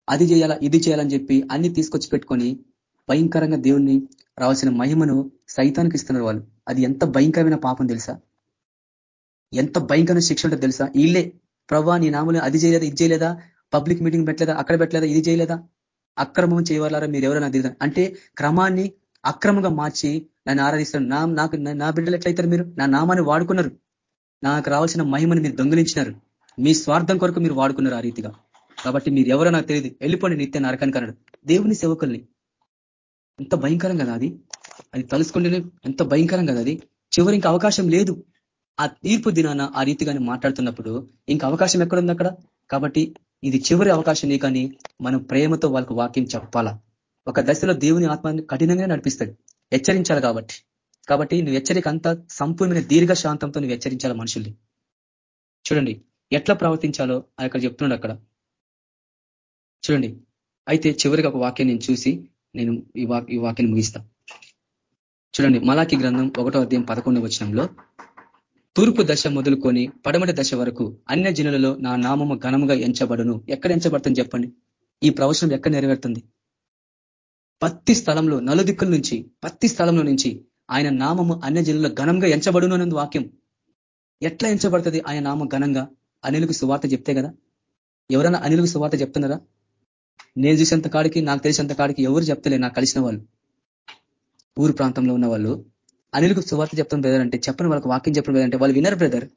C: అది చేయాలా ఇది చేయాలని చెప్పి అన్ని తీసుకొచ్చి పెట్టుకొని భయంకరంగా దేవుణ్ణి రావాల్సిన మహిమను సైతానికి ఇస్తున్నారు వాళ్ళు. అది ఎంత భయంకరమైన పాపం తెలుసా? ఎంత భయంకరమైన శిక్ష ఉంటుందో తెలుసా? వీళ్ళే ప్రభా నీ నామలు అది చేయలేదా ఇది చేయలేదా? పబ్లిక్ మీటింగ్ పెట్టలేదా? అక్కడ పెట్టలేదా? ఇది చేయలేదా? అక్రమం చేయవాలారా మీరు ఎవరైనా దిగుతారు అంటే క్రమాన్ని అక్రమంగా మార్చి నన్ను ఆరాధిస్తారు. నా నాకు నా బిడ్డలు ఎట్లయితారు మీరు? నా నామాన్ని వాడుకున్నారు. నాకు రావాల్సిన మహిమని మీరు దొంగిలించినారు. మీ స్వార్థం కొరకు మీరు వాడుకున్నారు ఆ రీతిగా. కాబట్టి మీరు ఎవరో నాకు తెలియదు. వెళ్ళిపోండి నిత్య నరకానికి అన్నాడు. దేవుని సేవకుల్ని. ఎంత భయంకరం కదా అది? అది తలుసుకుంటేనే ఎంత భయంకరం కదా అది? చివరి ఇంకా అవకాశం లేదు. ఆ తీర్పు దినాన ఆ రీతిగానే మాట్లాడుతున్నప్పుడు ఇంకా అవకాశం ఎక్కడుంది అక్కడ? కాబట్టి ఇది చివరి అవకాశం కానీ మనం ప్రేమతో వాళ్ళకు వాక్యం చెప్పాలా? ఒక దశలో దేవుని ఆత్మాన్ని కఠినంగా నడిపిస్తాడు. హెచ్చరించాలి కాబట్టి. కాబట్టి నువ్వు హెచ్చరిక అంతా సంపూర్ణమైన దీర్ఘ శాంతంతో నువ్వు హెచ్చరించాలి మనుషుల్ని. చూడండి ఎట్లా ప్రవర్తించాలో అక్కడ చెప్తున్నాడు అక్కడ. చూడండి అయితే చివరికి ఒక వాక్యం నేను చూసి నేను ఈ ఈ వాక్యాన్ని ముగిస్తా. చూడండి మలాకి గ్రంథం ఒకటో అధ్యాయం పదకొండవ వచనంలో తూర్పు దశ మొదలుకొని పడమటి దశ వరకు అన్య జనులలో నా నామము ఘనముగా ఎంచబడును. ఎక్కడ ఎంచబడుతుంది చెప్పండి? ఈ ప్రవచనం ఎక్కడ నెరవేరుతుంది? పత్తి స్థలంలో నలుదిక్కుల నుంచి పత్తి స్థలంలో నుంచి ఆయన నామము అన్య జనుల్లో ఘనంగా ఎంచబడును అన్నది వాక్యం. ఎట్లా ఎంచబడుతుంది ఆయన నామం ఘనంగా? అనిలకు సువార్త చెప్తే కదా? ఎవరైనా అనిలకు సువార్త చెప్తున్నారా? నేను చూసేంత కాడికి నాకు తెలిసినంత కాడికి ఎవరు చెప్తలే నాకు కలిసిన వాళ్ళు. ఊరు ప్రాంతంలో ఉన్న వాళ్ళు అనిలకు సువార్త చెప్తాను బ్రదర్ అంటే చెప్పని వాళ్ళకి వాక్యం చెప్పడం బ్రదర్ అంటే వాళ్ళు వినర్ బ్రదర్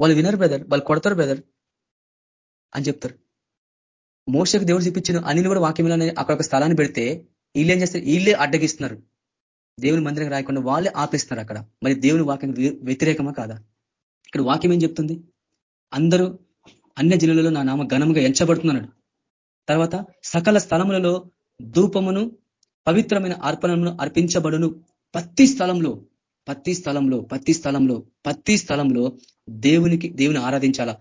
C: వాళ్ళు వినర్ బ్రదర్ వాళ్ళు కొడతారు బ్రదర్ అని చెప్తారు. మోసకు దేవుడు చూపించిన అనిల్ కూడా వాక్యంలోనే అక్కడ ఒక స్థలాన్ని పెడితే వీళ్ళు ఏం చేస్తారు? వీళ్ళే అడ్డగిస్తున్నారు. దేవుని మందిరం రాయకుండా వాళ్ళే ఆపేస్తున్నారు అక్కడ. మరి దేవుని వాక్యం వ్యతిరేకమా కాదా? ఇక్కడ వాక్యం ఏం చెప్తుంది? అందరూ అన్య జిల్లాలలో నా నామ ఘనంగా ఎంచబడుతున్నాడు తర్వాత సకల స్థలములలో ధూపమును పవిత్రమైన అర్పణను అర్పించబడును. ప్రతి స్థలంలో ప్రతి స్థలంలో ప్రతి స్థలంలో ప్రతి స్థలంలో దేవునికి దేవుని ఆరాధించాలా?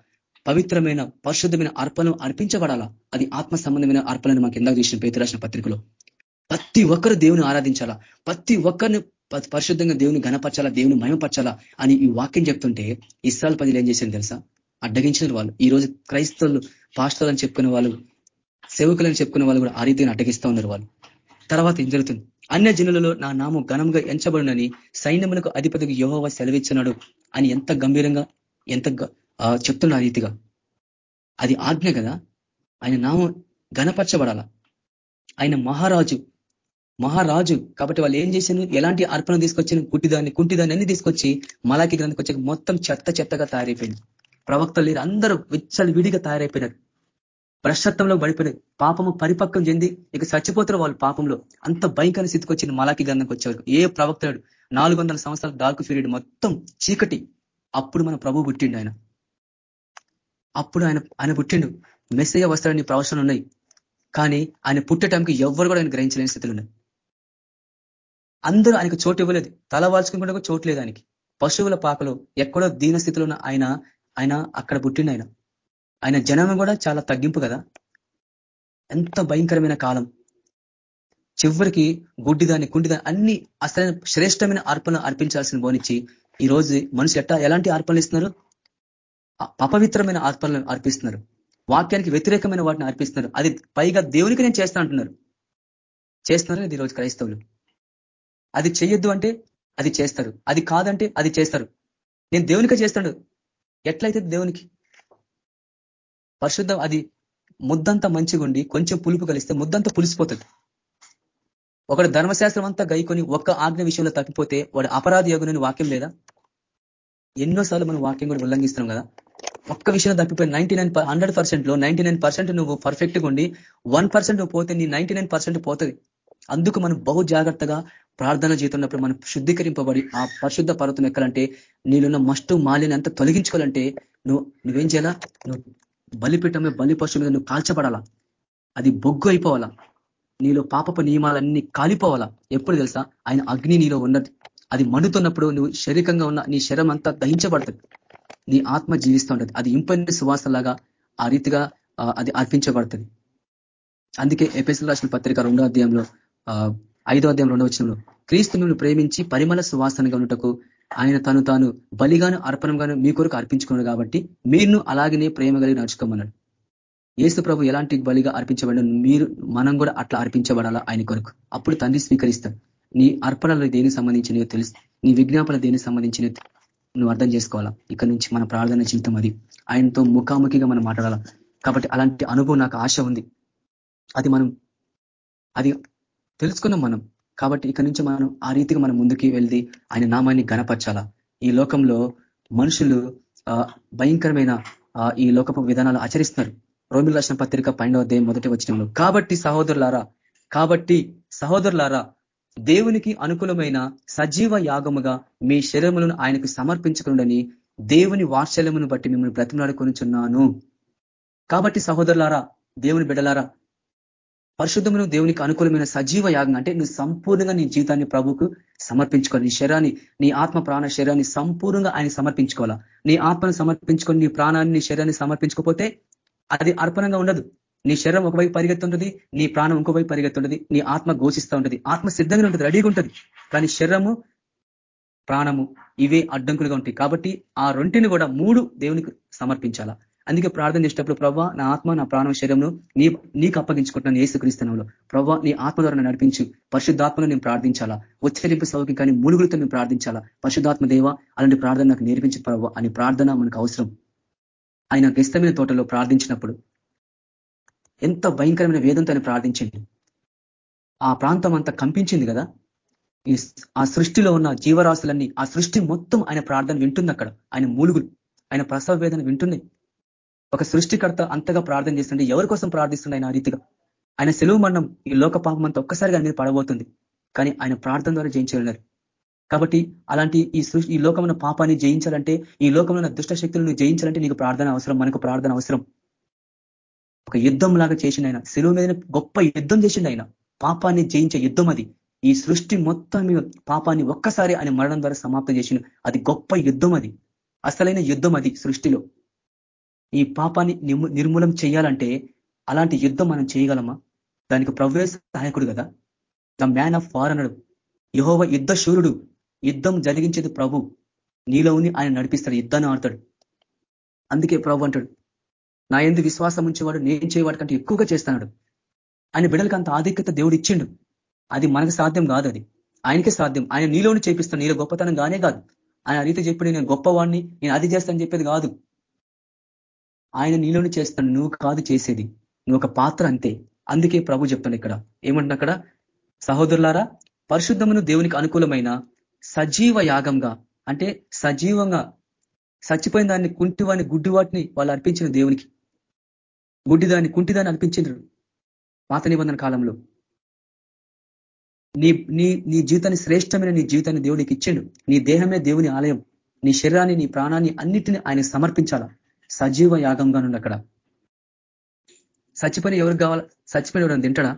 C: పవిత్రమైన పరిశుద్ధమైన అర్పణ అర్పించబడాలా? అది ఆత్మ సంబంధమైన అర్పణను మాకు ఎందాక చేసిన పేతురాసిన పత్రికలో. ప్రతి ఒక్కరు దేవుని ఆరాధించాలా? ప్రతి ఒక్కరిని పరిశుద్ధంగా దేవుని గణపరచాలా దేవుని మయమపరచాలా అని ఈ వాక్యం చెప్తుంటే ఇస్రాల్ ప్రజలు ఏం చేసింది తెలుసా? అడ్డగించిన వాళ్ళు. ఈ రోజు క్రైస్తవులు పాస్టర్లు చెప్పుకునే వాళ్ళు సేవకులని చెప్పుకునే వాళ్ళు కూడా ఆ రీతిని అడ్డగిస్తూ ఉన్నారు వాళ్ళు. తర్వాత ఏం జరుగుతుంది? అన్య జనులలో నా నామం ఘనంగా ఎంచబడునని సైన్యములకు అధిపతికి యోహోవ సెలవిచ్చినాడు అని ఎంత గంభీరంగా ఎంత చెప్తున్నా రీతిగా. అది ఆజ్ఞ కదా? ఆయన నామం ఘనపరచబడాల. ఆయన మహారాజు మహారాజు కాబట్టి వాళ్ళు ఏం చేశాను ఎలాంటి అర్పణ తీసుకొచ్చిన కుట్టిదాన్ని కుంటిదాన్ని అన్ని తీసుకొచ్చి మలాకి గ్రంథకు వచ్చాక మొత్తం చెత్త చెత్తగా తయారైపోయింది. ప్రవక్తలు లేరు అందరూ విచ్చలు విడిగా తయారైపోయినారు. భ్రష్టత్వంలో పడిపోయి పాపము పరిపక్వం చెంది ఇక చచ్చిపోతారు వాళ్ళు పాపంలో అంత భయంకర స్థితికి వచ్చింది మలాకి గంధంకి వచ్చేవారు. ఏ ప్రవక్తాడు నాలుగు వందల సంవత్సరాల డార్క్ పీరియడ్ మొత్తం చీకటి. అప్పుడు మన ప్రభు పుట్టిండు ఆయన. అప్పుడు ఆయన ఆయన పుట్టిండు. మెస్సయ్య వస్తాడని ప్రవచనలు ఉన్నాయి. కానీ ఆయన పుట్టటానికి ఎవ్వరు కూడా ఆయన గ్రహించలేని స్థితిలో ఉన్నాయి అందరూ ఆయనకు చోటు ఇవ్వలేదు. తల వాల్చుకుంటే చోటు లేదు ఆయనకి. పశువుల పాకలో ఎక్కడో దీన స్థితిలో ఉన్న ఆయన ఆయన అక్కడ పుట్టిండు ఆయన. ఆయన జనం కూడా చాలా తగ్గింపు కదా. ఎంత భయంకరమైన కాలం. చివరికి గుడ్డిదాన్ని కుండిదాన్ని అన్ని అసలైన శ్రేష్టమైన అర్పణ అర్పించాల్సిన బోనిచ్చి ఈ రోజు మనుషులు ఎట్టా ఎలాంటి అర్పణలు ఇస్తున్నారు? అపవిత్రమైన అర్పణలు అర్పిస్తున్నారు. వాక్యానికి వ్యతిరేకమైన వాటిని అర్పిస్తున్నారు. అది పైగా దేవునికి నేను చేస్తా అంటున్నారు. చేస్తున్నారు ఇది ఈరోజు క్రైస్తవులు? అది చెయ్యొద్దు అంటే అది చేస్తారు. అది కాదంటే అది చేస్తారు. నేను దేవునికే చేస్తాడు. ఎట్లయితే దేవునికి? పరిశుద్ధం అది ముద్దంతా మంచిగుండి కొంచెం పులుపు కలిస్తే ముద్దంతా పులిసిపోతుంది. ఒకడు ధర్మశాస్త్రం అంతా గైకొని ఒక్క ఆజ్ఞ విషయంలో తప్పిపోతే వాడు అపరాధ యోగుని వాక్యం లేదా? ఎన్నోసార్లు మనం వాక్యం కూడా ఉల్లంఘిస్తున్నాం కదా. ఒక్క విషయంలో తప్పిపోయి నైన్టీ నైన్ హండ్రెడ్ పర్సెంట్లో నైన్టీ నువ్వు పర్ఫెక్ట్గా ఉండి వన్ నువ్వు పోతే నీ నైన్టీ పోతుంది. అందుకు మనం బహు జాగ్రత్తగా ప్రార్థన చేతున్నప్పుడు మనం శుద్ధీకరింపబడి ఆ పరిశుద్ధ పర్వతం ఎక్కాలంటే నీళ్ళున్న మస్టు మాలిని అంతా తొలగించుకోవాలంటే నువ్వు నువ్వేం చేయాలా? నువ్వు బలిపీఠమే బలి పశువు మీద నువ్వు కాల్చబడాలా? అది బొగ్గు అయిపోవాలా? నీలో పాపపు నియమాలన్నీ కాలిపోవాలా? ఎప్పుడు తెలుసా? ఆయన అగ్ని నీలో ఉన్నది. అది మండుతున్నప్పుడు నువ్వు శరీరంగా ఉన్న నీ శరం అంతా దహించబడుతుంది. నీ ఆత్మ జీవిస్తూ ఉంటుంది. అది ఇంపని సువాసలాగా ఆ రీతిగా అది అర్పించబడుతుంది. అందుకే ఎపిఎస్ఎల్ రాసిన పత్రిక రెండో అధ్యాయంలో ఐదో అధ్యాయం రెండో వచ్చినంలో క్రీస్తు మిమ్మల్ని ప్రేమించి పరిమళ సువాసనగా ఉన్నటకు ఆయన తను తాను బలిగాను అర్పణంగాను మీ కొరకు అర్పించుకున్నాడు కాబట్టి మీరును అలాగనే ప్రేమ కలిగి నడుచుకోమన్నాడు. ఏసు ప్రభు ఎలాంటి బలిగా అర్పించబడిన మీరు మనం కూడా అట్లా అర్పించబడాలా ఆయన కొరకు? అప్పుడు తండ్రి స్వీకరిస్తాడు. నీ అర్పణలు దేనికి సంబంధించినవి తెలుసు. నీ విజ్ఞాపన దేనికి సంబంధించినవి నువ్వు అర్థం చేసుకోవాలా? ఇక్కడ నుంచి మన ప్రార్థన జీవితం అది. ఆయనతో ముఖాముఖిగా మనం మాట్లాడాలా? కాబట్టి అలాంటి అనుభవం నాకు ఆశ ఉంది. అది మనం అది తెలుసుకున్నాం మనం. కాబట్టి ఇక్కడి నుంచి మనం ఆ రీతిగా మనం ముందుకి వెళ్ళి ఆయన నామాన్ని గనపరచాలా ఈ లోకంలో మనుషులు భయంకరమైన ఈ లోకపు విధానాలు ఆచరిస్తున్నారు. రోమిల్ రాసిన పత్రిక పన్నెండవ మొదటి వచ్చినంలో కాబట్టి సహోదరులారా కాబట్టి సహోదరులారా దేవునికి అనుకూలమైన సజీవ యాగముగా మీ శరీరములను ఆయనకు సమర్పించకుండని దేవుని వాత్సల్యమును బట్టి మిమ్మల్ని బ్రతిమలాడుకొనిచున్నాను. కాబట్టి సహోదరులారా దేవుని బిడలారా పరిశుద్ధమును దేవునికి అనుకూలమైన సజీవ యాగం అంటే నువ్వు సంపూర్ణంగా నీ జీవితాన్ని ప్రభుకు సమర్పించుకోవాలి. నీ శరీరాన్ని నీ ఆత్మ ప్రాణ శరీరాన్ని సంపూర్ణంగా ఆయన సమర్పించుకోవాలా? నీ ఆత్మను సమర్పించుకొని నీ ప్రాణాన్ని నీ శరీరాన్ని సమర్పించకపోతే అది అర్పణంగా ఉండదు. నీ శరీరం ఒకవైపు పరిగెత్తుంటది నీ ప్రాణం ఇంకోవైపు పరిగెత్తుంటది నీ ఆత్మ ఘోషిస్తూ ఉంటుంది. ఆత్మ సిద్ధంగా ఉంటుంది రెడీగా ఉంటుంది. కానీ శరీరము ప్రాణము ఇవే అడ్డంకులుగా ఉంటాయి. కాబట్టి ఆ రొంటిని కూడా మూడు దేవునికి సమర్పించాలా? అందుకే ప్రార్థన చేసేటప్పుడు ప్రభా నా ఆత్మ నా ప్రాణ శరీరంను నీ నీకు అప్పగించుకుంటున్నాను ఏసుక్రీస్తునంలో ప్రభా నీ ఆత్మ ద్వారా నడిపించు. పరిశుద్ధాత్మను నేను ప్రార్థించాలా? ఉచ్చరింపు సౌకి కానీ మూలుగులతో నేను ప్రార్థించాలా? పరిశుద్ధాత్మ దేవ అలాంటి ప్రార్థన నాకు నేర్పించు ప్రభావ అని ప్రార్థన మనకు అవసరం. ఆయన గెస్తమైన తోటలో ప్రార్థించినప్పుడు ఎంత భయంకరమైన వేదంతో ఆయన ప్రార్థించింది ఆ ప్రాంతం అంతా కంపించింది కదా? ఆ సృష్టిలో ఉన్న జీవరాశులన్నీ ఆ సృష్టి మొత్తం ఆయన ప్రార్థన వింటుంది అక్కడ. ఆయన మూలుగులు ఆయన ప్రసవ వేదన వింటున్నాయి. ఒక సృష్టికర్త అంతగా ప్రార్థన చేస్తుంటే ఎవరి కోసం ప్రార్థిస్తుండే ఆయన రీతిగా? ఆయన సెలవు మరణం ఈ లోక పాపం అంతా ఒక్కసారిగా మీద పడబోతుంది. కానీ ఆయన ప్రార్థన ద్వారా జయించాలన్నారు కాబట్టి అలాంటి ఈ సృష్టి ఈ లోకమైన పాపాన్ని జయించాలంటే ఈ లోకంలో దుష్ట శక్తులను జయించాలంటే నీకు ప్రార్థన అవసరం మనకు ప్రార్థన అవసరం. ఒక యుద్ధం లాగా చేసిండు ఆయన. సెలవు మీద గొప్ప యుద్ధం చేసిండు ఆయన. పాపాన్ని జయించే యుద్ధం అది. ఈ సృష్టి మొత్తం మీద పాపాన్ని ఒక్కసారి ఆయన మరణం ద్వారా సమాప్తం చేసిండు. అది గొప్ప యుద్ధం అది. అసలైన యుద్ధం అది సృష్టిలో. ఈ పాపాన్ని నిర్మూలం చేయాలంటే అలాంటి యుద్ధం మనం చేయగలమా? దానికి ప్రవేశ సహాయకుడు కదా. The man of war Jehovah యుద్ధ శూరుడు. యుద్ధం జరిగించేది ప్రభు. నీలోని ఆయన నడిపిస్తాడు. యుద్ధాన్ని ఆడతాడు. అందుకే ప్రభు అంటాడు నా ఎందు విశ్వాసం ఉంచేవాడు నేను చేయవాడి కంటే ఎక్కువగా చేస్తున్నాడు ఆయన బిడలకు అంత ఆధిక్యత దేవుడు ఇచ్చిండు. అది మనకు సాధ్యం కాదు అది. ఆయనకే సాధ్యం. ఆయన నీలోని చేపిస్తాను నీలో గొప్పతనం గానే కాదు. ఆయన రీతి చెప్పి నేను గొప్పవాడిని నేను అది చేస్తాను చెప్పేది కాదు. ఆయన నీలోని చేస్తాను నువ్వు కాదు చేసేది. నువ్వు ఒక పాత్ర అంతే. అందుకే ప్రభు చెప్తాను ఇక్కడ. ఏమంటున్నా అక్కడ? సహోదరులారా పరిశుద్ధమును దేవునికి అనుకూలమైన సజీవ యాగంగా అంటే సజీవంగా చచ్చిపోయిన దాన్ని కుంటివాని గుడ్డివాటిని వాళ్ళు అర్పించిన దేవునికి. గుడ్డిదాన్ని కుంటిదాన్ని అర్పించారు పాత నిబంధన కాలంలో. నీ నీ నీ జీవితాన్ని శ్రేష్టమైన నీ జీవితాన్ని దేవుడికి ఇచ్చిండు. నీ దేహమే దేవుని ఆలయం. నీ శరీరాన్ని నీ ప్రాణాన్ని అన్నిటిని ఆయన సమర్పించాలా? సజీవ యాగంగా నుండి అక్కడ. చచ్చిపోయిన ఎవరికి కావాలి చచ్చిపోయిన ఎవరైనా తింటాడా?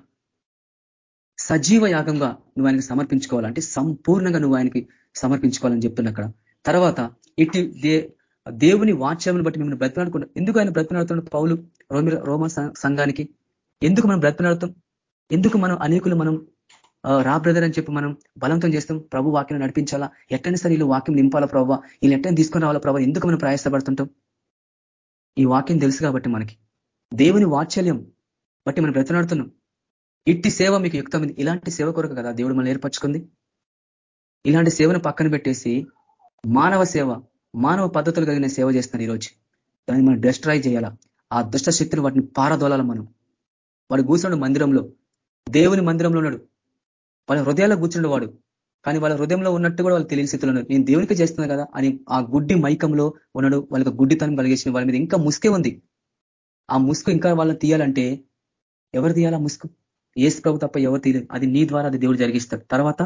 C: సజీవ యాగంగా నువ్వు ఆయనకి సమర్పించుకోవాలంటే సంపూర్ణంగా నువ్వు ఆయనకి సమర్పించుకోవాలని చెప్తున్నా అక్కడ. తర్వాత ఇటు దేవుని వాచ్యాలను బట్టి మిమ్మల్ని బ్రతినాడుకుంటాం ఎందుకు ఆయన బ్రతినాడుతున్న పౌలు రోమి రోమ సంఘానికి? ఎందుకు మనం బ్రతినాడుతాం ఎందుకు మనం అనేకులు మనం రా బ్రదర్ అని చెప్పి మనం బలంతం చేస్తాం? ప్రభు వాక్యం నడిపించాలా? ఎట్టని సరే వీళ్ళు వాక్యం నింపాలా ప్రభావ వీళ్ళు ఎట్టని తీసుకొని రావాలా ప్రభావ ఎందుకు మనం ప్రయాసపడుతుంటాం? ఈ వాక్యం తెలుసు కాబట్టి మనకి. దేవుని వాత్సల్యం బట్టి మనం బ్రతనాడుతున్నాం. ఇట్టి సేవ మీకు యుక్తమైంది. ఇలాంటి సేవ కొరకు కదా దేవుడు మనం ఏర్పరచుకుంది. ఇలాంటి సేవను పక్కన పెట్టేసి మానవ సేవ మానవ పద్ధతులు కలిగిన సేవ చేస్తున్నారు ఈరోజు. దాన్ని మనం డిస్ట్రాయ్ చేయాలా? ఆ దుష్ట శక్తిని వాటిని పారదోలాల మనం? వాడు కూర్చున్నాడు మందిరంలో. దేవుని మందిరంలో ఉన్నాడు. వాళ్ళ హృదయాల్లో కూర్చున్నాడు వాడు. కానీ వాళ్ళ హృదయంలో ఉన్నట్టు కూడా వాళ్ళు తెలియని స్థితిలో నేను దేవునికి చేస్తున్నా కదా అని ఆ గుడ్డి మైకంలో ఉన్నాడు వాళ్ళకి గుడ్డితనం కలిగేసిన వాళ్ళ మీద ఇంకా ముసుకే ఉంది. ఆ ముసుగు ఇంకా వాళ్ళని తీయాలంటే ఎవరు తీయాలా ముసుగు? ఏసు ప్రభు తప్ప ఎవరు తీయలేదు అది నీ ద్వారా అది దేవుడు జరిగిస్తాడు. తర్వాత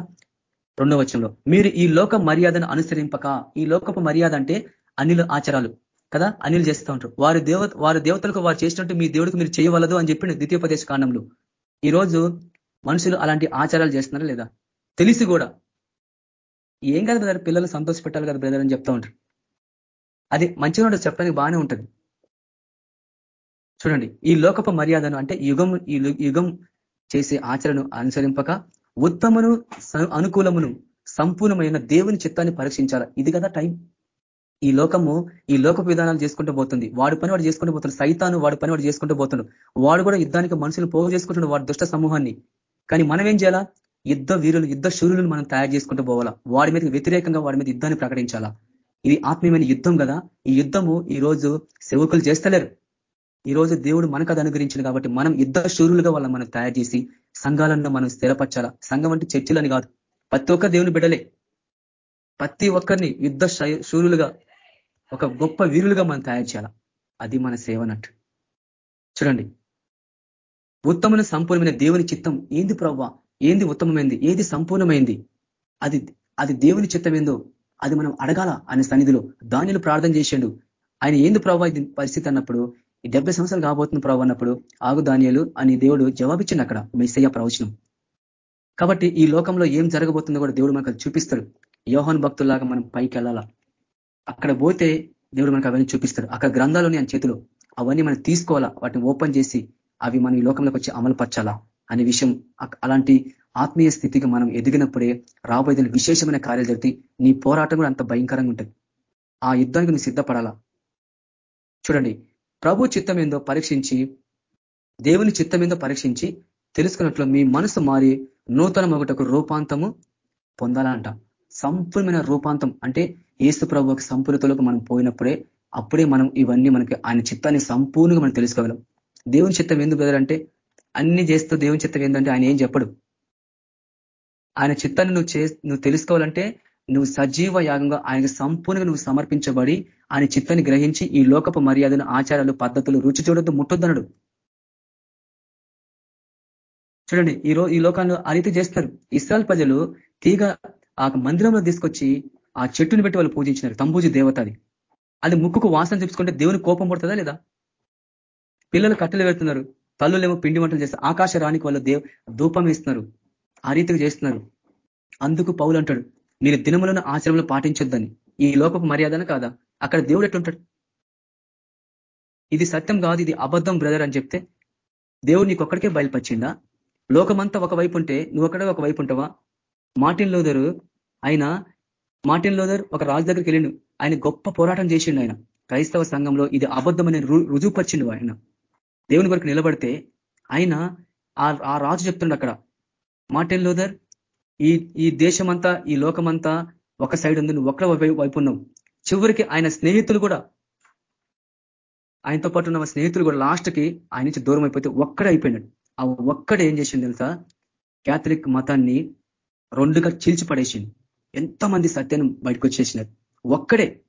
C: రెండో వచనంలో మీరు ఈ లోక మర్యాదను అనుసరింపక ఈ లోకపు మర్యాద అంటే అనిల ఆచారాలు కదా? అనిలు చేస్తూ ఉంటారు. వారి దేవ వారి దేవతలకు వారు చేసినట్టు మీ దేవుడికి మీరు చేయవలదు అని చెప్పిన ద్వితీయోపదేశ కాండంలో. ఈరోజు మనుషులు అలాంటి ఆచారాలు చేస్తున్నారా లేదా? తెలిసి కూడా ఏం కాదు బ్రదర్ పిల్లలు సంతోష పెట్టాలి కదా బ్రదర్ అని చెప్తా ఉంటారు. అది మంచిగా చెప్పడానికి బాగానే ఉంటుంది. చూడండి ఈ లోకపు మర్యాదను అంటే యుగం ఈ యుగం చేసే ఆచరణను అనుసరింపక ఉత్తమను అనుకూలమును సంపూర్ణమైన దేవుని చిత్తాన్ని పరీక్షించాలి? ఇది కదా టైం. ఈ లోకము ఈ లోకపు విధానాలు చేసుకుంటూ పోతుంది. వాడి పని వాడు చేసుకుంటూ పోతున్నాడు. సైతాను వాడి పని వాడు చేసుకుంటూ పోతున్నాడు. వాడు కూడా యుద్ధానికి మనుషులు పోగు చేసుకుంటున్నాడు వాడి దుష్ట సమూహాన్ని. కానీ మనం ఏం చేయాలా? యుద్ధ వీరులు యుద్ధ శూరులను మనం తయారు చేసుకుంటూ పోవాలా? వాడి మీద వ్యతిరేకంగా వాడి మీద యుద్ధాన్ని ప్రకటించాలా? ఇది ఆత్మీయమైన యుద్ధం కదా? ఈ యుద్ధము ఈ రోజు సేవకులు చేస్తలేరు. ఈ రోజు దేవుడు మనకు అది అనుగ్రహించింది కాబట్టి మనం యుద్ధ శూరులుగా వాళ్ళని మనం తయారు చేసి సంఘాలను మనం స్థిరపరచాలా? సంఘం అంటే చర్చిలని కాదు. ప్రతి ఒక్క దేవుని బిడలే ప్రతి ఒక్కరిని యుద్ధ శూరులుగా ఒక గొప్ప వీరులుగా మనం తయారు చేయాలా? అది మన సేవనట్టు చూడండి. ఉత్తమైన సంపూర్ణమైన దేవుని చిత్తం ఏంది ప్రవ్వా? ఏంది ఉత్తమమైంది? ఏది సంపూర్ణమైంది? అది అది దేవుని చిత్తమేందో అది మనం అడగాల ఆయన సన్నిధిలో. దానిలో ప్రార్థన చేసిండు ఆయన ఏంది ప్రభావ ఇది పరిస్థితి అన్నప్పుడు? ఈ డెబ్బై సంవత్సరాలు కాబోతున్న ప్రభావ అన్నప్పుడు ఆగు ధాన్యాలు అని దేవుడు జవాబిచ్చింది అక్కడ మెస్సయ్య ప్రవచనం. కాబట్టి ఈ లోకంలో ఏం జరగబోతుందో కూడా దేవుడు మనకు చూపిస్తాడు. యోహన్ భక్తుల్లాగా మనం పైకి వెళ్ళాలా. అక్కడ పోతే దేవుడు మనకు అవన్నీ చూపిస్తాడు. అక్కడ గ్రంథాలు ఆయన చేతిలో. అవన్నీ మనం తీసుకోవాలా? వాటిని ఓపెన్ చేసి అవి మనం ఈ లోకంలోకి వచ్చి అమలు పరచాలా అనే విషయం అలాంటి ఆత్మీయ స్థితికి మనం ఎదిగినప్పుడే రాబోయే విశేషమైన కార్యాలు జరిగితే నీ పోరాటం కూడా అంత భయంకరంగా ఉంటుంది. ఆ యుద్ధానికి నువ్వు సిద్ధపడాలా? చూడండి ప్రభు చిత్తం ఏందో పరీక్షించి దేవుని చిత్తం ఏందో పరీక్షించి తెలుసుకున్నట్లు మీ మనసు మారి నూతన ఒకటకు రూపాంతము పొందాలంట సంపూర్ణమైన రూపాంతం అంటే ఏసు ప్రభుకి సంపూర్ణతలోకి మనం పోయినప్పుడే అప్పుడే మనం ఇవన్నీ మనకి ఆయన చిత్తాన్ని సంపూర్ణంగా మనం తెలుసుకోగలం. దేవుని చిత్తం ఎందుకు అంటే అన్ని చేస్తూ దేవుని చిత్తం ఏంటంటే ఆయన ఏం చెప్పడు. ఆయన చిత్తాన్ని నువ్వు చే నువ్వు తెలుసుకోవాలంటే నువ్వు సజీవ యాగంగా ఆయనకు సంపూర్ణంగా నువ్వు సమర్పించబడి ఆయన చిత్తాన్ని గ్రహించి ఈ లోకపు మర్యాదలు ఆచారాలు పద్ధతులు రుచి చూడొద్దు ముట్టొద్దనడు చూడండి ఈ ఈ లోకాల్లో అరీతి చేస్తారు. ఇస్రాయల్ ప్రజలు తీగ ఆ మందిరంలో తీసుకొచ్చి ఆ చెట్టుని పెట్టి వాళ్ళు పూజించినారు తంబూజి దేవత అది. అది ముక్కుకు వాసన చూపించుకుంటే దేవుని కోపం పడుతుందా లేదా? పిల్లలు కట్టెలు పెడుతున్నారు. తల్లులేమో పిండి వంటలు చేస్తారు ఆకాశ రానికి వాళ్ళు దేవ ధూపం ఇస్తున్నారు ఆ రీతిగా చేస్తున్నారు. అందుకు పౌలు అంటాడు మీరు దినములను ఆశ్రమంలో పాటించొద్దని. ఈ లోకపు మర్యాదన కాదా? అక్కడ దేవుడు ఎట్లుంటాడు? ఇది సత్యం కాదు ఇది అబద్ధం బ్రదర్ అని చెప్తే దేవుడు నీకు ఒక్కడికే బయలుపరిచిందా లోకమంతా ఒకవైపు ఉంటే నువ్వు అక్కడ ఒక వైపు ఉంటావా? మార్టిన్ లోదరు ఆయన మార్టిన్ లోదర్ ఒక రాజు దగ్గరికి వెళ్ళిండు. ఆయన గొప్ప పోరాటం చేసిండు ఆయన. క్రైస్తవ సంఘంలో ఇది అబద్ధమని రుజువుపరిచిండు ఆయన. దేవుని కొరకు నిలబడితే ఆయన ఆ రాజు చెప్తుండ అక్కడ. మార్టిన్ లూథర్ ఈ ఈ దేశమంతా ఈ లోకమంతా ఒక సైడ్ ఉంది నువ్వు ఒక్కడ వైపు ఉన్నావు. చివరికి ఆయన స్నేహితులు కూడా ఆయనతో పాటు ఉన్న స్నేహితులు కూడా లాస్ట్కి ఆయన నుంచి దూరం అయిపోతే ఒక్కడే అయిపోయినాడు. ఆ ఒక్కడే ఏం చేసింది తెలుసా? క్యాథలిక్ మతాన్ని రెండుగా చీల్చి పడేసింది ఎంతమంది సత్యాన్ని బయటకు వచ్చేసినారు? ఒక్కడే.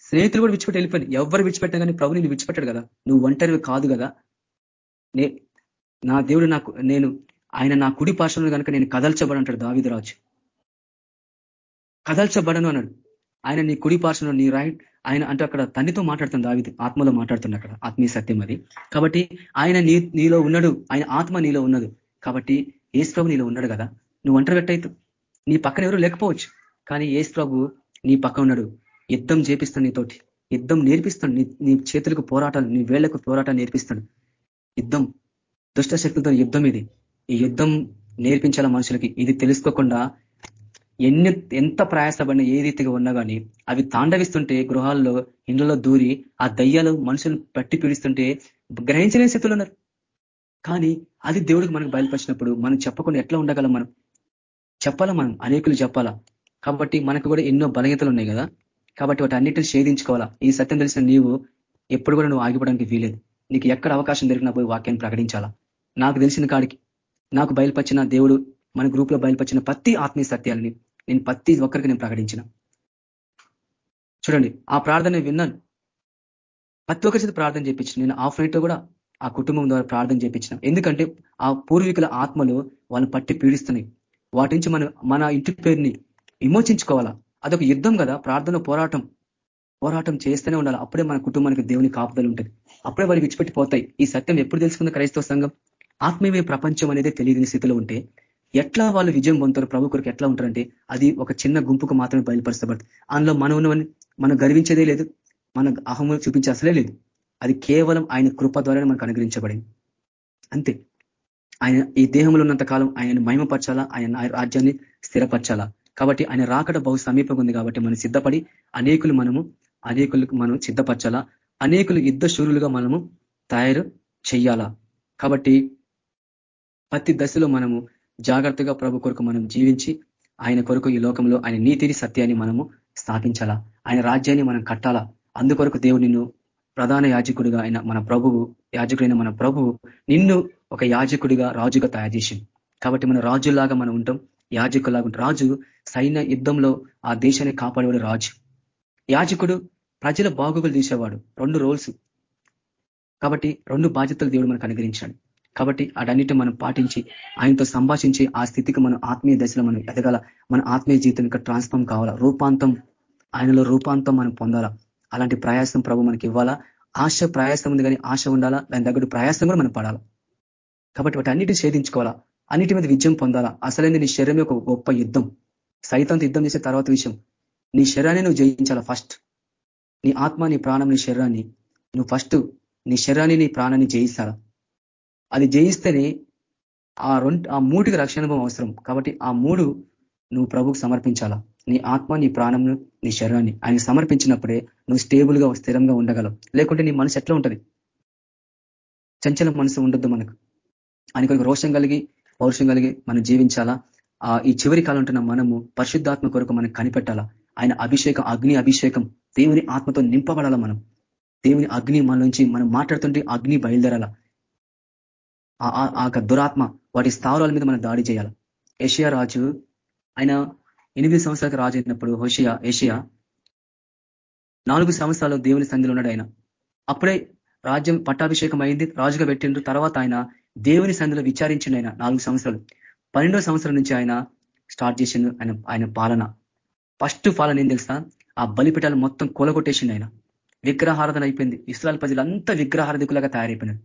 C: స్నేహితులు కూడా విడిచిపెట్టి వెళ్ళిపోయింది ఎవరు విడిచిపెట్టినా కానీ ప్రభు నేను విడిచిపెట్టాడు కదా. నువ్వు ఒంటరివి కాదు కదా. నే నా దేవుడు నాకు నేను ఆయన నా కుడి పార్శ్వంలో కనుక నేను కదల్చబడంటాడు దావిదరాజు. కదల్చబడను అన్నాడు. ఆయన నీ కుడి పార్శ్వంలో నీ రైట్ ఆయన అంటే అక్కడ తండ్రితో మాట్లాడుతుంది దావిది. ఆత్మలో మాట్లాడుతుంది అక్కడ ఆత్మీయ సత్యం అది. కాబట్టి ఆయన నీ నీలో ఉన్నాడు ఆయన ఆత్మ నీలో ఉన్నది. కాబట్టి ఏసు ప్రభు నీలో ఉన్నాడు కదా. నువ్వు ఒంటరి నీ పక్కన ఎవరు లేకపోవచ్చు. కానీ ఏసు ప్రభు నీ పక్క ఉన్నాడు. యుద్ధం చేపిస్తాడు నీతోటి. యుద్ధం నేర్పిస్తాడు. నీ నీ చేతులకు పోరాటాలు నీ వేళ్ళకు పోరాటాలు నేర్పిస్తాడు. యుద్ధం. దుష్ట శక్తులతో యుద్ధం ఇది. ఈ యుద్ధం నేర్పించాల మనుషులకి. ఇది తెలుసుకోకుండా ఎన్ని ఎంత ప్రయాసపడిన ఏ రీతిగా ఉన్నా కానీ అవి తాండవిస్తుంటే గృహాల్లో ఇండ్లలో దూరి ఆ దయ్యాలు మనుషులు పట్టి పీడిస్తుంటే గ్రహించలేని స్థితులు ఉన్నారు. కానీ అది దేవుడికి మనకు బయలుపరిచినప్పుడు మనం చెప్పకుండా ఎట్లా ఉండగలం మనం? చెప్పాలా మనం? అనేకులు చెప్పాలా? కాబట్టి మనకు కూడా ఎన్నో బలహీతలు ఉన్నాయి కదా. కాబట్టి వాటి అన్నిటిని షేధించుకోవాలా ఈ సత్యం తెలిసిన నీవు ఎప్పుడు కూడా నువ్వు ఆగిపోవడానికి వీలేదు నీకు ఎక్కడ అవకాశం దొరికినా పోయి వాక్యాన్ని ప్రకటించాలా? నాకు తెలిసిన కాడికి నాకు బయలుపరిచిన దేవుడు మన గ్రూప్లో బయలుపరిచిన ప్రతి ఆత్మీయ సత్యాలని నేను ప్రతి ఒక్కరికి నేను ప్రకటించిన. చూడండి ఆ ప్రార్థన విన్నాను. ప్రతి ఒక్కరి ప్రార్థన చేయించిన నేను ఆఫ్ నైట్ కూడా ఆ కుటుంబం ద్వారా ప్రార్థన చేయించిన ఎందుకంటే ఆ పూర్వీకుల ఆత్మలు వాళ్ళని పట్టి పీడిస్తున్నాయి. వాటి నుంచి మన మన ఇంటి పేరుని విమోచించుకోవాలా? అదొక యుద్ధం కదా ప్రార్థన పోరాటం. పోరాటం చేస్తూనే ఉండాలి. అప్పుడే మన కుటుంబానికి దేవుని కాపుదలు ఉంటుంది అప్పుడే వాళ్ళు విడిచిపెట్టిపోతాయి. ఈ సత్యం ఎప్పుడు తెలుసుకుంది క్రైస్తవ సంఘం? ఆత్మీయమే ప్రపంచం అనేది తెలియని స్థితిలో ఉంటే ఎట్లా వాళ్ళు విజయం పొందుతారు? ప్రభు కొరకు ఎట్లా ఉంటారంటే అది ఒక చిన్న గుంపుకు మాత్రమే బయలుపరచబడుతుంది. అందులో మనం మనం గర్వించేదే లేదు. మన అహము చూపించే అసలే లేదు. అది కేవలం ఆయన కృప ద్వారానే మనకు అనుగ్రహించబడింది. అంతే. ఆయన ఈ దేహంలో ఉన్నంత కాలం ఆయన మహిమపరచాలా? ఆయన రాజ్యాన్ని స్థిరపరచాలా? కాబట్టి ఆయన రాకడ బహు సమీపంగా ఉంది కాబట్టి మనం సిద్ధపడి అనేకులు మనము అనేకులకు మనం సిద్ధపరచాలా? అనేకులు యుద్ధ శూరులుగా మనము తయారు చెయ్యాలా? కాబట్టి ప్రతి దశలో మనము జాగ్రత్తగా ప్రభు కొరకు మనం జీవించి ఆయన కొరకు ఈ లోకంలో ఆయన నీతిని సత్యాన్ని మనము స్థాపించాలా? ఆయన రాజ్యాన్ని మనం కట్టాలా? అందుకొరకు దేవుడు నిన్ను ప్రధాన యాజకుడిగా ఆయన మన ప్రభువు యాజకుడైన మన ప్రభువు నిన్ను ఒక యాజకుడిగా రాజుగా తయారు చేసింది కాబట్టి మన రాజులాగా మనం ఉంటాం. యాజకులాగా ఉంటాం రాజు సైన్య యుద్ధంలో ఆ దేశాన్ని కాపాడేవాడు రాజు. యాజకుడు ప్రజల బాగోగులు తీసేవాడు. రెండు రోల్స్. కాబట్టి రెండు బాధ్యతలు దేవుడు మనకు అనుగ్రహించాడు. కాబట్టి అడన్నిటి మనం పాటించి ఆయనతో సంభాషించి ఆ స్థితికి మనం ఆత్మీయ దశలో మనం ఎదగాల. మన ఆత్మీయ జీవితం ఇంకా ట్రాన్స్ఫార్మ్ కావాలా? రూపాంతం. ఆయనలో రూపాంతం మనం పొందాలా? అలాంటి ప్రయాసం ప్రభు మనకి ఇవ్వాలా? ఆశ ప్రయాసం ఉంది కానీ ఆశ ఉండాలా? దాని తగ్గట్టు ప్రయాసం కూడా మనం పడాలా? కాబట్టి వాటి అన్నిటిని ఛేదించుకోవాలా? అన్నిటి మీద విజయం పొందాలా? అసలైంది నీ శరీరం ఒక గొప్ప యుద్ధం. సైతాంత యుద్ధం చేసే తర్వాత విషయం. నీ శరీరాన్ని నువ్వు జయించాలా ఫస్ట్ నీ ఆత్మ నీ ప్రాణం నీ శరీరాన్ని నువ్వు ఫస్ట్ నీ శరీరాన్ని నీ ప్రాణాన్ని జయిస్తారా అది జయిస్తేనే ఆ రెండు ఆ మూటికి రక్షణ అవసరం. కాబట్టి ఆ మూడు నువ్వు ప్రభుకు సమర్పించాలా? నీ ఆత్మ నీ ప్రాణంను నీ శరీరాన్ని ఆయన సమర్పించినప్పుడే నువ్వు స్టేబుల్గా స్థిరంగా ఉండగలవు. లేకుంటే నీ మనసు ఎట్లా ఉంటుంది? చంచల మనసు ఉండొద్దు మనకు. ఆయన కొరకు రోషం కలిగి పౌరుషం కలిగి మనం జీవించాలా? ఈ చివరి కాలం ఉంటున్న మనము పరిశుద్ధాత్మ కొరకు మనం కనిపెట్టాలా? ఆయన అభిషేకం అగ్ని అభిషేకం దేవుని ఆత్మతో నింపబడాల మనం? దేవుని అగ్ని మన నుంచి మనం మాట్లాడుతుంటే అగ్ని బయలుదేరాల? ఆ దురాత్మ వాటి స్థావరాల మీద మనం దాడి చేయాలి? ఏషియా రాజు ఆయన ఎనిమిది సంవత్సరాలకు రాజు అయినప్పుడు హోషియా ఏషియా నాలుగు సంవత్సరాలు దేవుని సంధిలో ఉన్నాడు ఆయన. అప్పుడే రాజ్యం పట్టాభిషేకం అయింది రాజుగా పెట్టిండ్రు. తర్వాత ఆయన దేవుని సంధిలో విచారించిండు ఆయన నాలుగు సంవత్సరాలు. పన్నెండో సంవత్సరం నుంచి ఆయన స్టార్ట్ చేసిండు ఆయన ఆయన పాలన. ఫస్ట్ పాలన ఏం తెలుసా? ఆ బలిపిటాలు మొత్తం కూలగొట్టేసింది ఆయన. విగ్రహారాధన అయిపోయింది. ఇస్రాయల్ ప్రజలంతా విగ్రహారధికులుగా తయారైపోయినారు.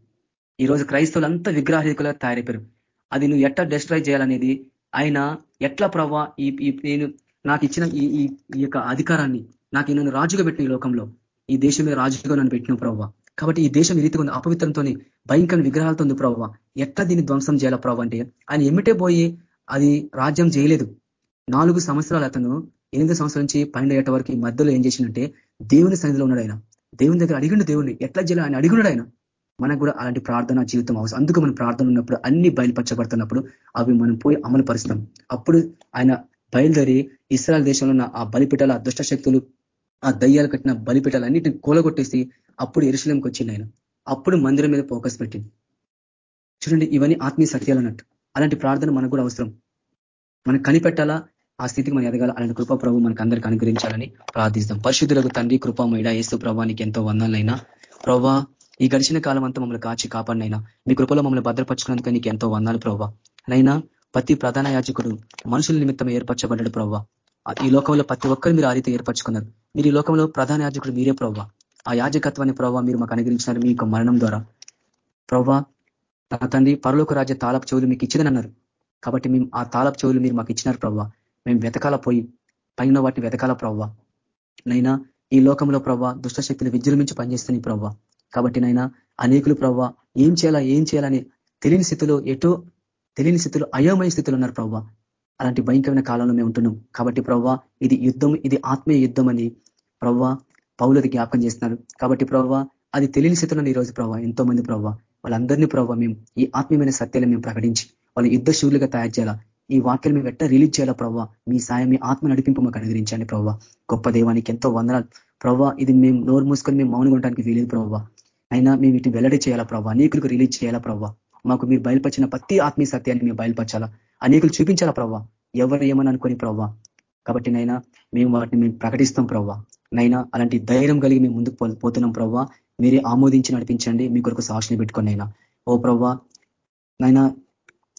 C: ఈ రోజు క్రైస్తవులు అంతా విగ్రహారధికులుగా తయారైపోయారు. అది నువ్వు ఎట్లా డిస్ట్రాయ్ చేయాలనేది ఆయన ఎట్లా ప్రవ్వా ఈ నేను నాకు ఇచ్చిన ఈ ఈ యొక్క అధికారాన్ని నాకు నన్ను రాజుగా పెట్టిన ఈ లోకంలో ఈ దేశం మీద రాజుగా నన్ను పెట్టిన ప్రవ్వ. కాబట్టి ఈ దేశం ఈ రీతిగా ఉంది. అపవిత్రంతో భయంకర విగ్రహాలతో ఉంది ప్రవ్వ. ఎట్లా దీన్ని ధ్వంసం చేయాలా ప్రవ్వ అంటే ఆయన ఎమ్మిటే పోయి అది రాజ్యం చేయలేదు. నాలుగు సంవత్సరాలు అతను ఎనిమిది సంవత్సరం నుంచి పన్నెండు ఏట వరకు ఈ మధ్యలో ఏం చేసిందంటే దేవుని సన్నిధిలో ఉన్నాడు ఆయన. దేవుని దగ్గర అడిగిండు దేవుణ్ణి ఎట్లా చేయాలి ఆయన అడిగినాడు ఆయన. మనకు కూడా అలాంటి ప్రార్థన జీవితం అవసరం. అందుకు మనం ప్రార్థన ఉన్నప్పుడు అన్ని బయలుపరచబడుతున్నప్పుడు అవి మనం పోయి అమలు పరుస్తాం. అప్పుడు ఆయన బయలుదేరి ఇస్రాయల్ దేశంలో ఉన్న ఆ బలిపిటల దుష్ట శక్తులు ఆ దయ్యాలు కట్టిన బలిపిటలు అన్నిటిని కూలగొట్టేసి అప్పుడు ఎరుశలంకి వచ్చింది ఆయన. అప్పుడు మందిరం మీద ఫోకస్ పెట్టింది చూడండి ఇవన్నీ ఆత్మీయ సత్యాలు అన్నట్టు. అలాంటి ప్రార్థన మనకు కూడా అవసరం. మనం కనిపెట్టాలా? ఆ స్థితికి మనం ఎదగాల అలాంటి కృప ప్రభు మనకు అందరికీ అనుగ్రహించాలని ప్రార్థిస్తాం. పరిశుద్ధులకు తండ్రి కృపామైడ ఏసు ప్రభానికి ఎంతో వందాలైనా ప్రభా ఈ గడిచిన కాలం అంతా మమ్మల్ని కాచి కాపాడినైనా. మీ కృపలో మమ్మల్ని భద్రపరచుకున్నందుకు నీకు ఎంతో వందాలు ప్రభావ నైనా ప్రతి ప్రధాన యాజకుడు మనుషుల నిమిత్తం ఏర్పరచబడ్డాడు ప్రభా. ఈ లోకంలో ప్రతి ఒక్కరు మీరు ఆ రీతి ఏర్పరచుకున్నారు. మీరు ఈ లోకంలో ప్రధాన యాజకుడు మీరే ప్రభా. ఆ యాజకత్వాన్ని ప్రభావ మీరు మాకు అనుగ్రహించినారు మీ మరణం ద్వారా. ప్రభా నా తండ్రి పరలోక రాజ్య తాలపు చెవులు మీకు ఇచ్చిందని కాబట్టి మేము ఆ తాలపు చెవులు మీరు మాకు ఇచ్చినారు ప్రభావ మేము వెతకాల పోయి పైన వాటిని వెతకాల ప్రవ్వ? నైనా ఈ లోకంలో ప్రవ్వ దుష్టశక్తులు విజృంభించి పనిచేస్తున్నాయి ప్రవ్వ. కాబట్టి నైనా అనేకులు ప్రవ్వ ఏం చేయాలా ఏం చేయాలని తెలియని స్థితిలో ఎటో తెలియని స్థితిలో అయోమయ స్థితిలో ఉన్నారు ప్రవ్వ. అలాంటి భయంకరమైన కాలంలో మేము ఉంటున్నాం. కాబట్టి ప్రవ్వ ఇది యుద్ధం ఇది ఆత్మీయ యుద్ధం అని ప్రవ్వ పౌలది జ్ఞాపకం చేస్తున్నారు కాబట్టి ప్రవ్వ అది తెలియని స్థితిలో ఈ రోజు ప్రవ్వ ఎంతో మంది ప్రవ్వ వాళ్ళందరినీ ప్రవ్వ మేము ఈ ఆత్మీయమైన సత్యాలను మేము ప్రకటించి వాళ్ళు యుద్ధ శివులుగా తయారు చేయాలా ఈ వాక్యాలు మేము ఎట్ట రిలీజ్ చేయాలా ప్రవ్వా? మీ సాయం మీ ఆత్మ నడిపింపు మాకు అనుగ్రహించండి ప్రవ్వా. గొప్ప దేవానికి ఎంతో వందనాలు. ప్రవ్వా ఇది మేము నోరు మూసుకొని మేము మౌనంగా ఉండడానికి వీలేదు ప్రవ్వా. అయినా మేము వీటిని వెల్లడి చేయాలా ప్రవ్వా? అనేకులకు రిలీజ్ చేయాలా ప్రవ్వా? మాకు మీరు బయలుపరిచిన ప్రతి ఆత్మీయ సత్యాన్ని మేము బయలుపరచాలా? అనేకులు చూపించాలా ప్రవ్వా? ఎవరు ఏమని అనుకుని ప్రవ్వా? కాబట్టి నైనా మేము వాటిని మేము ప్రకటిస్తాం ప్రవ్వా. నైనా అలాంటి ధైర్యం కలిగి మేము ముందుకు పోతున్నాం ప్రవ్వా. మీరే ఆమోదించి నడిపించండి. మీ కొరకు సాక్షిని పెట్టుకొని అయినా ఓ ప్రవ్వా నైనా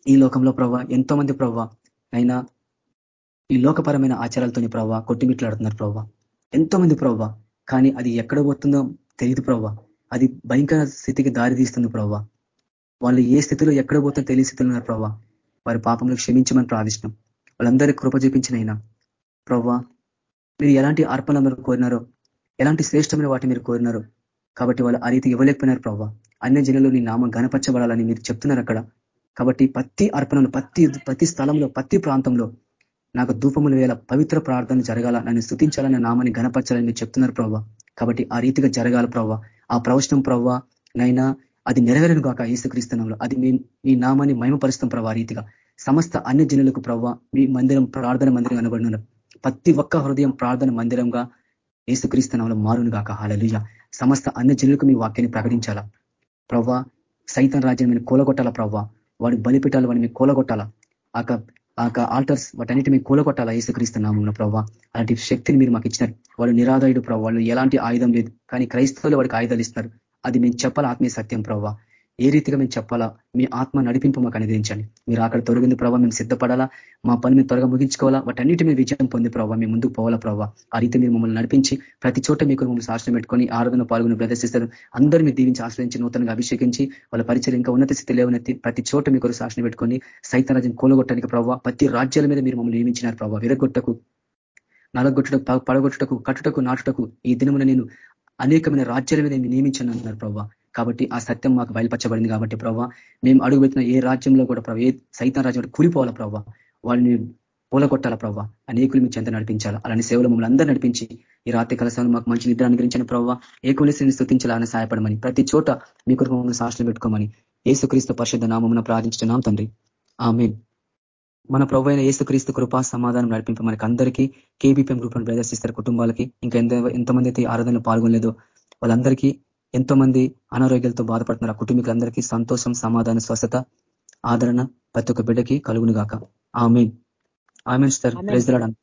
C: ఈ లోకంలో ప్రభా ఎంతో మంది ప్రభా అయినా ఈ లోకపరమైన ఆచారాలతోని ప్రభా కొట్టిమిట్లాడుతున్నారు ప్రవ్వ. ఎంతో మంది ప్రవ్వ కానీ అది ఎక్కడ పోతుందో తెలియదు ప్రవ్వ. అది భయంకర స్థితికి దారి తీస్తుంది ప్రభా వాళ్ళు ఏ స్థితిలో ఎక్కడ పోతుందో తెలియ స్థితిలో ఉన్నారు ప్రవ్వ. వారి పాపంలో క్షమించమని ప్రార్థిష్టం వాళ్ళందరికీ కృప చూపించినైనా ప్రవ్వా మీరు ఎలాంటి అర్పణలు మీరు కోరినారో ఎలాంటి శ్రేష్టమైన వాటిని మీరు కోరినారో కాబట్టి వాళ్ళు ఆ రీతి ఇవ్వలేకపోయినారు ప్రవ్వా. అన్ని జనులు నీ నామం గణపరచబడాలని మీరు చెప్తున్నారు అక్కడ. కాబట్టి ప్రతి అర్పణను ప్రతి ప్రతి స్థలంలో ప్రతి ప్రాంతంలో నాకు ధూపములు వేల పవిత్ర ప్రార్థన జరగాల నన్ను స్థుతించాలని నామని గణపరచాలని మీరు చెప్తున్నారు ప్రవ్వ. కాబట్టి ఆ రీతిగా జరగాల ప్రవ్వ. ఆ ప్రవచనం ప్రవ్వ నైనా అది నెరవేరను కాక ఏసుక్రీస్తునంలో అది మీ మీ నామాన్ని మహిమపరుస్తాం ప్రవ్వ రీతిగా. సమస్త అన్ని జనులకు ప్రవ్వ మీ మందిరం ప్రార్థన మందిరం అనబడినారు ప్రతి ఒక్క హృదయం ప్రార్థన మందిరంగా ఏసుక్రీస్తునంలో మారును కాక హాలలుయ సమస్త అన్ని జనులకు మీ వాక్యాన్ని ప్రకటించాలా. ప్రవ్వ సైతం రాజ్యం మీరు కూలగొట్టాల ప్రవ్వ? వాడి బలిపిటాలు వాడిని మీకు కూలగొట్టాలా? ఆక ఆక ఆల్టర్స్ వాటన్నిటి మీకు కూలగొట్టాలా ఏసుక్రీస్తున్నాము ప్రభావ అలాంటి శక్తిని మీరు మాకు ఇచ్చినారు. వాళ్ళు నిరాదాయుడు ప్రభావ వాళ్ళు ఎలాంటి ఆయుధం లేదు. కానీ క్రైస్తవులు వాడికి ఆయుధాలు ఇస్తున్నారు. అది మేము చెప్పాలి? ఆత్మీయ సత్యం ప్రభావ ఏ రీతిగా మేము చెప్పాలా? మీ ఆత్మ నడిపింపు మాకు అనుగ్రహించండి. మీరు అక్కడ తొలగింది ప్రభావ మేము సిద్ధపడాలా? మా పని మేము త్వరగా ముగించుకోవాలా? వాటన్నిటి మీద విజయం పొంది ప్రభావ మేము ముందుకు పోవాలా ప్రభావ? ఆ రీతి మీరు మమ్మల్ని నడిపించి ప్రతి చోట మీకు మమ్మల్ని శాసనం పెట్టుకొని ఆరాధన పాల్గొని ప్రదర్శిస్తారు. అందరూ మీరు దీవించి ఆశ్రయించి నూతనంగా అభిషేకించి వాళ్ళ పరిచయం ఇంకా ఉన్నత స్థితి లేవనెత్తి ప్రతి చోట మీకు శాసనం పెట్టుకొని సైతరాజ్యం కూలగొట్టడానికి ప్రభావ ప్రతి రాజ్యాల మీద మీరు మమ్మల్ని నియమించినారు ప్రభావ. విరగొట్టకు నలగొట్టుటకు పడగొట్టుటకు కట్టుటకు నాటుటకు ఈ దినమున నేను అనేకమైన రాజ్యాల మీద నియమించాను అన్నారు ప్రభావ. కాబట్టి ఆ సత్యం మాకు బయలుపరచబడింది కాబట్టి ప్రభావ మేము అడుగుపెట్టిన ఏ రాజ్యంలో కూడా ప్రభావ ఏ సైతం రాజ్యం కూలిపోవాలా ప్రభావ వాళ్ళని పూలగొట్టాల ప్రభావ అనేకులు మీ చెంత నడిపించాలా? అలాంటి సేవలు మమ్మల్ని అందరూ నడిపించి ఈ రాత్రి కలసాలు మాకు మంచి నిద్ర అనుగ్రహించిన ప్రభావ ఏకులేశ్వరిని స్థుతించాలని సహాయపడమని ప్రతి చోట మీ కొరకు మమ్మల్ని సాక్షులు పెట్టుకోమని ఏసుక్రీస్తు పరిషత్ నామమున ప్రార్థించున్నాం తండ్రి. ఆమె మన ప్రభు అయిన ఏసుక్రీస్తు కృపా సమాధానం నడిపింపు మనకి అందరికీ కేబీపీఎం గ్రూప్ ప్రదర్శిస్తారు కుటుంబాలకి ఇంకా ఎంత ఎంతమంది అయితే ఆరాధనలు పాల్గొనలేదో వాళ్ళందరికీ ఎంతో మంది అనారోగ్యాలతో బాధపడుతున్నారు ఆ కుటుంబీకులందరికీ సంతోషం సమాధానం స్వస్థత ఆదరణ ప్రతి ఒక్క బిడ్డకి కలుగును గాక ఆమె ఆమె సార్ ప్రైజ్
A: బ్రదర్